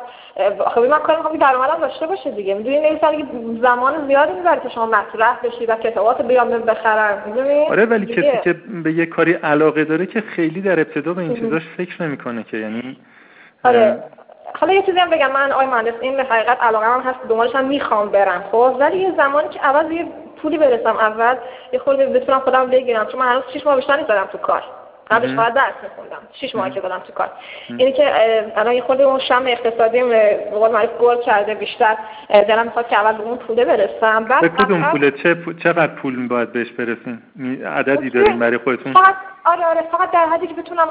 خب من کار می‌خوام درآمدم داشته باشه دیگه. می‌دونی نویسندگی زمان زیادی می‌بره تا شما مطرح بشی و کتابات بیام بخرم می‌دونی؟ آره ولی کسی که به یه کاری علاقه داره که خیلی در ابتدا به این چیزاش فکر نمی‌کنه که یعنی آره. حالا یه چیزی هم بگم من آقای مهندس این به حقیقت علاقه هم هست دنبالش هم می‌خوام برم خب؟ ولی یه زمانی که عوض یه پولی برسم اول یه خورده بتونم خودم بگیرم چون من هنوز 6 ماه بیشتر نیست تو کار. قبلش فقط درس میخوندم شش ماه که دادم تو کار. اینی که الان یه خورده اون شم اقتصادی به قول معروف گل کرده بیشتر دلم می‌خواد که اول به اون پوله برسم. بعد به کدوم پوله؟ چه چقدر پول باید بهش برسین عددی دارین برای خودتون؟ فقط آره آره فقط در حدی که بتونم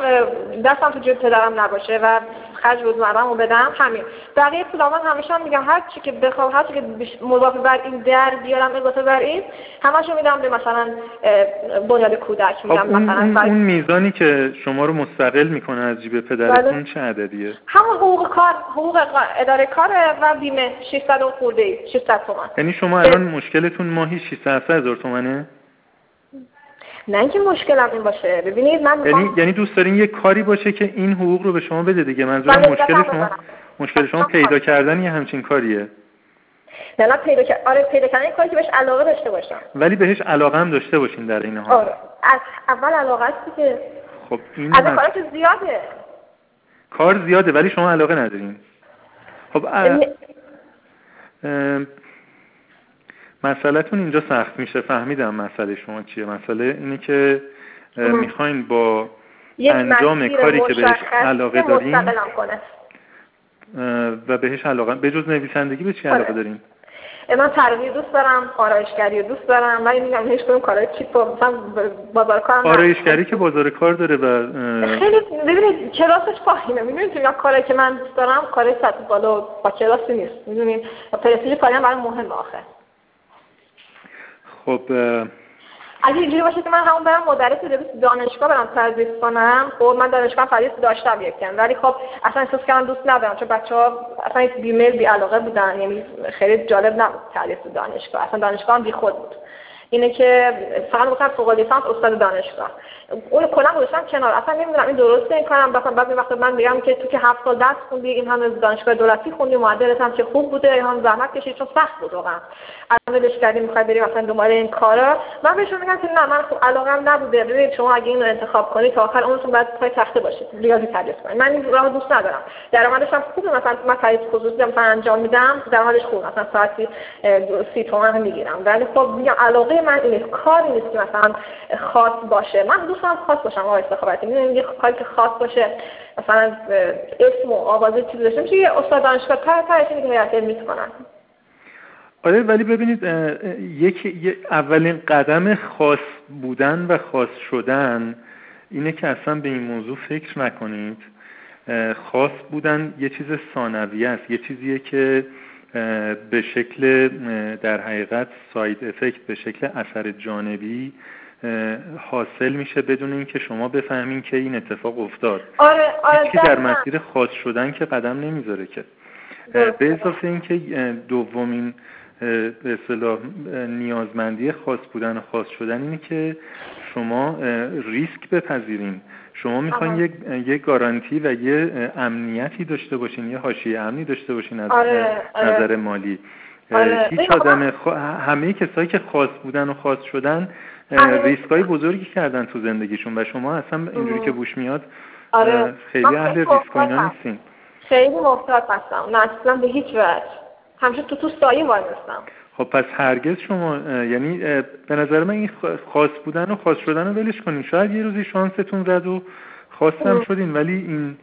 دستم تو جیب پدرم نباشه و خرج روزمره‌مو بدم همین. بقیه پولامون همیشه هم میگم هر چی که بخوام هر چی که مضاف بر این در بیارم اضافه بر این همشو میدم به مثلا بنیاد کودک. میدم خب مثلا اون, اون میزانی که شما رو مستقل می‌کنه از جیب پدرتون بله. چه عددیه؟ همون حقوق کار حقوق اداره کار و بیمه. 600 خورده ای 600 تومان. یعنی شما الان مشکلتون ماهی 600 هزار تومنه؟ نه اینکه مشکلم این باشه. ببینید من یعنی یعنی دوست دارین یه کاری باشه که این حقوق رو به شما بده دیگه. منظورم بله، مشکل شما مشکل شما پیدا کردن یه همچین کاریه. نه نه پیدا آره پیدا کردن کاری که بهش علاقه داشته باشم. ولی بهش علاقه هم داشته باشین در این حال. آره. از اول علاقه است که خب این از کارا که زیاده. کار زیاده ولی شما علاقه ندارین. خب ا... مسئلهتون اینجا سخت میشه. فهمیدم مسئله شما چیه. مسئله اینه که می‌خواین با انجام کاری که بهش علاقه دارین. و بهش علاقه به جز نویسندگی به چی علاقه دارین؟ من طراحی دوست دارم آرایشگری دوست دارم ولی میگم هیچ کدوم کارهای چیپ مثلا بازار کار آرایشگری که بازار کار داره و خیلی ببینید کلاسش پایینه می‌دونید میگم کاری که من دوست دارم کارهای سطح بالا با کلاسی نیست. می‌دونید؟ پرستیژ کاری هم برای مهم آخه. خب اگه اینجوری باشه که من همون برم مدرس دانشگاه برم تدریس کنم خب من دانشگاه تدریس داشتم یکم. ولی خب اصلا احساس کردم دوست ندارم چون بچه ها اصلا بیمیل بی علاقه بودن یعنی خیلی جالب نبود تدریس دانشگاه. اصلا دانشگاه هم بی خود بود. اینه که فقط گفتم فوق لیسانس استاد دانشگاه. اون کلا گذاشتم کنار. اصلا نمی‌دونم این درسته این کارم مثلا بعضی وقت من میگم که تو که هفت سال درس خوندی این همه دانشگاه دولتی خوندی معدلت هم که خوب بوده هم زحمت کشید چون سخت بود واقعا. عملش کردی می‌خوای بری مثلا دنبال این کارا. من بهشون میگم که نه من خب علاقم نبوده. ببینید شما اگه اینو انتخاب کنید تا آخر عمرتون بعد پای تخته باشید ریاضی تدریس کنید من این راه دوست ندارم. درآمدش هم خوبه. مثلا من تدریس خصوصی مثلا انجام میدم. درآمدش خوبه. مثلا ساعتی 30 تومن می‌گیرم. ولی خب میگم علاقه من اینه. کاری نیست که مثلا خاص باشه. من دوستم خاص باشم آقای استخابتی می‌دونید یه کاری که خاص باشه مثلا اسم و آواز چیزی داشته میشه یه استاد دانشگاه تر ترش که هیئت علمی کنن. آره ولی ببینید یک اولین قدم خاص بودن و خاص شدن اینه که اصلا به این موضوع فکر نکنید. خاص بودن یه چیز ثانویه است یه چیزیه که به شکل در حقیقت ساید افکت به شکل اثر جانبی حاصل میشه بدون اینکه شما بفهمین که این اتفاق افتاد آره آره در مسیر خاص شدن که قدم نمی‌ذاره که به اضافه اینکه دومین به اصطلاح نیازمندی خاص بودن و خاص شدن اینه که شما ریسک بپذیرین شما می‌خواین یک یک گارانتی و یه امنیتی داشته باشین یه حاشیه امنی داشته باشین از آره، آره. نظر مالی آره. هیچ آدم خ... همه کسایی که خاص بودن و خاص شدن. ریسکای بزرگی کردن تو زندگیشون و شما اصلا اینجوری که بوش میاد آره. خیلی اهل ریسک نیستین. خیلی محتاط هستم. نه اصلا به هیچ وجه. همیشه تو تو سایه وایستم خب پس هرگز شما یعنی به نظر من این خاص بودن و خاص شدن رو ولش کنین. شاید یه روزی شانستون رد و خواستم شدین ولی این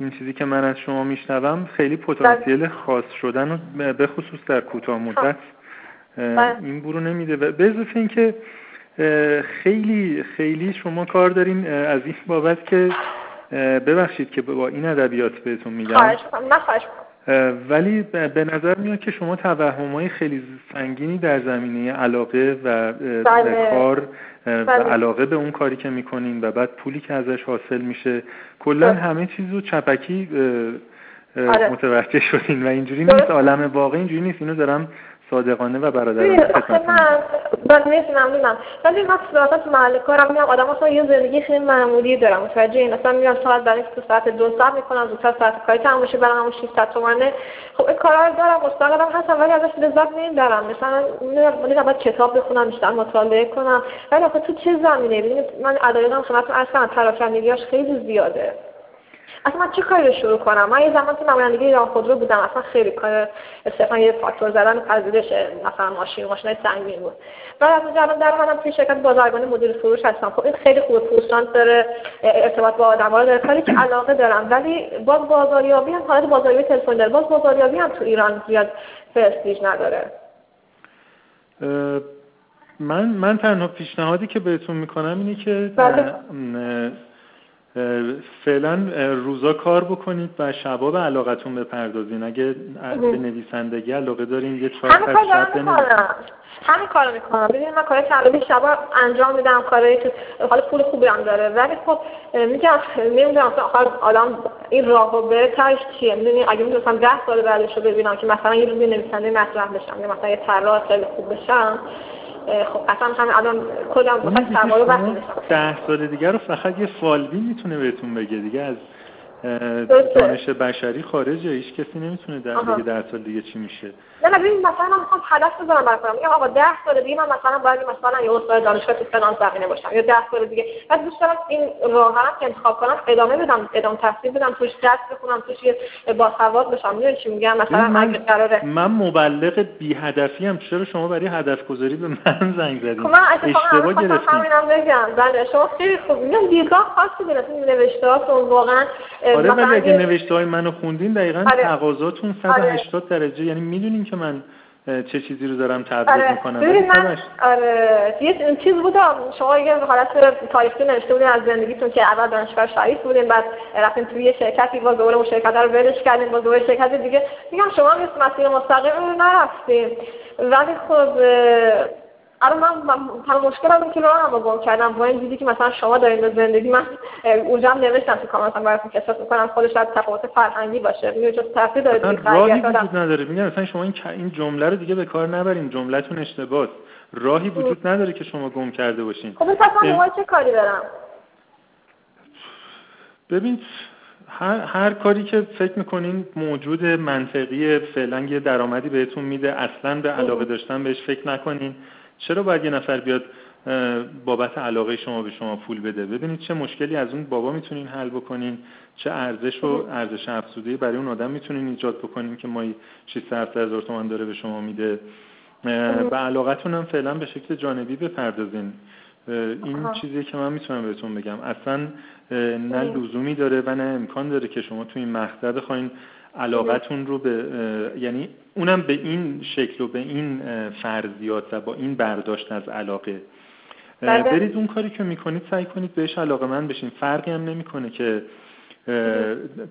این چیزی که من از شما میشنوم خیلی پتانسیل خاص شدن و به خصوص در کوتاه مدت بله. این برو نمیده. و به اضافه اینکه خیلی خیلی شما کار دارین از این بابت که ببخشید که با این ادبیات بهتون میگم خواهش ولی به نظر میاد که شما توهم خیلی سنگینی در زمینه علاقه و بله. کار و بله. علاقه به اون کاری که می‌کنین و بعد پولی که ازش حاصل میشه کلا بله. همه چیز رو چپکی آره. متوجه شدین و اینجوری نیست عالم واقعی اینجوری نیست اینو دارم صادقانه و برادرانه خدمت من من مرسی ممنونم. ولی من تو محل کارم میام آدم اصلا یه زندگی خیلی معمولی دارم متوجه این؟ اصلا میام ساعت برای تو ساعت دو ساعت می‌کنم زودتر ساعت کاری تموم بشه برام همون 600 تومنه. خب این کارا رو دارم مستقلم هستم ولی ازش لذت نمی‌برم. مثلا من باید کتاب بخونم بیشتر مطالعه کنم. ولی آخه تو چه زمینه ببینید من علایقم خدمتتون عرض کنم پراکندگیاش خیلی زیاده. اصلا من چه کاری رو شروع کنم؟ من یه زمان تو نمایندگی ایران خودرو بودم اصلا خیلی کار صرفا یه فاکتور زدن پذیرش مثلا ماشین ماشین سنگین بود. بعد از اونجا الان در اومدم توی شرکت بازرگانی مدیر فروش هستم. خب این خیلی خوبه فروشان داره ارتباط با آدم‌ها داره کاری که علاقه دارم. ولی باز بازاریابی هم حالت بازاریابی تلفن داره. باز بازاریابی هم تو ایران زیاد پرستیژ نداره. من من تنها پیشنهادی که بهتون می‌کنم اینه که بله. فعلا روزا کار بکنید و شبا به علاقتون بپردازین. اگه به نویسندگی علاقه دارین یه چهار همین کار همین کارو می‌کنم. ببینید من کارهای تنظیمی شبا انجام میدم کارهای که حالا پول خوبی هم داره. ولی خب میگم نمی‌دونم آدم این راهو بره تاش چیه؟ می‌دونی اگه می‌تونستم ده سال بعدش رو ببینم که مثلا یه روزی نویسنده مطرح بشم یا مثلا یه طراح خیلی خوب بشم خب اصلا همین الان کلم فقط سوار وقت ده سال دیگه رو فقط یه فالبی می‌تونه بهتون بگه دیگه از دانش بشری خارجه هیچ کسی نمی‌تونه در دیگه ده سال دیگه چی میشه؟ نه نه ببین مثلا من می‌خوام هدف بذارم برای خودم. میگم آقا 10 سال دیگه من مثلا باید مثلا یه استاد دانشگاه تو فلان زمینه باشم یا 10 سال دیگه. بعد دوست دارم این راهرم که انتخاب کنم ادامه بدم ادامه تحصیل بدم توش درس بخونم توش یه باسواد بشم. می‌دونی چی میگم؟ مثلا من قراره من مبلغ بی هدفی ام. چرا شما برای هدف گذاری به من زنگ زدید خب من اشتباه گرفتم همینم بگم. بله شما خیلی خوب. میگم دیدگاه خاصی دارید نوشتهاتون واقعا آره ولی اگه نوشته های منو خوندین دقیقا آره. تقاضاتون 180 آره. درجه یعنی می‌دونین که من چه چیزی رو دارم تبلیغ آره. می‌کنم من آره یه چیز بودم شما یه حالت تاریخی نوشته بودین از زندگیتون که اول دانشگاه شریف بودین بعد رفتین توی یه شرکتی با دوره اون شرکت رو ولش کردین با دوره شرکت دیگه میگم شما مسیر مستقیم رو نرفتین ولی خب آره من تنها مشکل این که راه هم گم کردم با این دیدی که مثلا شما دارین به زندگی من اونجا هم نوشتم تو کامنت هم براتون که احساس می‌کنم خودش شاید تفاوت فرهنگی باشه. میگه چون تاثیر داره راهی وجود نداره. میگم مثلا شما این این جمله رو دیگه به کار نبرین جملهتون اشتباهه راهی وجود نداره که شما گم کرده باشین. خب پس چه کاری دارم؟ ببین هر, هر کاری که فکر می‌کنین موجود منطقی فعلا یه درآمدی بهتون میده. اصلا به علاقه داشتن بهش فکر نکنین. چرا باید یه نفر بیاد بابت علاقه شما به شما پول بده؟ ببینید چه مشکلی از اون بابا می‌تونین حل بکنین چه ارزش و ارزش افزوده برای اون آدم می‌تونین ایجاد بکنین که مایی 600 هزار تومان داره به شما میده. به علاقتون هم فعلا به شکل جانبی بپردازین. این چیزی که من می‌تونم بهتون بگم. اصلا نه لزومی داره و نه امکان داره که شما تو این مقطع بخواین علاقتون رو به یعنی اونم به این شکل و به این فرضیات و با این برداشت از علاقه. بله. برید اون کاری که می‌کنید سعی کنید بهش علاقه من بشین. فرقی هم نمی‌کنه که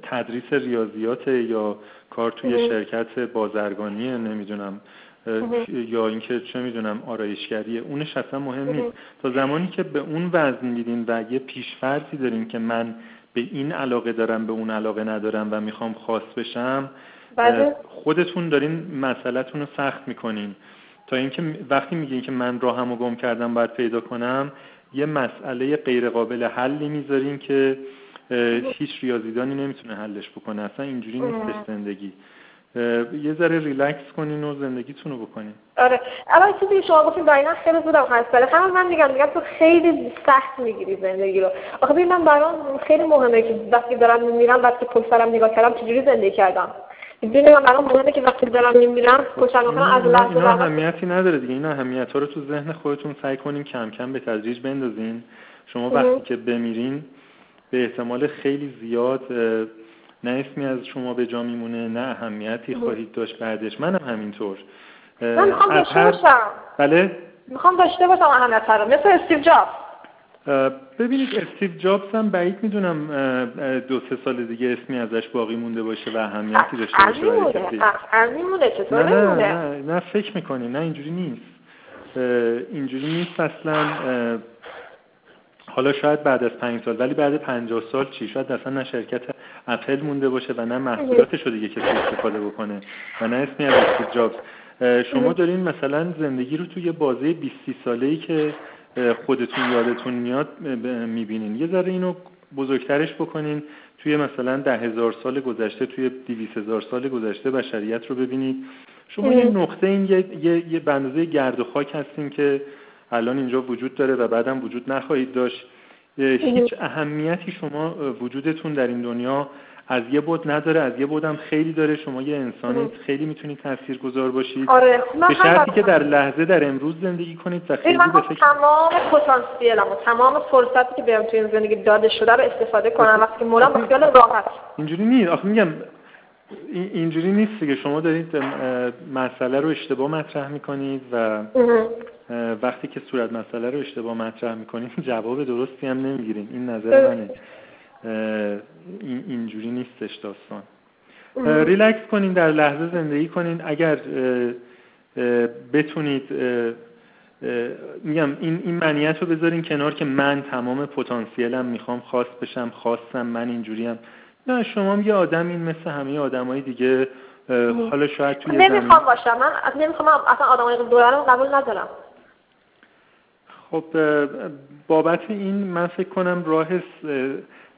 تدریس ریاضیات یا کار توی شرکت بازرگانی نمی‌دونم یا اینکه چه می‌دونم آرایشگریه. اونش اصلا مهم. نیست. تا زمانی که به اون وزن میدین و یه پیشفرضی دارین که من به این علاقه دارم به اون علاقه ندارم و می‌خوام خاص بشم بله. خودتون دارین مسئلهتون رو سخت می‌کنین. تا اینکه وقتی میگین که من راهمو گم کردم باید پیدا کنم یه مسئله غیر قابل حلی می‌ذارین که هیچ ریاضیدانی نمی‌تونه حلش بکنه اصلا اینجوری نیستش زندگی. یه ذره ریلکس کنین و زندگیتون رو بکنین. آره. اول چیزی که شما گفتین دقیقا خیلی بودم هست. ولی همه من میگم میگم تو خیلی سخت می‌گیری زندگی رو. آخه ببین من برام خیلی مهمه که وقتی دارم میمیرم وقتی پشت سرم نگاه کردم چجوری زندگی کردم. می‌دونی من برام مهمه که وقتی دارم میمیرم پشت کنم از لحظه اینا اهمیتی نداره دیگه. این اهمیت ها رو تو ذهن خودتون سعی کنین کم کم به تدریج بندازین. شما وقتی که بمیرین به احتمال خیلی زیاد نه اسمی از شما به جا میمونه نه اهمیتی خواهید داشت بعدش. منم همینطور. من می‌خوام داشته باشم. بله؟ می‌خوام داشته باشم اهمیت رو مثل استیو جابز. ببینید استیو جابز هم بعید می‌دونم دو سه سال دیگه اسمی ازش باقی مونده باشه و اهمیتی داشته باشه برای چطور نه, نه, نه, نه فکر می‌کنی. نه اینجوری نیست. اینجوری نیست اصلا. حالا شاید بعد از پنج سال ولی بعد پنجاه سال چی؟ شاید اصلا نه شرکت اپل مونده باشه و نه محصولاتش رو دیگه کسی استفاده بکنه و نه اسمی از استیو جابز. شما دارین مثلا زندگی رو توی بازه 20 ساله ای که خودتون یادتون میاد می‌بینین. یه ذره اینو بزرگترش بکنین. توی مثلا ده هزار سال گذشته توی دیویس هزار سال گذشته بشریت رو ببینید. شما یه نقطه این یه, یه, یه بندازه گرد و خاک هستین که الان اینجا وجود داره و بعدم وجود نخواهید داشت. هیچ اهمیتی شما وجودتون در این دنیا از یه بود نداره. از یه بودم خیلی داره. شما یه انسانی خیلی می‌تونید تأثیر گذار باشید. آره. به شرطی که در لحظه در امروز زندگی کنید و خیلی به فکر تمام پتانسیلم و تمام فرصتی که بهم توی این زندگی داده شده رو استفاده کنم. وقتی که مولم با خیال راحت. اینجوری نیست. آخه میگم اینجوری نیست که شما دارید مسئله رو اشتباه مطرح می‌کنید و وقتی که صورت مسئله رو اشتباه مطرح می‌کنید جواب درستی هم نمی‌گیرین این نظر منه. این اینجوری نیستش داستان. ریلکس کنین در لحظه زندگی کنین. اگر بتونید میگم این این منیت رو بذارین کنار که من تمام پتانسیلم می‌خوام خاص بشم خواستم من اینجوریم. نه شما یه آدم این مثل همه آدمای دیگه حالا شاید توی نمی‌خوام باشم. من نمی‌خوام اصلا آدمای دورانم قبول ندارم. خب بابت این من فکر کنم راه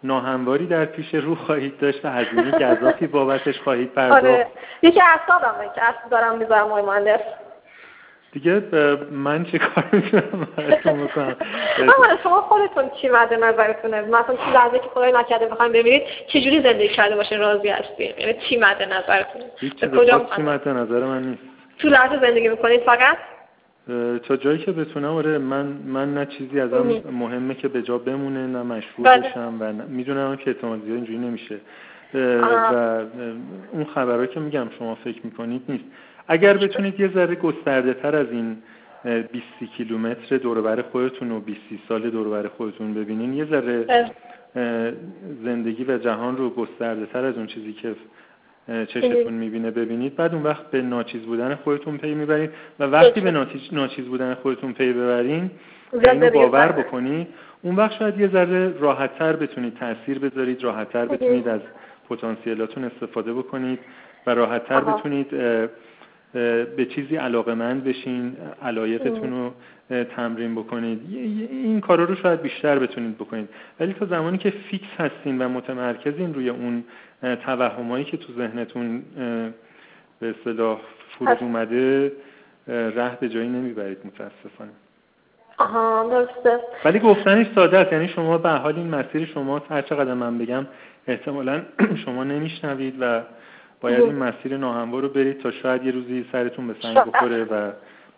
ناهمواری در پیش رو خواهید داشت و هزینه گذافی بابتش خواهید پرداخت. آره. یکی اعصابمه که اصلا دارم می‌ذارم آقای مهندس. دیگه من چه کار می‌تونم براتون بکنم. شما خودتون چی مد نظرتونه؟ مثلا چی لحظه که خدای نکرده بخوایم ببینید چه جوری زندگی کرده باشه راضی هستید؟ یعنی چی مد نظرتونه؟ کجا چی مد نظر من نیست. تو لحظه زندگی می‌کنید فقط؟ تا جایی که بتونم آره من من نه چیزی ازم مهمه که به جا بمونه نه مشهور بله. بشم و می‌دونم که احتمال زیاد اینجوری نمیشه. و اون خبرها که میگم شما فکر می‌کنید نیست. اگر بتونید یه ذره گسترده تر از این 20 کیلومتر دوربر خودتون و 20 سال دوربر خودتون ببینین یه ذره بله. زندگی و جهان رو گسترده تر از اون چیزی که چشتون می‌بینه ببینید. بعد اون وقت به ناچیز بودن خودتون پی می‌برید و وقتی به ناچیز بودن خودتون پی ببرین اینو باور بکنید. اون وقت شاید یه ذره راحتتر بتونید تاثیر بذارید راحتتر بتونید از پتانسیلاتون استفاده بکنید و راحتتر بتونید به چیزی علاقه مند بشین علایقتون رو تمرین بکنید. این کارا رو شاید بیشتر بتونید بکنید. ولی تا زمانی که fix هستین و متمرکزین روی اون توهمایی که تو ذهنتون به اصطلاح فرود اومده ره به جایی نمی‌برید متاسفانه. آها درسته. ولی گفتنش ساده است. یعنی شما به حال این مسیر شما هر چقدر من بگم احتمالا شما نمیشنوید و باید این مسیر ناهموار رو برید تا شاید یه روزی سرتون به سنگ بخوره و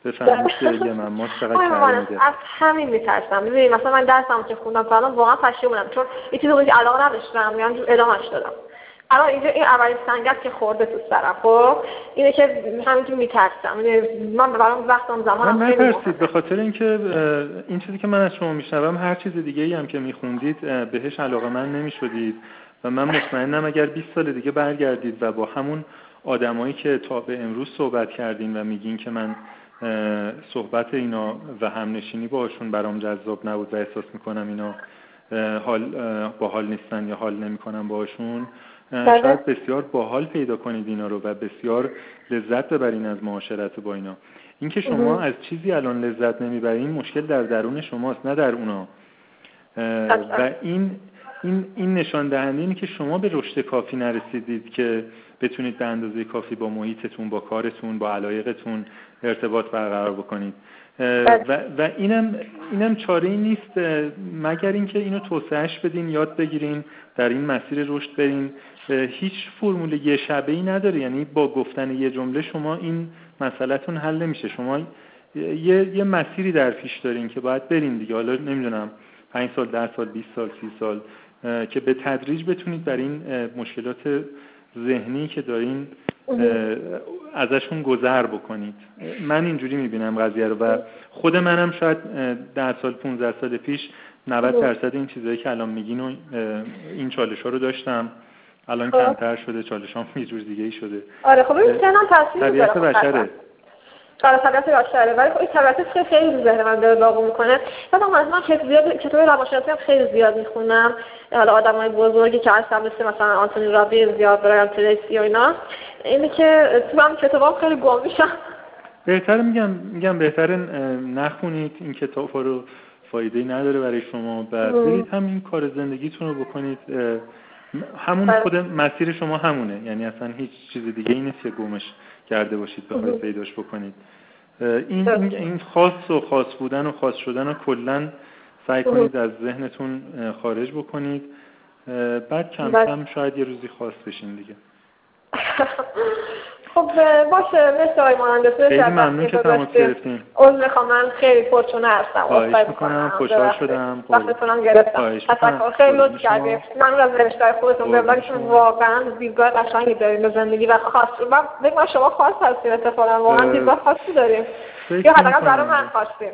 بفهمید که یه من چقدر کرده از همین میترسم. ببینید مثلا من درسم که خوندم فعلا واقعا پشیمونم چون یه چیزی علاقه نداشتم. میام ادامهش دادم. الان اینجا این اولین سنگت که خورده تو سرم. خب اینه که همینجور میترسم. من برام وقتم زمانم من نترسید به خاطر اینکه این چیزی که من از شما میشنوم هر چیز دیگه ای هم که میخوندید بهش علاقه من نمی‌شدید. و من مطمئنم اگر 20 سال دیگه برگردید و با همون آدمایی که تا به امروز صحبت کردین و میگین که من صحبت اینا و همنشینی باشون برام جذاب نبود و احساس می‌کنم اینا حال با حال نیستن یا حال نمی‌کنم باشون بله. شاید بسیار باحال پیدا کنید اینا رو و بسیار لذت ببرین از معاشرت با اینا. اینکه شما از چیزی الان لذت نمی‌برین مشکل در درون شماست نه در اونا. و این این این نشان دهنده اینه که شما به رشد کافی نرسیدید که بتونید به اندازه کافی با محیطتون با کارتون با علایقتون ارتباط برقرار بکنید. بله. و, و اینم اینم چاره ای نیست مگر اینکه اینو توسعهش بدین یاد بگیرین در این مسیر رشد برین. هیچ فرمول یه شبه ای نداره. یعنی با گفتن یه جمله شما این مسئلهتون حل نمیشه. شما یه, یه مسیری در پیش دارین که باید برین دیگه. حالا نمی‌دونم 5 سال 10 سال 20 سال 30 سال که به تدریج بتونید بر این مشکلات ذهنی که دارین ازشون گذر بکنید. من اینجوری می‌بینم قضیه رو و خود منم شاید 10 سال 15 سال پیش 90 درصد این چیزایی که الان میگین و این چالش ها رو داشتم. الان خب. کمتر شده چالش هم یه جور دیگه ای شده. آره خب این سنم تاثیر طبیعت بشره. آره طبیعت بشره. ولی خب این طبیعت خیلی ذهن من داره باقی می‌کنه. بعد من من کتاب زیاد کتاب روانشناسی هم خیلی زیاد می‌خونم. حالا آدمای بزرگی که هستن مثل مثلا آنتونی رابین زیاد برایان تریسی و اینا. اینه که تو هم کتابام خیلی گم میشم. بهتر میگم میگم بهتر نخونید. این کتاب رو فایده نداره برای شما. بعد برید همین کار زندگیتون رو بکنید. همون بله. خود مسیر شما همونه. یعنی اصلا هیچ چیز دیگه این نیست که گمش کرده باشید بخواید پیداش بکنید. این این خاص و خاص بودن و خاص شدن رو کلا سعی کنید از ذهنتون خارج بکنید. بعد کم بله. کم شاید یه روزی خاص بشین دیگه. خب باشه مثل آقای مهندس خیلی ممنون که تماس گرفتین. عذر می‌خوام من خیلی پرچونه هستم. خواهش می‌کنم خوشحال شدم. وقتتونم گرفتم. تشکر خیلی لطف کردید من از نوشتار خودتون وبلاگتون واقعا دیدگاه قشنگی داریم به زندگی و خاص. من بگم شما خاص هستیم اتفاقا. واقعا دیدگاه خاصی داریم. یا حداقل برای من خواستیم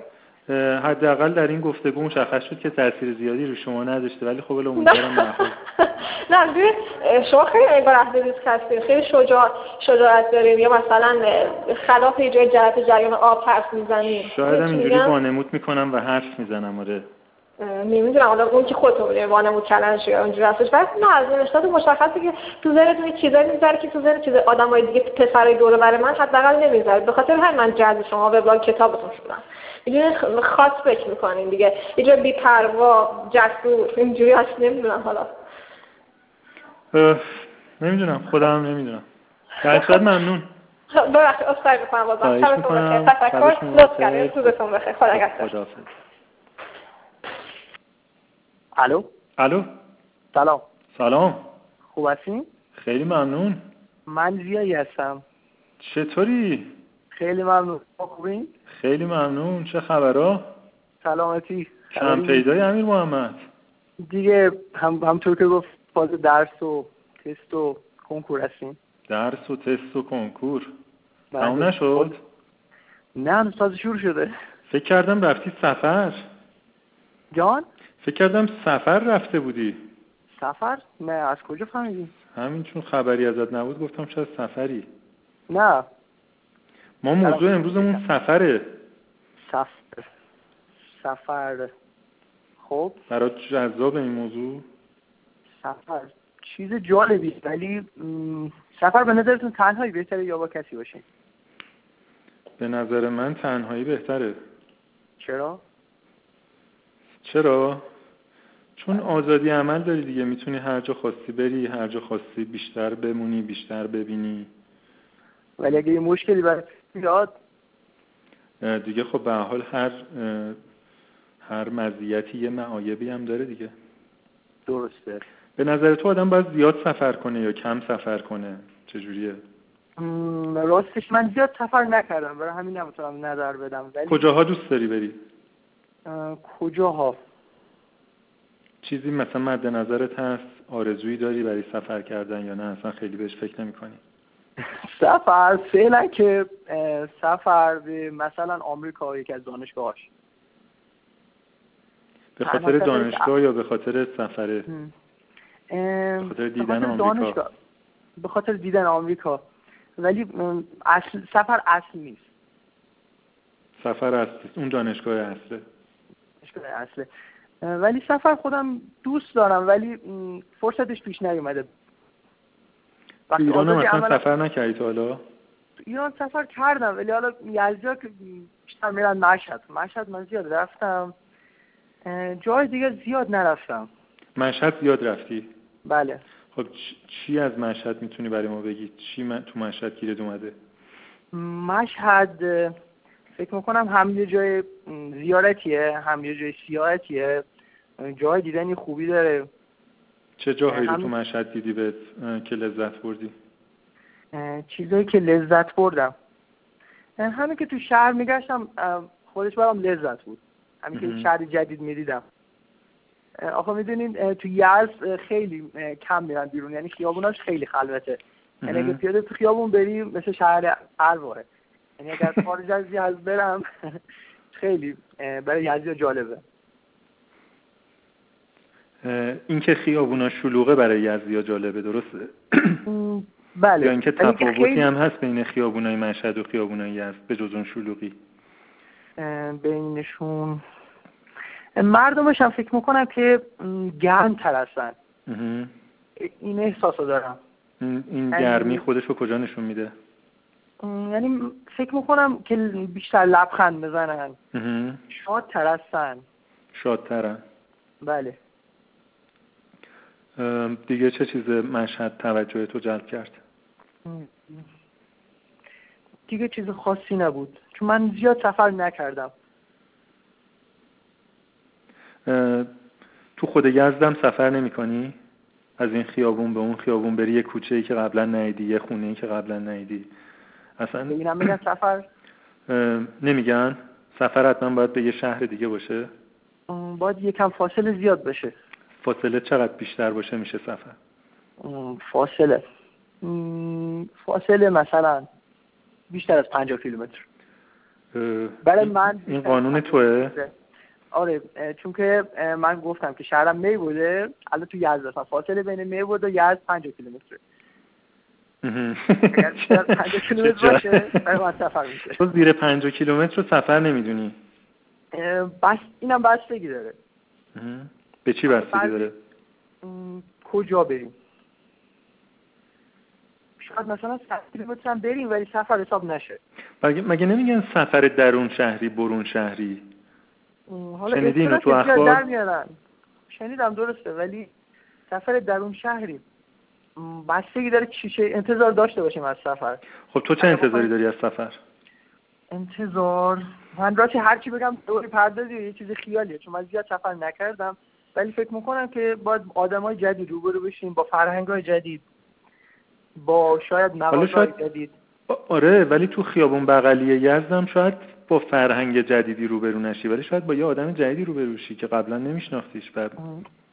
حداقل در این گفتگو مشخص شد که تاثیر زیادی رو شما نداشته ولی خب امیدوارم محفوظ نه شما خیلی انگار اهل ریسک هستید خیلی شجاع شجاعت داریم یا مثلا خلاف یه جای جهت جریان آب حرف می‌زنیم شاید هم اینجوری وانمود می‌کنم و حرف می‌زنم آره. نمی‌دونم حالا اون که خودتون وانمود کردن یا اونجوری هستش. ولی نه از نوشتات مشخصه که تو ذهنتون چیزایی می‌ذاره که تو ذهن چیز آدمای دیگه پسرای دور برای من حداقل نمی‌ذاره به خاطر همین من جذب شما وبلاگ کتابتون شدم. اینجوری خاص فکر می‌کنین دیگه. یه بی پروا جسور اینجوری هست نمی‌دونم حالا. نمی‌دونم خودم نمی‌دونم. در صورت ممنون. ببخشید اصخایی می‌کنم بازم شبتون بخیر. تفکر لطف کردید روزتون بخیر خدا نگهدار. الو؟ الو؟ سلام. سلام. خوب هستین؟ خیلی ممنون. من زیایی هستم. چطوری؟ خیلی ممنون. خوبین؟ خیلی ممنون. چه خبرها؟ سلامتی. کم پیدای امیر محمد؟ دیگه هم همطور که گفت فاز درس و تست و کنکور هستیم. درس و تست و کنکور. بله. تموم نشد؟ نه تازه شروع شده. فکر کردم رفتی سفر. جان؟ فکر کردم سفر رفته بودی. سفر؟ نه از کجا فهمیدی؟ همین چون خبری ازت نبود گفتم شاید سفری؟ نه. ما موضوع امروزمون سفره. سفر. سفر. خب. برات جذاب این موضوع. سفر. چیز جالبی ولی سفر به نظرتون تنهایی بهتره یا با کسی باشین به نظر من تنهایی بهتره. چرا؟ چرا؟ چون آزادی عمل داری دیگه. می‌تونی هر جا خواستی بری هر جا خواستی بیشتر بمونی بیشتر ببینی. ولی اگه یه مشکلی برای میاد دیگه خب به حال هر هر مزیتی یه معایبی هم داره دیگه. درسته. به نظر تو آدم باید زیاد سفر کنه یا کم سفر کنه؟ چجوریه راستش من زیاد سفر نکردم. برای همین نمی‌تونم نظر بدم. ولی کجاها دوست داری بری؟ کجاها؟ چیزی مثلا مد نظرت هست؟ آرزویی داری برای سفر کردن یا نه؟ اصلا خیلی بهش فکر نمی کنی سفر فعلا که سفر به مثلا آمریکا یکی از دانشگاهاش به خاطر دانشگاه یا به خاطر سفره به خاطر دیدن آمریکا. به خاطر دیدن آمریکا. ولی اصل سفر اصل نیست. سفر اصل اون دانشگاه اصله دانشگاه اصله ولی سفر خودم دوست دارم ولی فرصتش پیش نیومده. ایران مثلا سفر نکردی تو حالا؟ ایران سفر کردم ولی حالا یزدیا که بیشتر میرن مشهد. مشهد من زیاد رفتم. جای دیگه زیاد نرفتم. مشهد زیاد رفتی؟ بله. خب چی از مشهد می‌تونی برای ما بگی؟ چی تو مشهد گیرت اومده؟ مشهد فکر می‌کنم هم یه جای زیارتیه هم یه جای سیاحتیه. جای دیدنی خوبی داره. چه جاهایی رو تو مشهد دیدی به که لذت بردی؟ چیزایی که لذت بردم. همین که تو شهر میگشتم خودش برام لذت بود. همین که شهر جدید می‌دیدم. آخه می‌دونین تو یزد خیلی کم میرن بیرون. یعنی خیابوناش خیلی خلوته. یعنی اگه پیاده تو خیابون بری مثل شهر ارواره یعنی اگر خارج از یزد برم خیلی برای یزدی جالبه. اینکه خیابونا شلوغه برای یزدیا جالبه درسته؟ بله. یا اینکه تفاوتی هم هست بین خیابونای مشهد و خیابونای یزد به جز اون شلوغی؟ بینشون. مردمش هم فکر می‌کنم که گرم تر هستن. این احساس دارم. این گرمی خودش رو کجا نشون میده؟ یعنی فکر می‌کنم که بیشتر لبخند بزنن. شاد ترستن شادترن. بله. دیگه چه چیز مشهد توجه تو جلب کرد؟ دیگه چیز خاصی نبود چون من زیاد سفر نکردم. تو خود یزدم سفر نمی کنی؟ از این خیابون به اون خیابون بری یه کوچه ای که قبلا نیدی یه خونه ای که قبلا نیدی. اصلا اینم میگن سفر؟ نمیگن. سفر حتما باید به یه شهر دیگه باشه. باید یکم فاصله زیاد بشه. فاصله چقدر بیشتر باشه میشه سفر فاصله. فاصله مثلا بیشتر از 50 کیلومتر. برای من این قانون توه؟ آره چون که من گفتم که شهرم می بوده الان تو یزد فاصله بین می بود و یزد 50 کیلومتر اگر بیشتر 50 کیلومتر باشه برای من سفر میشه. تو زیر 50 کیلومتر رو سفر نمی‌دونی؟ بس اینم بستگی داره. به چی بستگی داره؟ کجا بریم؟ شاید مثلا 100 کیلومتر هم بریم ولی سفر حساب نشه. مگه نمیگن سفر درون شهری برون شهری؟ حالا شنیدی اینو تو اخبار؟ شنیدم درسته ولی سفر درون شهری. بستگی داره چی چه انتظار داشته باشیم از سفر. خب تو چه انتظاری داری از سفر؟ انتظار من راستی هر چی بگم دوری پردازی یه چیز خیالیه چون من زیاد سفر نکردم. ولی فکر می‌کنم که باید های جدید روبرو بشیم با فرهنگ های جدید با شاید نوازهای جدید. آره ولی تو خیابون بغلی یزدم شاید با فرهنگ جدیدی روبرو نشی ولی شاید با یه آدم جدیدی روبرو شی که قبلا نمیشناختیش بعد.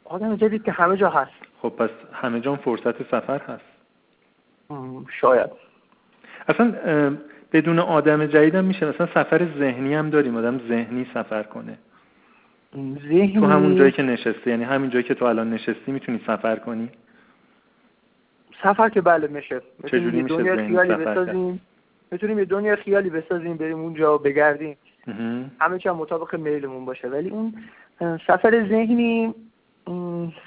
آدم جدید که همه جا هست. خب پس همه جا فرصت سفر هست. شاید. اصلا بدون آدم جدید هم میشه مثلا سفر ذهنی هم داریم آدم ذهنی سفر کنه. ذهنی تو همون جایی که نشستی یعنی همین جایی که تو الان نشستی می‌تونی سفر کنی؟ سفر که بله میشه چجوری میشه ذهنی سفر بسازیم. می‌تونیم یه دنیا خیالی بسازیم بریم اونجا بگردیم. همه چی مطابق میلمون باشه. ولی اون سفر ذهنی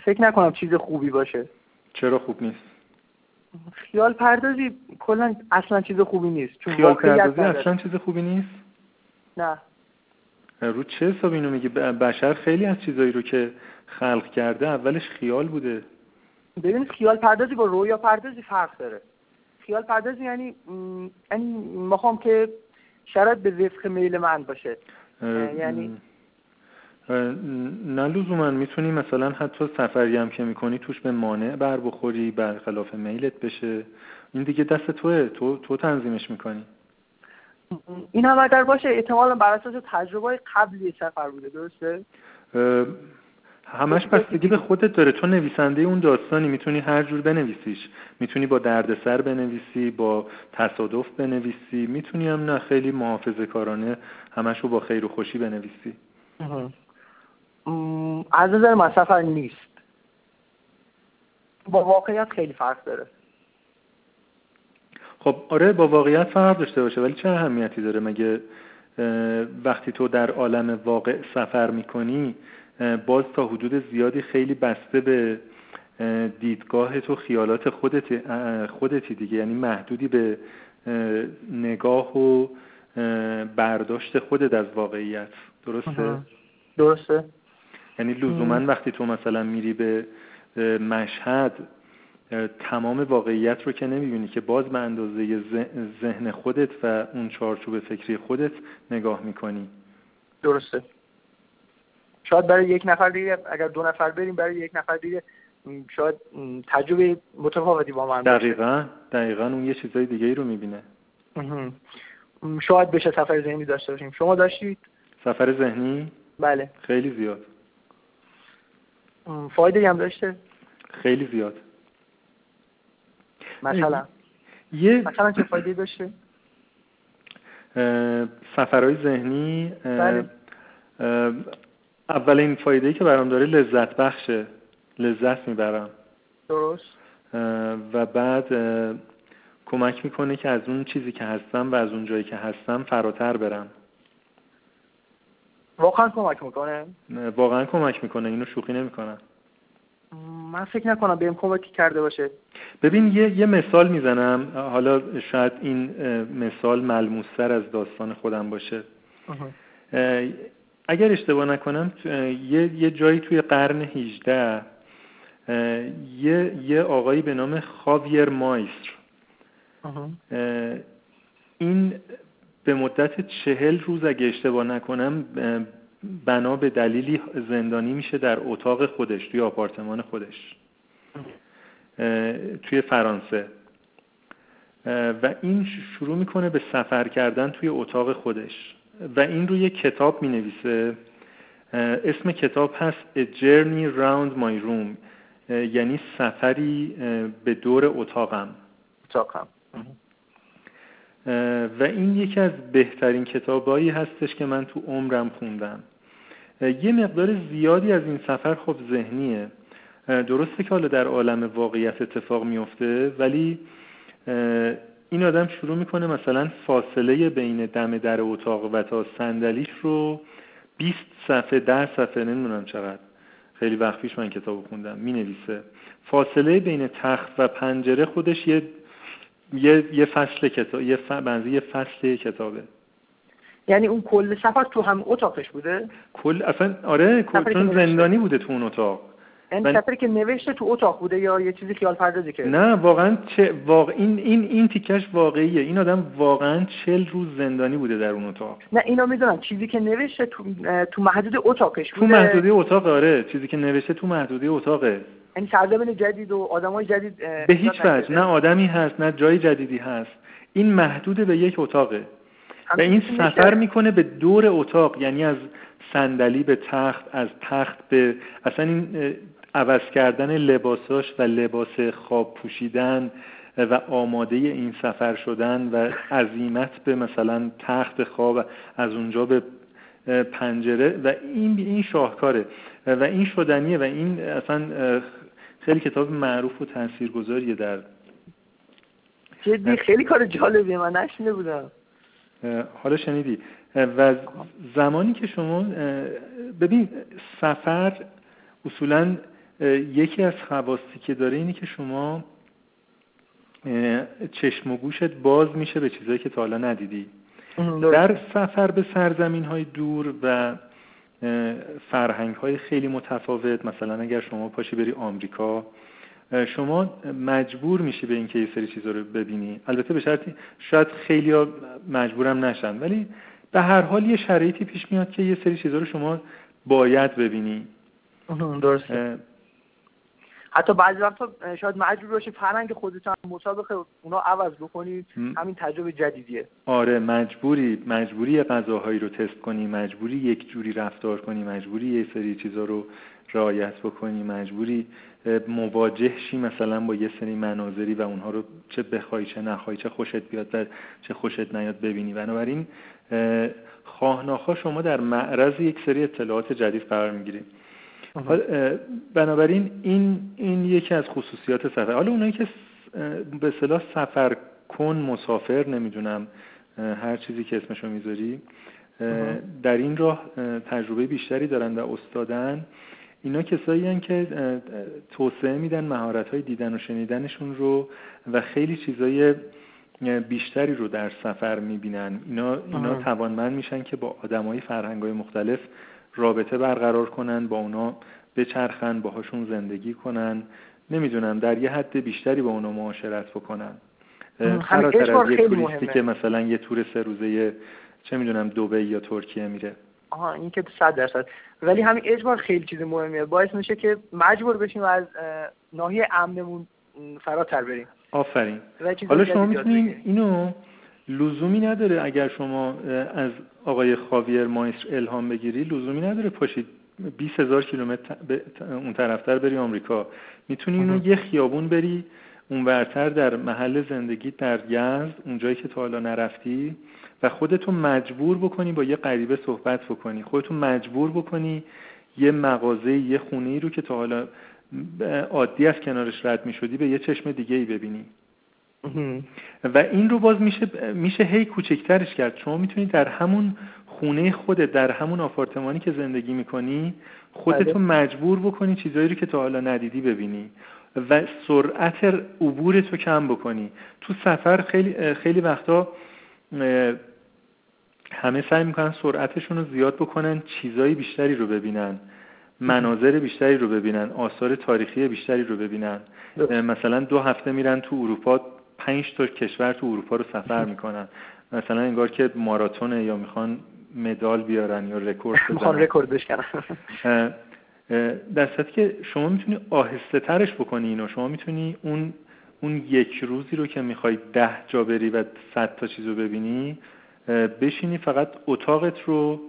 فکر نکنم چیز خوبی باشه. چرا خوب نیست؟ خیال پردازی کلا اصلا چیز خوبی نیست. چون خیال پردازی. اصلا چیز خوبی نیست؟ نه. رو چه حساب اینو میگی؟ بشر خیلی از چیزایی رو که خلق کرده اولش خیال بوده. ببین خیال پردازی با رویا پردازی فرق داره. خیال پردازی یعنی یعنی می‌خوام که شرط به وفق میل من باشه. یعنی نه لزوما می‌تونی مثلا حتی سفری هم که می‌کنی توش به مانع بر بخوری برخلاف میلت بشه. این دیگه دست توه. تو تو تنظیمش می‌کنی. این هم اگر باشه احتمالا بر اساس تجربه قبلی سفر بوده درسته؟ همش بستگی به خودت داره. تو نویسنده اون داستانی می‌تونی هر جور بنویسیش. می‌تونی با دردسر بنویسی با تصادف بنویسی. می‌تونی هم نه خیلی محافظه کارانه همش رو با خیر و خوشی بنویسی. از نظر من سفر نیست. با واقعیت خیلی فرق داره. خب آره با واقعیت فرق داشته باشه ولی چه اهمیتی داره؟ مگه وقتی تو در عالم واقع سفر می‌کنی باز تا حدود زیادی خیلی بسته به دیدگاه تو خیالات خودت خودتی دیگه. یعنی محدودی به نگاه و برداشت خودت از واقعیت. درسته؟ درسته. یعنی لزوما وقتی تو مثلا میری به مشهد تمام واقعیت رو که نمی‌بینی که باز به اندازه ذهن خودت و اون چارچوب فکری خودت نگاه می‌کنی. درسته. شاید برای یک نفر دیگه اگر دو نفر بریم برای یک نفر دیگه شاید تجربه متفاوتی با من دقیقا دقیقا اون یه چیزای دیگه ای رو می‌بینه. شاید بشه سفر ذهنی داشته باشیم. شما داشتید؟ سفر ذهنی؟ بله. خیلی زیاد. فایده هم داشته؟ خیلی زیاد. مثلا. یه مثلا چه فایده داشته؟ سفرهای ذهنی بله. اولین فایده ای که برام داره لذت بخشه. لذت می‌برم. درست. و بعد کمک می‌کنه که از اون چیزی که هستم و از اون جایی که هستم فراتر برم. واقعا کمک می‌کنه؟ واقعا کمک می‌کنه. اینو شوخی نمی‌کنم. من فکر نکنم بهم کمکی کرده باشه. ببین یه, یه مثال می‌زنم. حالا شاید این مثال ملموستر از داستان خودم باشه. اگر اشتباه نکنم یه, یه جایی توی قرن 18 یه, یه آقایی به نام خاویر مایستر. این به مدت چهل روز اگه اشتباه نکنم بنا به دلیلی زندانی میشه در اتاق خودش توی آپارتمان خودش. توی فرانسه. و این شروع می‌کنه به سفر کردن توی اتاق خودش. و این رو یه کتاب می نویسه اسم کتاب هست A Journey Round My Room. یعنی سفری به دور اتاقم. اتاقم. و این یکی از بهترین کتابایی هستش که من تو عمرم خوندم. یه مقدار زیادی از این سفر خب ذهنیه. درسته که حالا در عالم واقعیت اتفاق میفته ولی این آدم شروع می‌کنه مثلا فاصله بین دم در اتاق و تا صندلیش رو 20 صفحه ده صفحه نمی‌دونم چقدر. خیلی وقت پیش من کتاب خوندم می نویسه فاصله بین تخت و پنجره خودش یه یه, یه فصل کتاب یه ف... یه فصل کتابه. یعنی اون کل سفر تو هم اتاقش بوده؟ کل اصلا آره چون زندانی بوده تو اون اتاق. یعنی من... سفری که نوشته تو اتاق بوده یا یه چیزی خیال پردازی کرده نه واقعا چه واقع... این این این تیکش واقعیه. این آدم واقعا چل روز زندانی بوده در اون اتاق. نه اینا می‌دونم چیزی که نوشته تو تو محدود اتاقش بوده؟ تو محدوده اتاق آره. چیزی که نوشته تو محدوده اتاقه. یعنی سرزمین جدید و آدمای جدید به هیچ وجه. نه آدمی هست نه جای جدیدی هست. این محدود به یک اتاقه. و این سفر می‌کنه به دور اتاق یعنی از صندلی به تخت از تخت به اصلا این عوض کردن لباساش و لباس خواب پوشیدن و آماده این سفر شدن و عظیمت به مثلا تخت خواب از اونجا به پنجره. و این این شاهکاره. و این شدنیه و این اصلا خیلی کتاب معروف و تاثیرگذاریه در جدی خیلی کار جالبیه من نشنیده بودم. حالا شنیدی. و زمانی که شما ببین سفر اصولا یکی از خواستی که داره اینه که شما چشم و گوشت باز میشه به چیزایی که تا حالا ندیدی. در سفر به سرزمین های دور و فرهنگ های خیلی متفاوت. مثلا اگر شما پاشی بری آمریکا شما مجبور میشی به اینکه یه سری چیزا رو ببینی. البته به شرطی شاید خیلی ها مجبورم نشن ولی به هر حال یه شرایطی پیش میاد که یه سری چیزا رو شما باید ببینی. درسته. حتی بعضی وقتا شاید مجبور باشی فرهنگ خودت هم مسابقه اونا عوض بکنی. همین تجربه جدیدیه. آره مجبوری مجبوری غذاهایی رو تست کنی مجبوری یک جوری رفتار کنی مجبوری یه سری چیزا رو رعایت بکنی مجبوری مواجه شی مثلا با یه سری مناظری و اونها رو چه بخوای چه نخوای چه خوشت بیاد و چه خوشت نیاد ببینی. بنابراین خواه شما در معرض یک سری اطلاعات جدید قرار می‌گیرید. بنابراین این این یکی از خصوصیات سفر. حالا اونایی که به اصطلاح سفر کن مسافر نمی‌دونم هر چیزی که اسمشو می‌ذاری در این راه تجربه بیشتری دارن و استادن. اینا کسایی هن که توسعه میدن مهارت های دیدن و شنیدنشون رو و خیلی چیزای بیشتری رو در سفر می‌بینن. اینا, اینا توانمند میشن که با آدمای فرهنگ های مختلف رابطه برقرار کنن با اونا بچرخن باهاشون زندگی کنن. نمی‌دونم در یه حد بیشتری با اونا معاشرت بکنن. فراتر از یه توریستی که مثلا یه تور سه روزه چه می‌دونم دبی یا ترکیه میره. آها این که صد درصد. ولی همین اجبار خیلی چیز مهمیه. باعث میشه که مجبور بشیم از ناحیه امنمون فراتر بریم. آفرین. حالا شما می‌تونین اینو لزومی نداره اگر شما از آقای خاویر مایستر الهام بگیری لزومی نداره. پاشید 20 هزار کیلومتر اون طرفتر بری آمریکا. می‌تونی اینو یه خیابون بری اونورتر در محل زندگی در یزد اونجایی که تا حالا نرفتی و خودتو مجبور بکنی با یه غریبه صحبت بکنی. خودتو مجبور بکنی یه مغازه یه خونه رو که تا حالا عادی از کنارش رد می شدی به یه چشم دیگه ای ببینی. و این رو باز میشه میشه هی کوچکترش کرد. شما می‌تونید در همون خونه خودت در همون آپارتمانی که زندگی می‌کنی خودتو بله. مجبور بکنی چیزایی رو که تا حالا ندیدی ببینی و سرعت عبور تو کم بکنی. تو سفر خیلی خیلی وقتا همه سعی می‌کنن سرعتشون رو زیاد بکنن چیزایی بیشتری رو ببینن مناظر بیشتری رو ببینن آثار تاریخی بیشتری رو ببینن. مثلا دو هفته میرن تو اروپا پنج تا کشور تو اروپا رو سفر می‌کنن. مثلا انگار که ماراتونه یا می‌خوان مدال بیارن یا رکورد می‌خوان رکورد بشکنن. در که شما می‌تونی آهسته ترش بکنی اینو. شما می‌تونی اون اون یک روزی رو که می‌خوای ده جا بری و صد تا چیز رو ببینی بشینی فقط اتاقت رو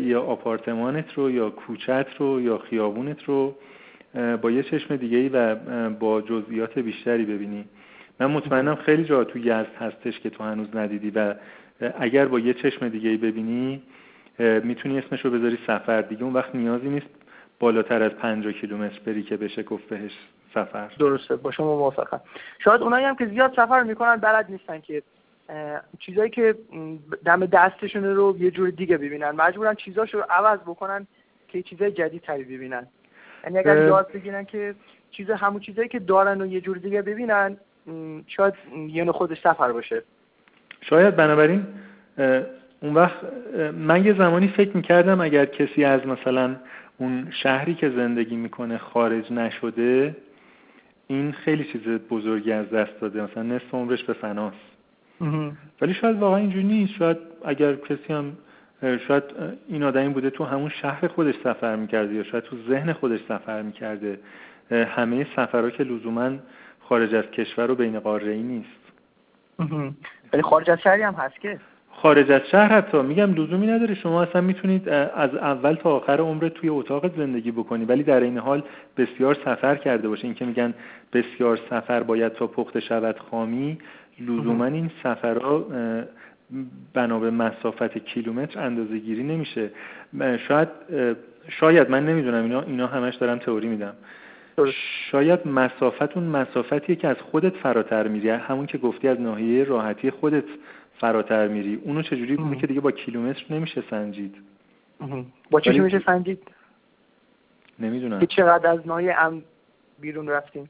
یا آپارتمانت رو یا کوچت رو یا خیابونت رو با یه چشم دیگه ای و با جزئیات بیشتری ببینی. من مطمئنم خیلی جا تو یزد هستش که تو هنوز ندیدی و اگر با یه چشم دیگه ای ببینی می‌تونی اسمش رو بذاری سفر. دیگه اون وقت نیازی نیست بالاتر از 50 کیلومتر بری که بشه گفت بهش سفر. درسته با شما موافقم. شاید اونایی هم که زیاد سفر می‌کنن بلد نیستن که چیزایی که دم دستشون رو یه جور دیگه ببینن. مجبورن چیزاشو رو عوض بکنن که چیزای جدید تری ببینن. یعنی اگر یاد بگیرن که چیز همون چیزایی که دارن و یه جور دیگه ببینن شاید یه خودش سفر باشه. شاید بنابراین اون وقت من یه زمانی فکر می‌کردم اگر کسی از مثلا اون شهری که زندگی می‌کنه خارج نشده این خیلی چیز بزرگی از دست داده مثلا نصف عمرش به فناست. ولی شاید واقعا اینجوری نیست. شاید اگر کسی هم شاید این آدمی بوده تو همون شهر خودش سفر می‌کرده یا شاید تو ذهن خودش سفر می‌کرده. همه سفرها که لزوما خارج از کشور و بین قاره ای نیست ولی خارج از شهری هم هست که. خارج از شهر حتی. میگم لزومی نداره. شما اصلا می‌تونید از اول تا آخر عمرت توی اتاق زندگی بکنی. ولی در این حال بسیار سفر کرده باشه اینکه میگن بسیار سفر باید تا پخته شود خامی لزوما این سفرها بنا به مسافت کیلومتر اندازه گیری نمیشه شاید شاید من نمی‌دونم. اینا اینا همش دارم تئوری میدم. شاید مسافت اون مسافتیه که از خودت فراتر میری همون که گفتی از ناحیه راحتی خودت فراتر میری اونو چجوری بود که دیگه با کیلومتر نمیشه سنجید؟ با چی میشه سنجید؟ نمی‌دونم. که چقدر از ناحیه ام بیرون رفتیم.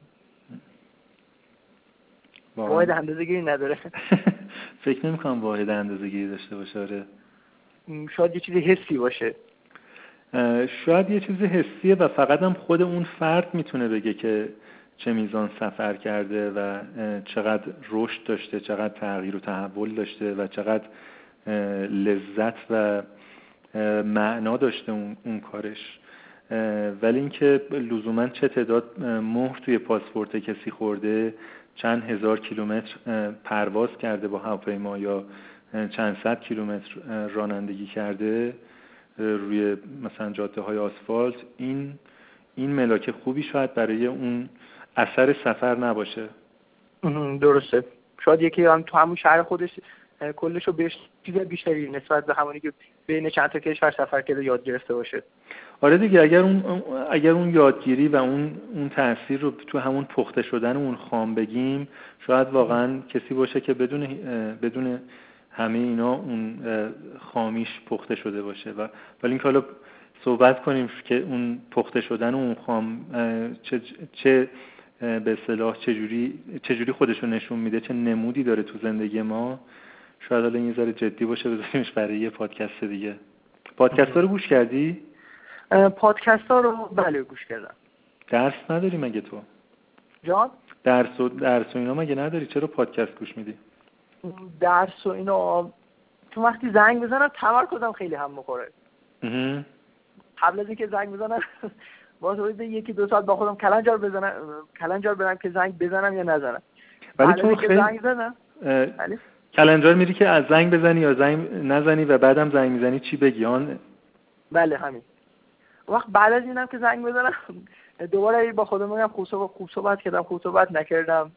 واحد اندازه گیری نداره. فکر نمی کنم واحد اندازه گیری داشته باشه آره. شاید یه چیزی حسی باشه. شاید یه چیز حسیه و فقط هم خود اون فرد می‌تونه بگه که چه میزان سفر کرده و چقدر رشد داشته چقدر تغییر و تحول داشته و چقدر لذت و معنا داشته اون, اون کارش. ولی اینکه لزوما چه تعداد مهر توی پاسپورت کسی خورده چند هزار کیلومتر پرواز کرده با هواپیما یا چند صد کیلومتر رانندگی کرده روی مثلا جاده های آسفالت این این ملاک خوبی شاید برای اون اثر سفر نباشه. درسته. شاید یکی هم تو همون شهر خودش کلش رو بهش چیز بیشتری نسبت به همونی که بین چند تا کشور سفر کرده یاد گرفته باشه. آره دیگه اگر اون اگر اون یادگیری و اون اون تاثیر رو تو همون پخته شدن اون خام بگیم شاید واقعا کسی باشه که بدون بدون همه اینا اون خامیش پخته شده باشه و ولی اینکه حالا صحبت کنیم که اون پخته شدن اون خام چه, چه به اصطلاح چجوری چجوری خودش رو نشون میده چه نمودی داره تو زندگی ما شاید حالا این ذره جدی باشه بذاریمش برای یه پادکست دیگه پادکست ها رو گوش کردی؟ پادکست ها رو بله گوش کردم درس نداری مگه تو؟ جان؟ درس و, درس و اینا مگه نداری چرا پادکست گوش میدی؟ درس و اینا تو وقتی زنگ بزنم تمرکزم خیلی هم می‌خوره. قبل از اینکه زنگ بزنم باز یکی دو ساعت با خودم کلنجار بزنم کلنجار برم که زنگ بزنم یا نزنم. ولی تو خیلی زنگ زدم کلنجار میری که از زنگ بزنی یا زنگ نزنی و بعدم زنگ می‌زنی چی بگی آن؟ بله همین. وقت بعد از اینم که زنگ بزنم دوباره با خودم میگم خوب صحبت کردم خوب صحبت نکردم.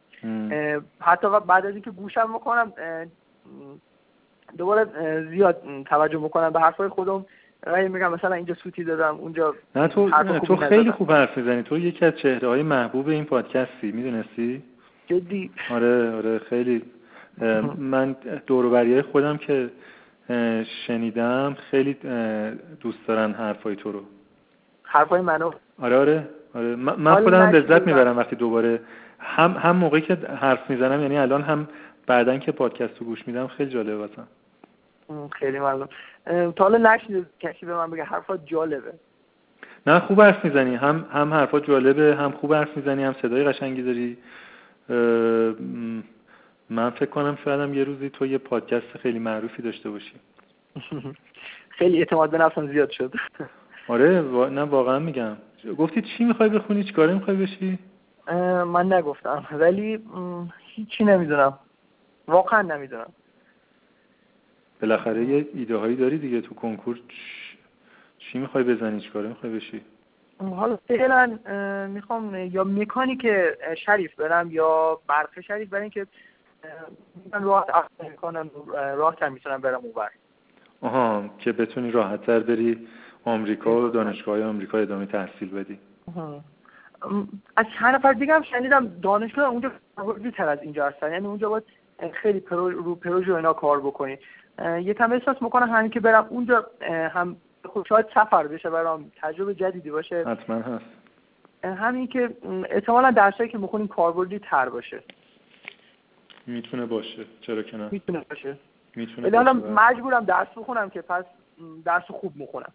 حتی بعد از اینکه گوشم می‌کنم دوباره زیاد توجه می‌کنم به حرفای خودم. رای میگم مثلا اینجا سوتی دادم اونجا نه تو تو خیلی خوب حرف می‌زنی. تو یکی از چهره های محبوب این پادکستی می‌دونستی؟ جدی. آره آره خیلی. من دوروبری خودم که شنیدم خیلی دوست دارن حرفای تو رو. حرفای منو. آره آره آره. من خودم لذت می‌برم وقتی دوباره هم هم موقعی که حرف می‌زنم یعنی الان هم بعدا که پادکست رو گوش میدم خیلی جالبه واسم خیلی ممنون. تا حالا نشنید کسی به من بگه حرفات جالبه. نه خوب حرف می‌زنی. هم هم حرفات جالبه هم خوب حرف می‌زنی هم صدای قشنگی داری. من فکر کنم شاید یه روزی تو یه پادکست خیلی معروفی داشته باشی. خیلی اعتماد به نفسم زیاد شد. آره نه واقعا میگم. گفتی چی می‌خوای بخونی؟ چی کاره می‌خوای بشی؟ من نگفتم. ولی هیچی نمی‌دونم. واقعا نمی‌دونم. بالاخره یه ایده هایی داری دیگه تو کنکور. چی می‌خوای بزنی؟ چی کاره می‌خوای بشی؟ حالا فعلا می‌خوام یا مکانیک شریف برم یا برق شریف برای اینکه من راحت می‌کنم راحت می‌تونم برم اونور آها که بتونی راحت تر بری آمریکا و دانشگاه آمریکا ادامه تحصیل بدی. از چند نفر دیگه هم شنیدم دانشگاه اونجا بیتر از اینجا هستن. یعنی اونجا باید خیلی پرو رو پروژه اینا کار بکنی. یکم احساس می‌کنم همین که برم اونجا هم خب شاید سفر بشه برام تجربه جدیدی باشه. حتما هست. همین که احتمالا درسایی که می‌خونیم کاربردی تر باشه. می‌تونه باشه. چرا که نه؟ می‌تونه باشه. می‌تونه ولی حالا مجبورم درس بخونم که پس درس خوب می‌خونم.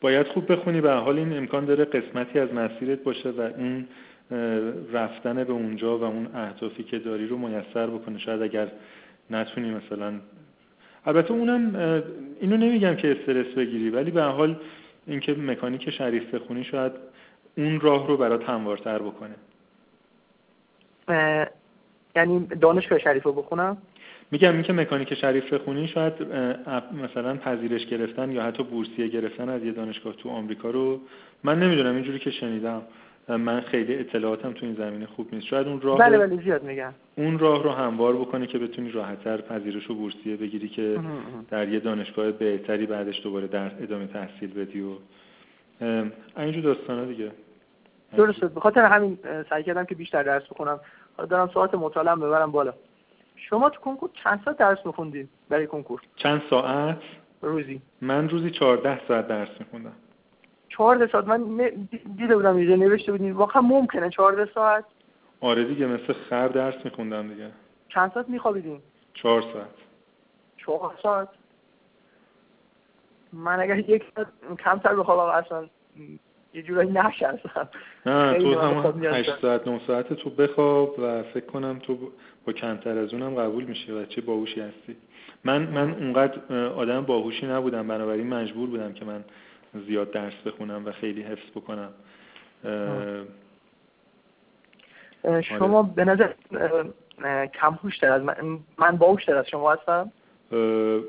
باید خوب بخونی به حال این امکان داره قسمتی از مسیرت باشه و این رفتن به اونجا و اون اهدافی که داری رو میسر بکنه. شاید اگر نتونی مثلا البته اونم اینو نمیگم که استرس بگیری ولی به حال اینکه مکانیک شریف بخونی شاید اون راه رو برات هموارتر بکنه. یعنی دانشگاه شریف رو بخونم؟ میگم اینکه مکانیک شریف بخونی شاید مثلا پذیرش گرفتن یا حتی بورسیه گرفتن از یه دانشگاه تو آمریکا رو من نمی‌دونم اینجوری که شنیدم. من خیلی اطلاعاتم تو این زمینه خوب نیست. شاید اون راه بله بله زیاد میگم. اون راه رو هموار بکنه که بتونی راحتتر پذیرش و بورسیه بگیری که در یه دانشگاه بهتری بعدش دوباره در ادامه تحصیل بدی و اینجور داستانا دیگه. درسته به خاطر همین سعی کردم که بیشتر درس بخونم. دارم ساعت مطالعه ببرم بالا. شما تو کنکور چند ساعت درس میخوندید برای کنکور؟ چند ساعت؟ روزی. من روزی 14 ساعت درس میخوندم. 14 ساعت؟ من دیده بودم اینجا نوشته بودین. واقعا ممکنه 14 ساعت؟ آره دیگه مثل خر درس میخوندم دیگه. چند ساعت میخوابیدین؟ 4 ساعت. 4 ساعت؟ من اگر یک ساعت کمتر بخوابم اصلا یه جورایی نشستم نه تو هم 8 ساعت 9 ساعت تو بخواب و فکر کنم تو با کمتر از اونم قبول میشه و چه باهوشی هستی. من من اونقدر آدم باهوشی نبودم بنابراین مجبور بودم که من زیاد درس بخونم و خیلی حفظ بکنم. شما به نظر کم تر از من من باهوشتر از شما هستم؟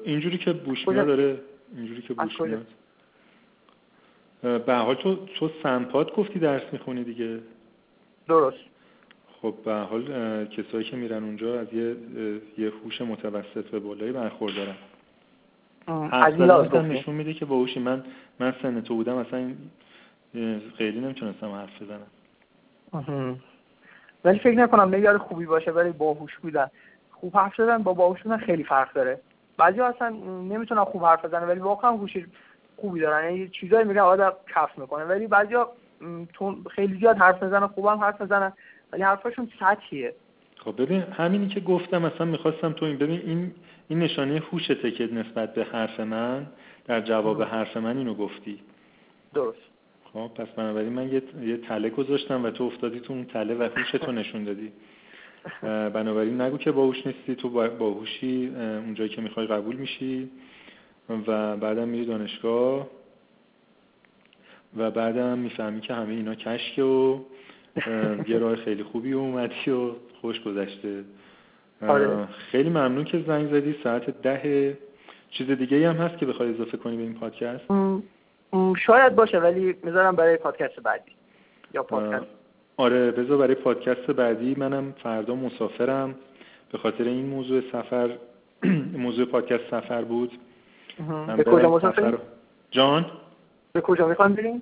اینجوری که بوش میاد داره اینجوری که بوش میاد. به حال تو تو سنپاد گفتی درس می‌خونی دیگه. درست. خب به حال کسایی که میرن اونجا از یه یه هوش متوسط به بالایی برخوردارن. از نشون میده که باهوشی من من سن تو بودم اصلا خیلی نمی‌تونستم حرف بزنم. ولی فکر نکنم نگار خوبی باشه ولی باهوش بودن. خوب حرف زدن با باهوش بودن خیلی فرق داره. بعضی اصلا نمی‌تونن خوب حرف بزنن ولی واقعا هوش خوبی دارن. یعنی چیزایی میگن آدم کف می‌کنه. ولی بعضیا خیلی زیاد حرف می‌زنن خوبم حرف می‌زنن. ولی حرفاشون سطحیه. خب ببین همینی که گفتم مثلا می‌خواستم تو این ببین این این نشانه هوشته که نسبت به حرف من در جواب حرف من اینو گفتی. درست. خب پس بنابراین من یه, یه تله گذاشتم و تو افتادی تو اون تله و هوشتو نشون دادی. بنابراین نگو که باهوش نیستی تو باهوشی اونجایی که می‌خوای قبول میشی. و بعدم میری دانشگاه و بعدم می‌فهمی که همه اینا کشکه و یه راه خیلی خوبی اومدی و خوش گذشته. آره. خیلی ممنون که زنگ زدی. ساعت ده چیز دیگه هم هست که بخوای اضافه کنی به این پادکست؟ شاید باشه ولی می‌ذارم برای پادکست بعدی یا پادکست. آره بذار برای پادکست بعدی. منم فردا مسافرم. به خاطر این موضوع سفر موضوع پادکست سفر بود. به کجا مسافر جان؟ به کجا می‌خوام بریم؟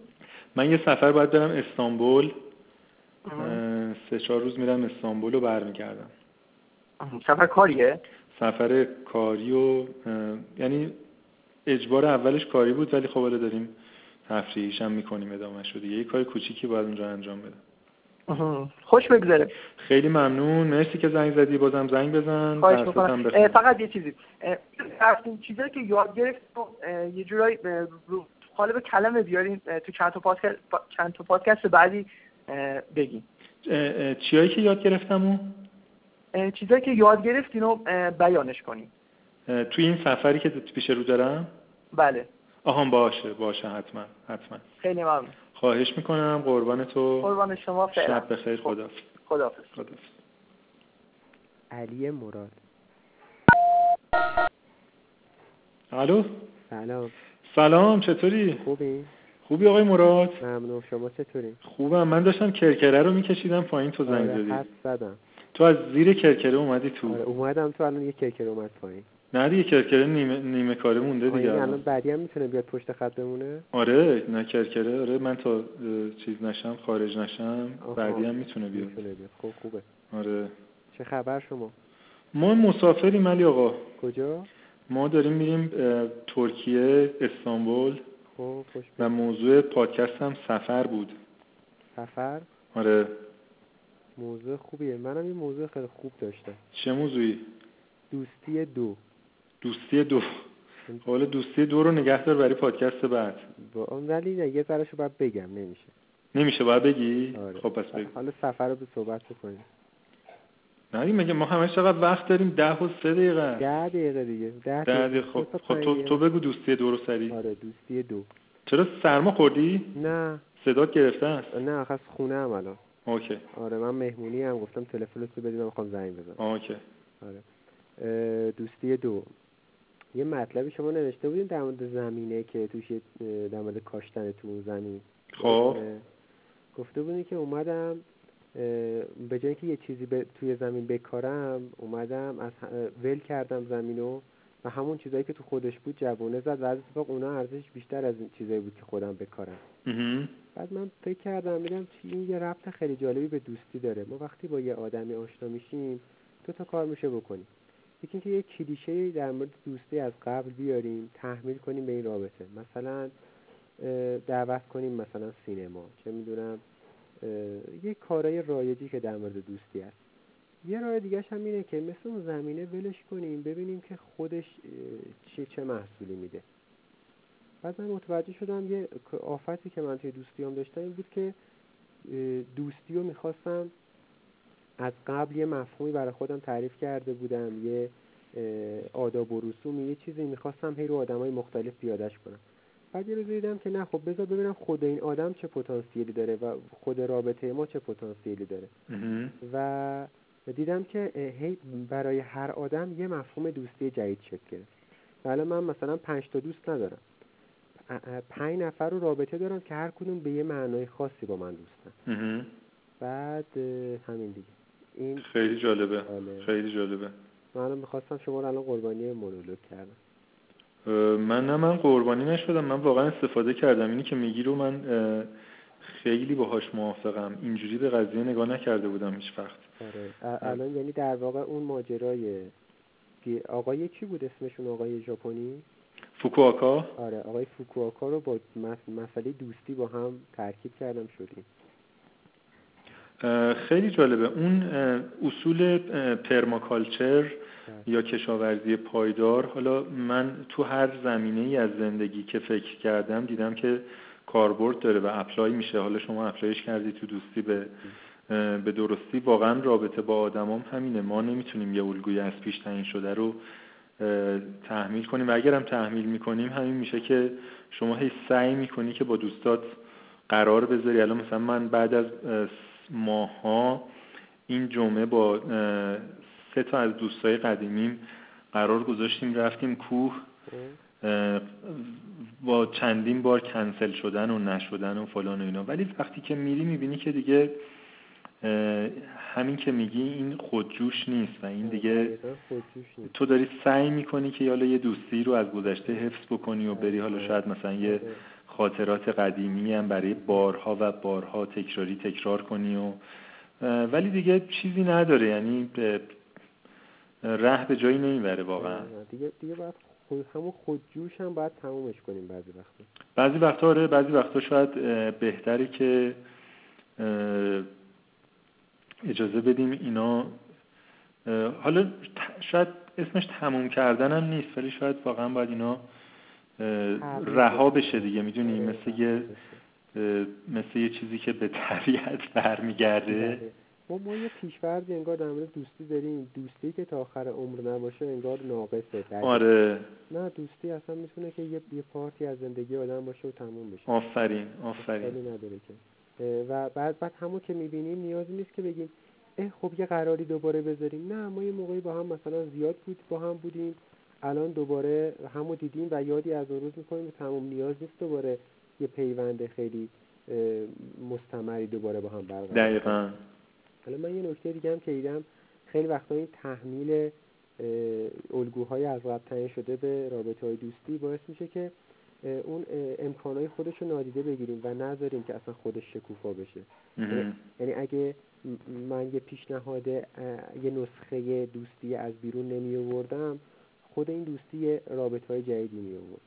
من یه سفر باید برم استانبول. سه چهار روز میرم استانبول و برمیگردم. سفر کاریه؟ سفر کاری و یعنی اجبار اولش کاری بود ولی خب حالا داریم تفریحیش هم می‌کنیم ادامه شده یه کار کوچیکی باید اونجا انجام بدم. خوش بگذره. خیلی ممنون. مرسی که زنگ زدی. بازم زنگ بزن. فقط یه چیزی. این چیزایی که یاد گرفت یه جورایی قالب کلمه بیارین تو چند تا پادکست چند تا پادکست بعدی بگین چیایی که یاد گرفتم اون چیزایی که یاد گرفتین رو بیانش کنیم. توی این سفری که پیش رو دارم؟ بله. آهان باشه باشه حتما حتما. خیلی ممنون. خواهش می‌کنم قربان تو. قربان شما فعلا. شب بخیر خدا خدا علی مراد. الو؟ سلام. سلام چطوری؟ خوبی؟ خوبی آقای مراد؟ ممنون. شما چطوری؟ خوبم. من داشتم کرکره رو میکشیدم پایین تو زنگ آره، زدی. زدم. تو از زیر کرکره اومدی تو. آره اومدم تو الان یه کرکره اومد پایین. نه دیگه کرکره نیمه, نیمه کاره مونده دیگه الان بعدی هم می‌تونه بیاد پشت خط بمونه؟ آره نه کرکره. آره من تا چیز نشم خارج نشم بعدی هم می‌تونه بیاد. می‌تونه بیاد. خب خوبه. آره. چه خبر شما؟ ما مسافریم علی آقا. کجا؟ ما داریم میریم ترکیه استانبول. خب خوش و موضوع پادکست هم سفر بود. سفر؟ آره. موضوع خوبیه. منم یه موضوع خیلی خوب داشتم. چه موضوعی؟ دوستی دو. دوستی دو. حالا دوستی دو رو نگه دار برای پادکست بعد. با اون ولی نه یه ذره رو باید بگم نمیشه. نمیشه باید بگی؟ آره. خب پس بگو. حالا سفر رو به صحبت بکنیم. نه مگه ما همه چقدر وقت داریم؟ ده و سه دقیقه ده دقیقه دیگه. ده دقیقه. خب, خب تو, تو بگو دوستی دو رو سری. آره دوستی دو. چرا سرما خوردی؟ نه. صدات گرفته است؟ نه آخه خونه هم الان. okay. آره من مهمونی هم گفتم تلفن تو بدید می‌خوام زنگ بزنم. okay. آره. دوستی دو. یه مطلبی شما نوشته بودین در مورد زمینه که توش در مورد کاشتن تو زمین. خب. گفته بودین که اومدم به جایی که یه چیزی توی زمین بکارم اومدم از ول کردم زمینو و همون چیزایی که تو خودش بود جوونه زد و از اتفاق اونا ارزش بیشتر از این چیزایی بود که خودم بکارم. بعد من فکر کردم میگم این یه ربط خیلی جالبی به دوستی داره. ما وقتی با یه آدمی آشنا میشیم دو تا کار میشه بکنیم. یکی اینکه یه کلیشه در مورد دوستی از قبل بیاریم تحمیل کنیم به این رابطه. مثلا دعوت کنیم مثلا سینما. چه می‌دونم یه کارای رایجی که در مورد دوستی هست. یه راه دیگه هم اینه که مثل اون زمینه ولش کنیم ببینیم که خودش چه چه محصولی میده. بعد من متوجه شدم یه آفتی که من توی دوستیام داشتم این بود که دوستی رو می‌خواستم از قبل یه مفهومی برای خودم تعریف کرده بودم یه آداب و رسومی یه چیزی می‌خواستم هی رو آدم های مختلف پیادش کنم. بعد یه روز دیدم که نه خب بذار ببینم خود این آدم چه پتانسیلی داره و خود رابطه ما چه پتانسیلی داره. و دیدم که هی برای هر آدم یه مفهوم دوستی جدید شکل گرفت. حالا من مثلا پنج تا دوست ندارم. پنج نفر رو رابطه دارم که هر کدوم به یه معنای خاصی با من دوستن. بعد همین دیگه. این خیلی جالبه. خیلی جالبه. من الان می‌خواستم شما رو الان قربانی مونولوگ کردم. من نه من قربانی نشدم. من واقعا استفاده کردم. اینی که میگی رو من خیلی باهاش موافقم. اینجوری به قضیه نگاه نکرده بودم هیچ وقت. آره. الان یعنی در واقع اون ماجرای آقای کی بود اسمشون؟ آقای ژاپنی؟ فوکواکا آره آقای فوکواکا رو با مسئله دوستی با هم ترکیب کردم شدیم. خیلی جالبه. اون اصول پرماکالچر یا کشاورزی پایدار. حالا من تو هر زمینه ای از زندگی که فکر کردم دیدم که کاربرد داره و apply میشه. حالا شما apply ش کردی تو دوستی به به درستی. واقعا رابطه با آدمام همینه. ما نمی‌تونیم یه الگوی از پیش تعیین شده رو تحمیل کنیم. و اگرم تحمیل می‌کنیم همین میشه که شما هی سعی می‌کنی که با دوستات قرار بذاری. الان مثلا من بعد از ماها این جمعه با سه تا از دوستای قدیمیم قرار گذاشتیم رفتیم کوه با چندین بار کنسل شدن و نشدن و فلان و اینا. ولی وقتی که میری می‌بینی که دیگه همین که میگی این خودجوش نیست و این دیگه تو داری سعی می‌کنی که حالا یه دوستی رو از گذشته حفظ بکنی و بری حالا شاید مثلا یه خاطرات قدیمی هم برای بارها و بارها تکراری تکرار کنی و ولی دیگه چیزی نداره. یعنی ره به جایی نمی‌بره واقعا. دیگه دیگه باید خود همون خودجوش هم باید تمومش کنیم بعضی وقتا. بعضی وقتا آره بعضی وقتا شاید بهتره که اجازه بدیم اینا حالا شاید اسمش تموم کردن هم نیست ولی شاید واقعا باید اینا رها بشه. دیگه. می‌دونی آره، مثل یه مثل یه چیزی که به طبیعت برمیگرده. ما ما یه پیشورزی انگار در مورد دوستی داریم. دوستی که تا آخر عمر نباشه انگار ناقصه آره. نه دوستی اصلا می‌تونه که یه, یه پارتی از زندگی آدم باشه و تموم بشه. آفرین آفرین. نداره که. و بعد بعد همون که می‌بینیم نیازی نیست که بگیم اه خب یه قراری دوباره بذاریم. نه ما یه موقعی با هم مثلا زیاد بود با هم بودیم. الان دوباره همو دیدیم و یادی از اون روز می‌کنیم تمام نیاز نیست دوباره یه پیوند خیلی مستمری دوباره با هم برقرار دقیقا. حالا من یه نکته دیگه هم که دیدم خیلی وقتا این تحمیل الگوهای از قبل تعیین شده به رابطه های دوستی باعث میشه که اون امکانهای خودش رو نادیده بگیریم و نذاریم که اصلا خودش شکوفا بشه. یعنی اگه من یه پیشنهاد یه نسخه دوستی از بیرون نمی آوردم خود این دوستی رابطه های جدیدی می آورد.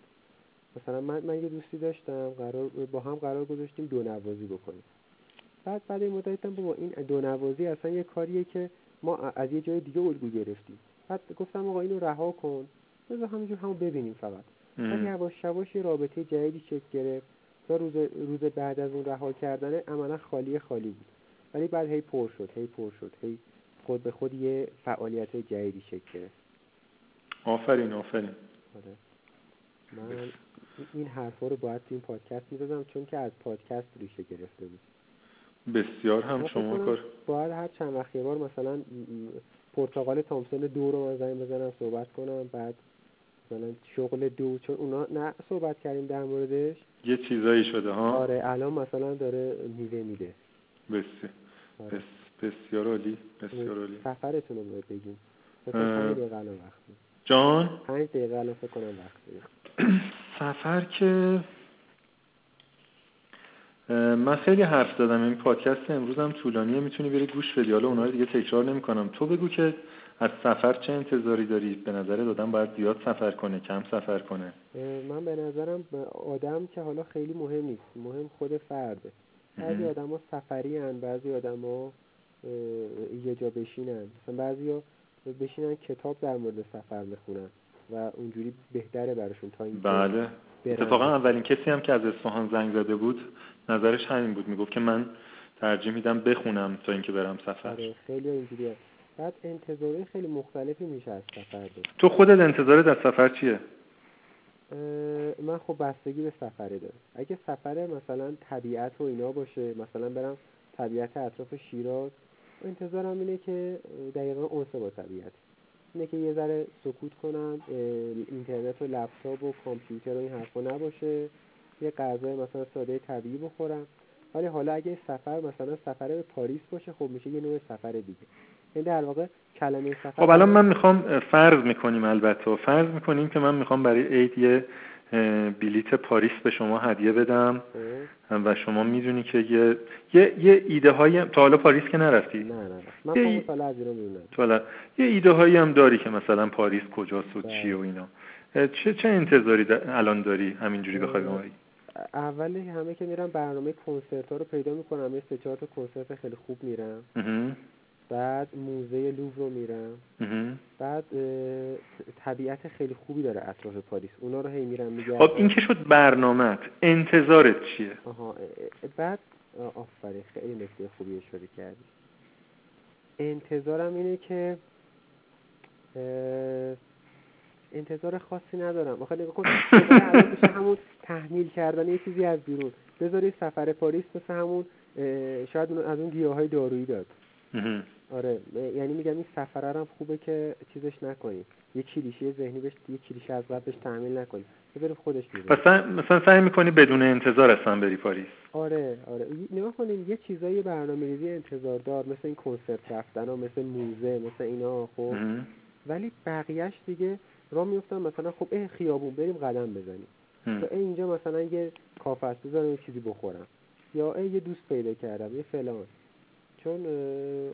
مثلا من, من یه دوستی داشتم قرار با هم قرار گذاشتیم دو نوازی بکنیم. بعد بعد این مدت با این دو نوازی اصلا یه کاریه که ما از یه جای دیگه الگو گرفتیم. بعد گفتم آقا اینو رها کن. بذار همینجور همو ببینیم فقط. بعد یواش یواش یه رابطه جدیدی شکل گرفت. تا روز روز بعد از اون رها کردن عملا خالی خالی بود. ولی بعد هی پر شد هی پر شد هی خود به خود یه فعالیت جدیدی شکل گرفت. آفرین آفرین. آره. من این حرفا رو باید تو این پادکست می‌دادم چون که از پادکست ریشه گرفته بود. بسیار هم شما کار. باید هر چند وقت یه بار مثلا پرتغال تامسون دو رو من زنگ بزنم صحبت کنم بعد مثلا شغل دو چون اونا نه صحبت کردیم در موردش. یه چیزایی شده ها؟ آره الان مثلا داره میوه میده. بسیار آره. بسیار عالی بسیار عالی. سفرتون رو بگیم. پنج دقیقه وقت جان؟ پنج دقیقه الان فکر کنم وقت سفر که من خیلی حرف زدم. این پادکست امروز هم طولانیه. می‌تونی بری گوش بدی. حالا اونها رو دیگه تکرار نمی‌کنم. تو بگو که از سفر چه انتظاری داری؟ به نظر دادم باید زیاد سفر کنه کم سفر کنه. من به نظرم آدم که حالا خیلی مهم نیست. مهم خود فرده. بعضی آدم ها سفری هن بعضی آدم ها یه جا بشینن. مثلا بعضی ها بشینن کتاب در مورد سفر بخونن و اونجوری بهتره براشون تا این بله. اتفاقا اولین کسی هم که از اصفهان زنگ زده بود نظرش همین بود. می‌گفت که من ترجیح میدم بخونم تا اینکه برم سفر. آره خیلی اینجوریه. بعد انتظاری خیلی مختلفی میشه از سفر داره. تو خودت انتظارت از سفر چیه؟ من خب بستگی به سفره داره اگه سفر مثلا طبیعت و اینا باشه مثلا برم طبیعت اطراف شیراز انتظارم اینه که دقیقا اونسه با طبیعت. اینه که یه ذره سکوت کنم اینترنت و لپتاپ و کامپیوتر و این حرفا نباشه. یه غذای مثلا ساده طبیعی بخورم. ولی حالا اگه سفر مثلا سفر به پاریس باشه خب میشه یه نوع سفر دیگه. این در واقع کلمه سفر خب الان من می‌خوام فرض می‌کنیم البته. فرض می‌کنیم که من می‌خوام برای عید یه بلیت پاریس به شما هدیه بدم. و شما می‌دونی که یه یه, یه ایده های تا حالا پاریس که نرفتی؟ نه نه من یه... از یه ایده هایی هم داری که مثلا پاریس کجاست و چی و اینا. چه چه انتظاری الان داری؟ همینجوری بخوای بگی اولی همه که میرم برنامه کنسرت ها رو پیدا می‌کنم یه سه چهار تا کنسرت خیلی خوب میرم بعد موزه لوور رو میرم بعد طبیعت خیلی خوبی داره اطراف پاریس. اونا رو هی میرم میگردم خب این که شد برنامه انتظارت چیه؟ آها بعد آفرین خیلی نکته خوبی اشاره کردی. انتظارم اینه که انتظار خاصی ندارم. آخه نگاه کن همون تحمیل کردن یه چیزی از بیرون. بذاری سفر پاریس مثل همون شاید از اون گیاه های دارویی داد. آره یعنی میگم این سفره هم خوبه که چیزش نکنی یه کلیشه ذهنی بهش یه کلیشه از قبلش تحمیل نکنی ببری خودش میره مثلا مثلا سعی می‌کنی بدون انتظار اصلا بری پاریس؟ آره آره. نگاه کنین یه چیزایی برنامه‌ریزی انتظار دار مثل این کنسرت رفتن ها مثل موزه مثل اینا خب. ولی بقیهش دیگه راه میفتم مثلا خب اه خیابون بریم قدم بزنیم. تو اینجا مثلا یه کافه است بذارم یه چیزی بخورم. یا ای یه دوست پیدا کردم یه فلان. چون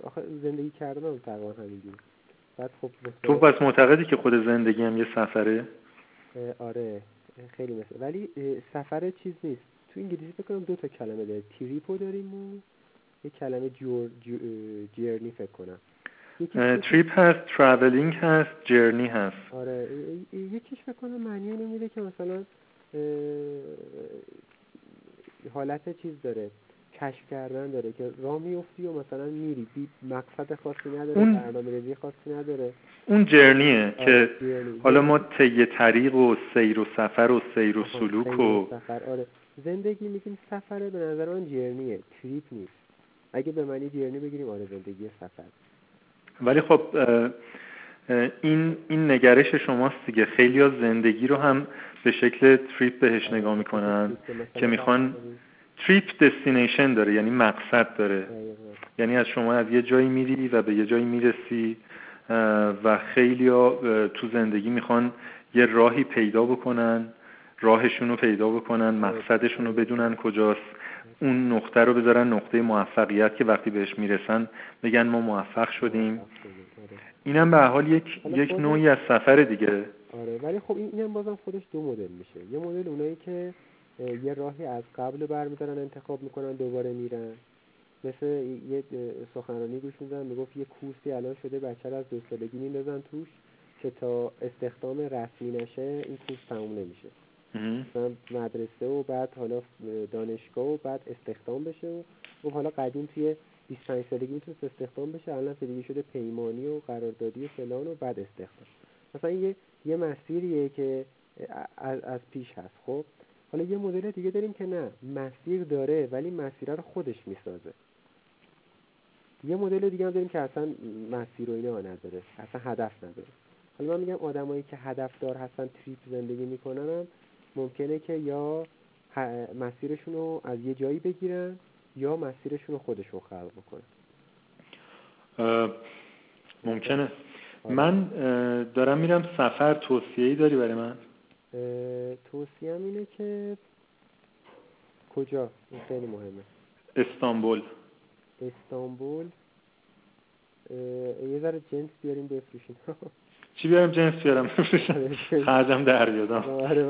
آخه زندگی کردن هم تقریبا همینجوری. بعد خب تو بس معتقدی که خود زندگی هم یه سفره؟ آره خیلی مثل. ولی سفر چیز نیست. تو انگلیسی فکر کنم دو تا کلمه داره. trip و داریم و یه کلمه جور journey فکر کنم. تریپ هست ترافلینگ هست جرنی هست. آره یکیش فکر کنم معنی اینو میده که مثلا حالت چیز داره کشف کردن داره که راه میفتی و مثلا میری. بی مقصد خاصی نداره اون برنامه ریزی خاصی نداره. اون جرنیه که حالا ما طی طریق و سیر و سفر و سیر و سلوک و سفر. آره زندگی میگیم سفره به نظر من جرنیه تریپ نیست. اگه به معنی جرنی بگیریم آره زندگی سفر. ولی خب این این نگرش شماست دیگه. خیلی از زندگی رو هم به شکل تریپ بهش نگاه می‌کنن که می‌خوان تریپ دستینیشن داره یعنی مقصد داره. یعنی از شما از یه جایی میری و به یه جایی می‌رسی و خیلی تو زندگی می‌خوان یه راهی پیدا بکنن راهشون رو پیدا بکنن مقصدشون رو بدونن کجاست. اون نقطه رو بذارن نقطه موفقیت که وقتی بهش می‌رسن بگن ما موفق شدیم. اینم به حال یک یک نوعی از سفر دیگه. آره ولی خب این اینم بازم خودش دو مدل میشه. یه مدل اونایی که یه راهی از قبل برمیدارن انتخاب می‌کنن دوباره میرن. مثل یه سخنرانی گوش میدن می‌گفت یه کورسی الان شده بچه از دو سالگی میندازن توش که تا استخدام رسمی نشه این کورس تموم نمیشه. مثلا مدرسه و بعد حالا دانشگاه و بعد استخدام بشه و حالا قدیم توی 25 سالگی می‌تونست استخدام بشه الان دیگه شده پیمانی و قراردادی و فلان و بعد استخدام. مثلا یه یه مسیریه که از, از پیش هست خب؟ حالا یه مدل دیگه داریم که نه مسیر داره ولی مسیر رو خودش می‌سازه. یه مدل دیگه هم داریم که اصلا مسیر و اینا نداره اصلا هدف نداره. حالا من میگم آدمایی که هدفدار هستن تریپ زندگی می‌کنن ممکنه که یا مسیرشون رو از یه جایی بگیرن یا مسیرشون رو خودشون خلق بکنن ممکنه. من دارم میرم سفر توصیه ای داری برای من؟ توصیه اینه که کجا؟ این خیلی مهمه. استانبول. استانبول؟ یه ذره جنس بیاریم بفروشین. چی بیارم جنس بیارم؟ خرجم در بیادم آره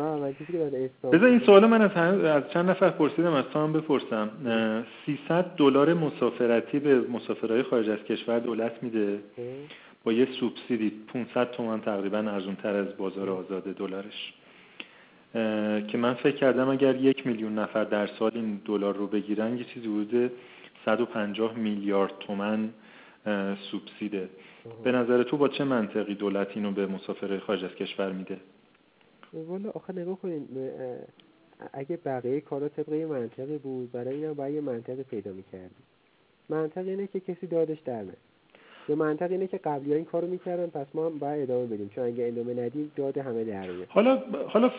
بذار این سوال من از, از چند نفر پرسیدم از تو هم بپرسم. 300 دلار مسافرتی به مسافرهای خارج از کشور دولت میده. با یه سوبسیدی 500 تومن تقریبا ارزون تر از بازار آزاد دلارش. که من فکر کردم اگر یک میلیون نفر در سال این دلار رو بگیرن یه چیزی حدود 150 میلیارد تومن سوبسیده. به نظر تو با چه منطقی دولت اینو به مسافر خارج از کشور میده؟ والا آخه نگاه کنین اگه بقیه کارا طبق یه منطقی بود برای اینم باید یه منطقی پیدا می‌کردی. منطق اینه که کسی دادش در به منطق اینه که قبلی ها این کارو می‌کردن پس ما هم باید ادامه بدیم. چون اگه ادامه ندیم داد همه در حالا حالا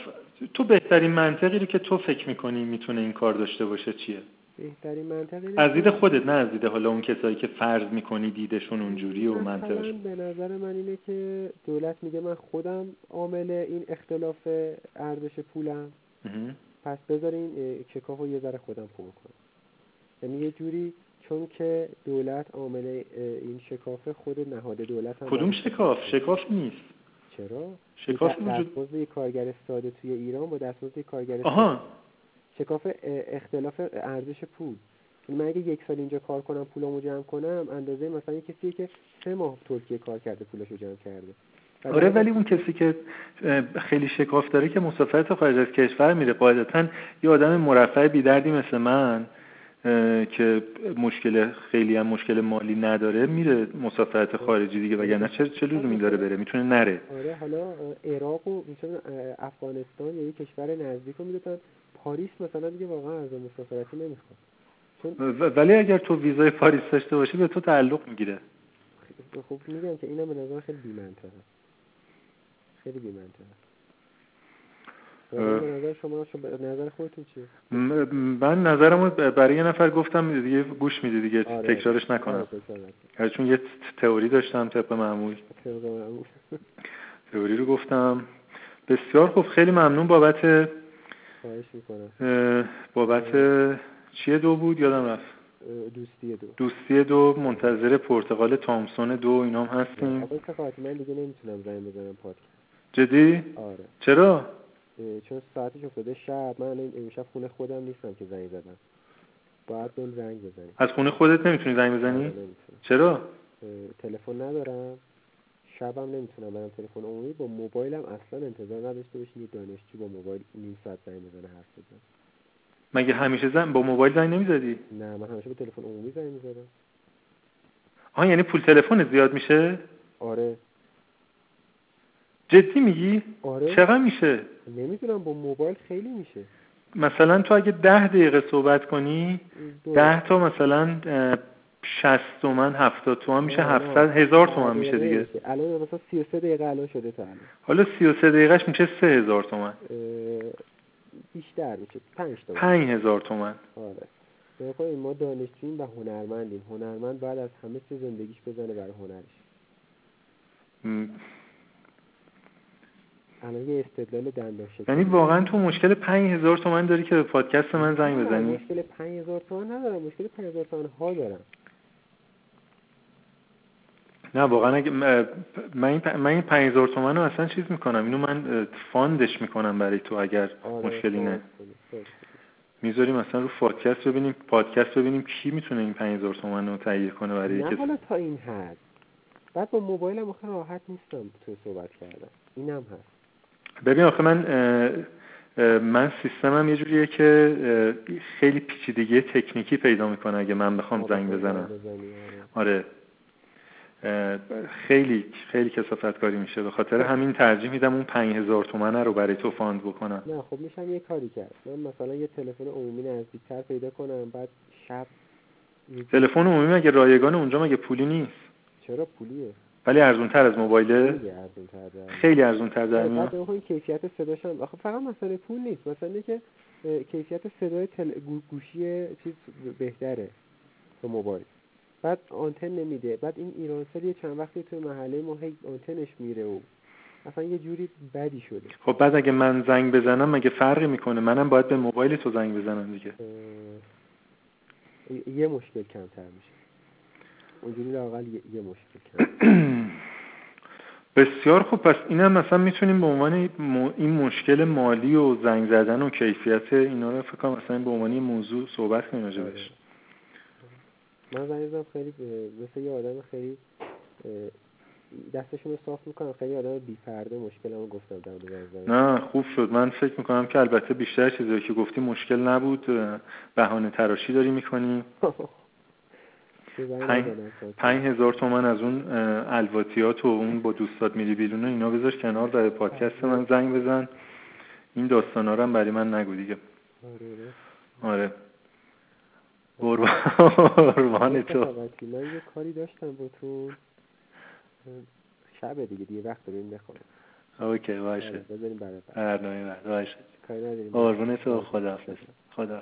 تو بهترین منطقی رو که تو فکر می‌کنی می‌تونه این کار داشته باشه چیه؟ بهترین منطقی از دید خودت نه از دید حالا اون کسایی که فرض می‌کنی دیدشون اونجوری و منطقش. به نظر من اینه که دولت میگه من خودم عامل این اختلاف ارزش پولم. پس بذارین شکاف رو یه ذره خودم پر کنم. یعنی یه جوری چون که دولت عامل این شکاف خود نهاد دولت هم کدوم شکاف؟ شکاف نیست. چرا؟ شکاف وجود دستمزد کارگر ساده توی ایران با دستمزد کارگر آها. شکاف اختلاف ارزش پول. یعنی من اگه یک سال اینجا کار کنم پولامو جمع کنم اندازه مثلا کسی که سه ماه ترکیه کار کرده پولشو جمع کرده. آره ولی اون کسی که خیلی شکاف داره که مسافرت خارج از کشور میره قاعدتا یه آدم مرفع بیدردی مثل من که مشکل خیلی هم مشکل مالی نداره میره مسافرت خارجی دیگه وگرنه چه چه لزومی داره بره؟ می‌تونه نره. آره حالا عراق و افغانستان یا یه کشور نزدیک رو می‌دونن. پاریس مثلا دیگه واقعا از مسافرتی نمی‌خواد. چون ولی اگر تو ویزای پاریس داشته باشی به تو تعلق می‌گیره. خب میگم که اینا به نظر خیلی بی‌منطقه. خیلی بی‌منطقه. نظر شما نظر خودتون چیه؟ من نظرمو برای یه نفر گفتم دیگه گوش میدی دیگه آره. تکرارش نکنم. آره چون یه تئوری داشتم طبق معمول. تئوری رو گفتم. بسیار خوب خیلی ممنون بابت خواهش می‌کنم. بابت چیه دو بود؟ یادم رفت. دوستی دو. دوستی دو منتظر پرتغال تامسون دو اینام هستیم. آقای من دیگه نمی‌تونم زنگ بزنم پادکست. جدی؟ آره. چرا؟ چون ساعتش افتاده شب. من امشب خونه خودم نیستم که زنگ زدم باید بهم زنگ بزنی. از خونه خودت نمی‌تونی زنگ آره، بزنی نمی‌تونم. چرا؟ تلفن ندارم. شبم نمی‌تونم برم تلفن عمومی با موبایلم اصلا انتظار نداشته باشین یه دانشجو با موبایل نیم ساعت زنگ بزنه حرف بزنه. مگه همیشه زن با موبایل زنگ نمی‌زدی؟ نه من همیشه به تلفن عمومی زنگ می‌زدم. آها یعنی پول تلفن زیاد میشه؟ آره. جدی میگی؟ آره. چقدر میشه؟ نمی‌دونم با موبایل خیلی میشه. مثلا تو اگه ده دقیقه صحبت کنی ده تا مثلا اه، شست تومن هفتاد تومن میشه نه، نه. هفتصد هزار تومن میشه دقیقه دیگه. نمیشه. الان مثلا 33 دقیقه الان شده تا الان. حالا سی و سه دقیقهش میشه سه هزار تومن. اه، بیشتر میشه 5 تا پنج هزار تومن. آره. کنید ما دانشجوییم و هنرمندیم. هنرمند باید از همه چیز زندگیش بزنه برای هنرش. م، الان یه استدلال دندان یعنی واقعا تو مشکل پنج هزار تومن داری که به پادکست من زنگ بزنی؟ مشکل 5000 تومان ندارم. مشکل 5000 تومان ها دارم. نه واقعا اگه من این پ- من این 5000 تومن رو اصلا چیز می‌کنم. اینو من fund ش می‌کنم برای تو اگر آره مشکلی نه. خیلی خوبه. می‌ذاریم مثلا رو پادکست ببینیم پادکست ببینیم کی می‌تونه این 5000 تومن رو تهیه کنه برای نه کسی حالا تا این حد. بعد با موبایلم آخه راحت نیستم تو صحبت کردم اینم هست. ببین آخه من من سیستمم یه جوریه که خیلی پیچیدگی تکنیکی پیدا می‌کنه اگه من بخوام زنگ بزنم. بزنی، آره. خیلی خیلی کسافت کاری میشه. به خاطر همین ترجیح میدم اون 5000 تومنه رو برای تو فاند بکنم. نه خب میشم یه کاری کرد. من مثلا یه تلفن عمومی نزدیکتر پیدا کنم بعد شب تلفن عمومی مگه رایگان اونجا مگه پولی نیست؟ چرا پولیه؟ ولی ارزون تر از موبایله. خیلی ارزون تر در میاد نگاه کن کیفیت صداش هم آخه فقط مسئله پول نیست. مثلا که کیفیت صدای تل... گو- گوشی چیز بهتره تو موبایل. بعد آنتن نمیده. بعد این ایرانسل یه چند وقتی تو محله ما هی آنتنش میره و اصلا یه جوری بدی شده. خب بعد اگه من زنگ بزنم مگه فرقی می‌کنه منم باید به موبایل تو زنگ بزنم دیگه. اه، یه مشکل کمتر میشه. اونجوری لاقل یه, یه مشکل کم بسیار خوب. پس اینم مثلا می‌تونیم به عنوان این مشکل مالی و زنگ زدن و کیفیت اینا رو فکر کنم مثلا به عنوان موضوع صحبت کنیم راجع بهش. من زدم خیلی مثل یه آدم خیلی دستشون رو صاف می‌کنم. خیلی آدم بی‌پرده مشکلمو گفتم در نه خوب شد. من فکر می‌کنم که البته بیشتر چیزایی که گفتی مشکل نبود. بهانه تراشی داری می‌کنی. پنج هزار تومن از اون الواتیات و اون با دوستات میری بیرون و اینا بذار کنار برای پادکست من زنگ بزن. این داستانا رو هم برای من نگو دیگه. آره. آره. قربان قربان تو. من یه کاری داشتم با تو. شب دیگه دیگه وقت داریم بخوام اوکی آره، باشه بذاریم برای بعد. برنامه بعد باشه. قربون تو خدا خدا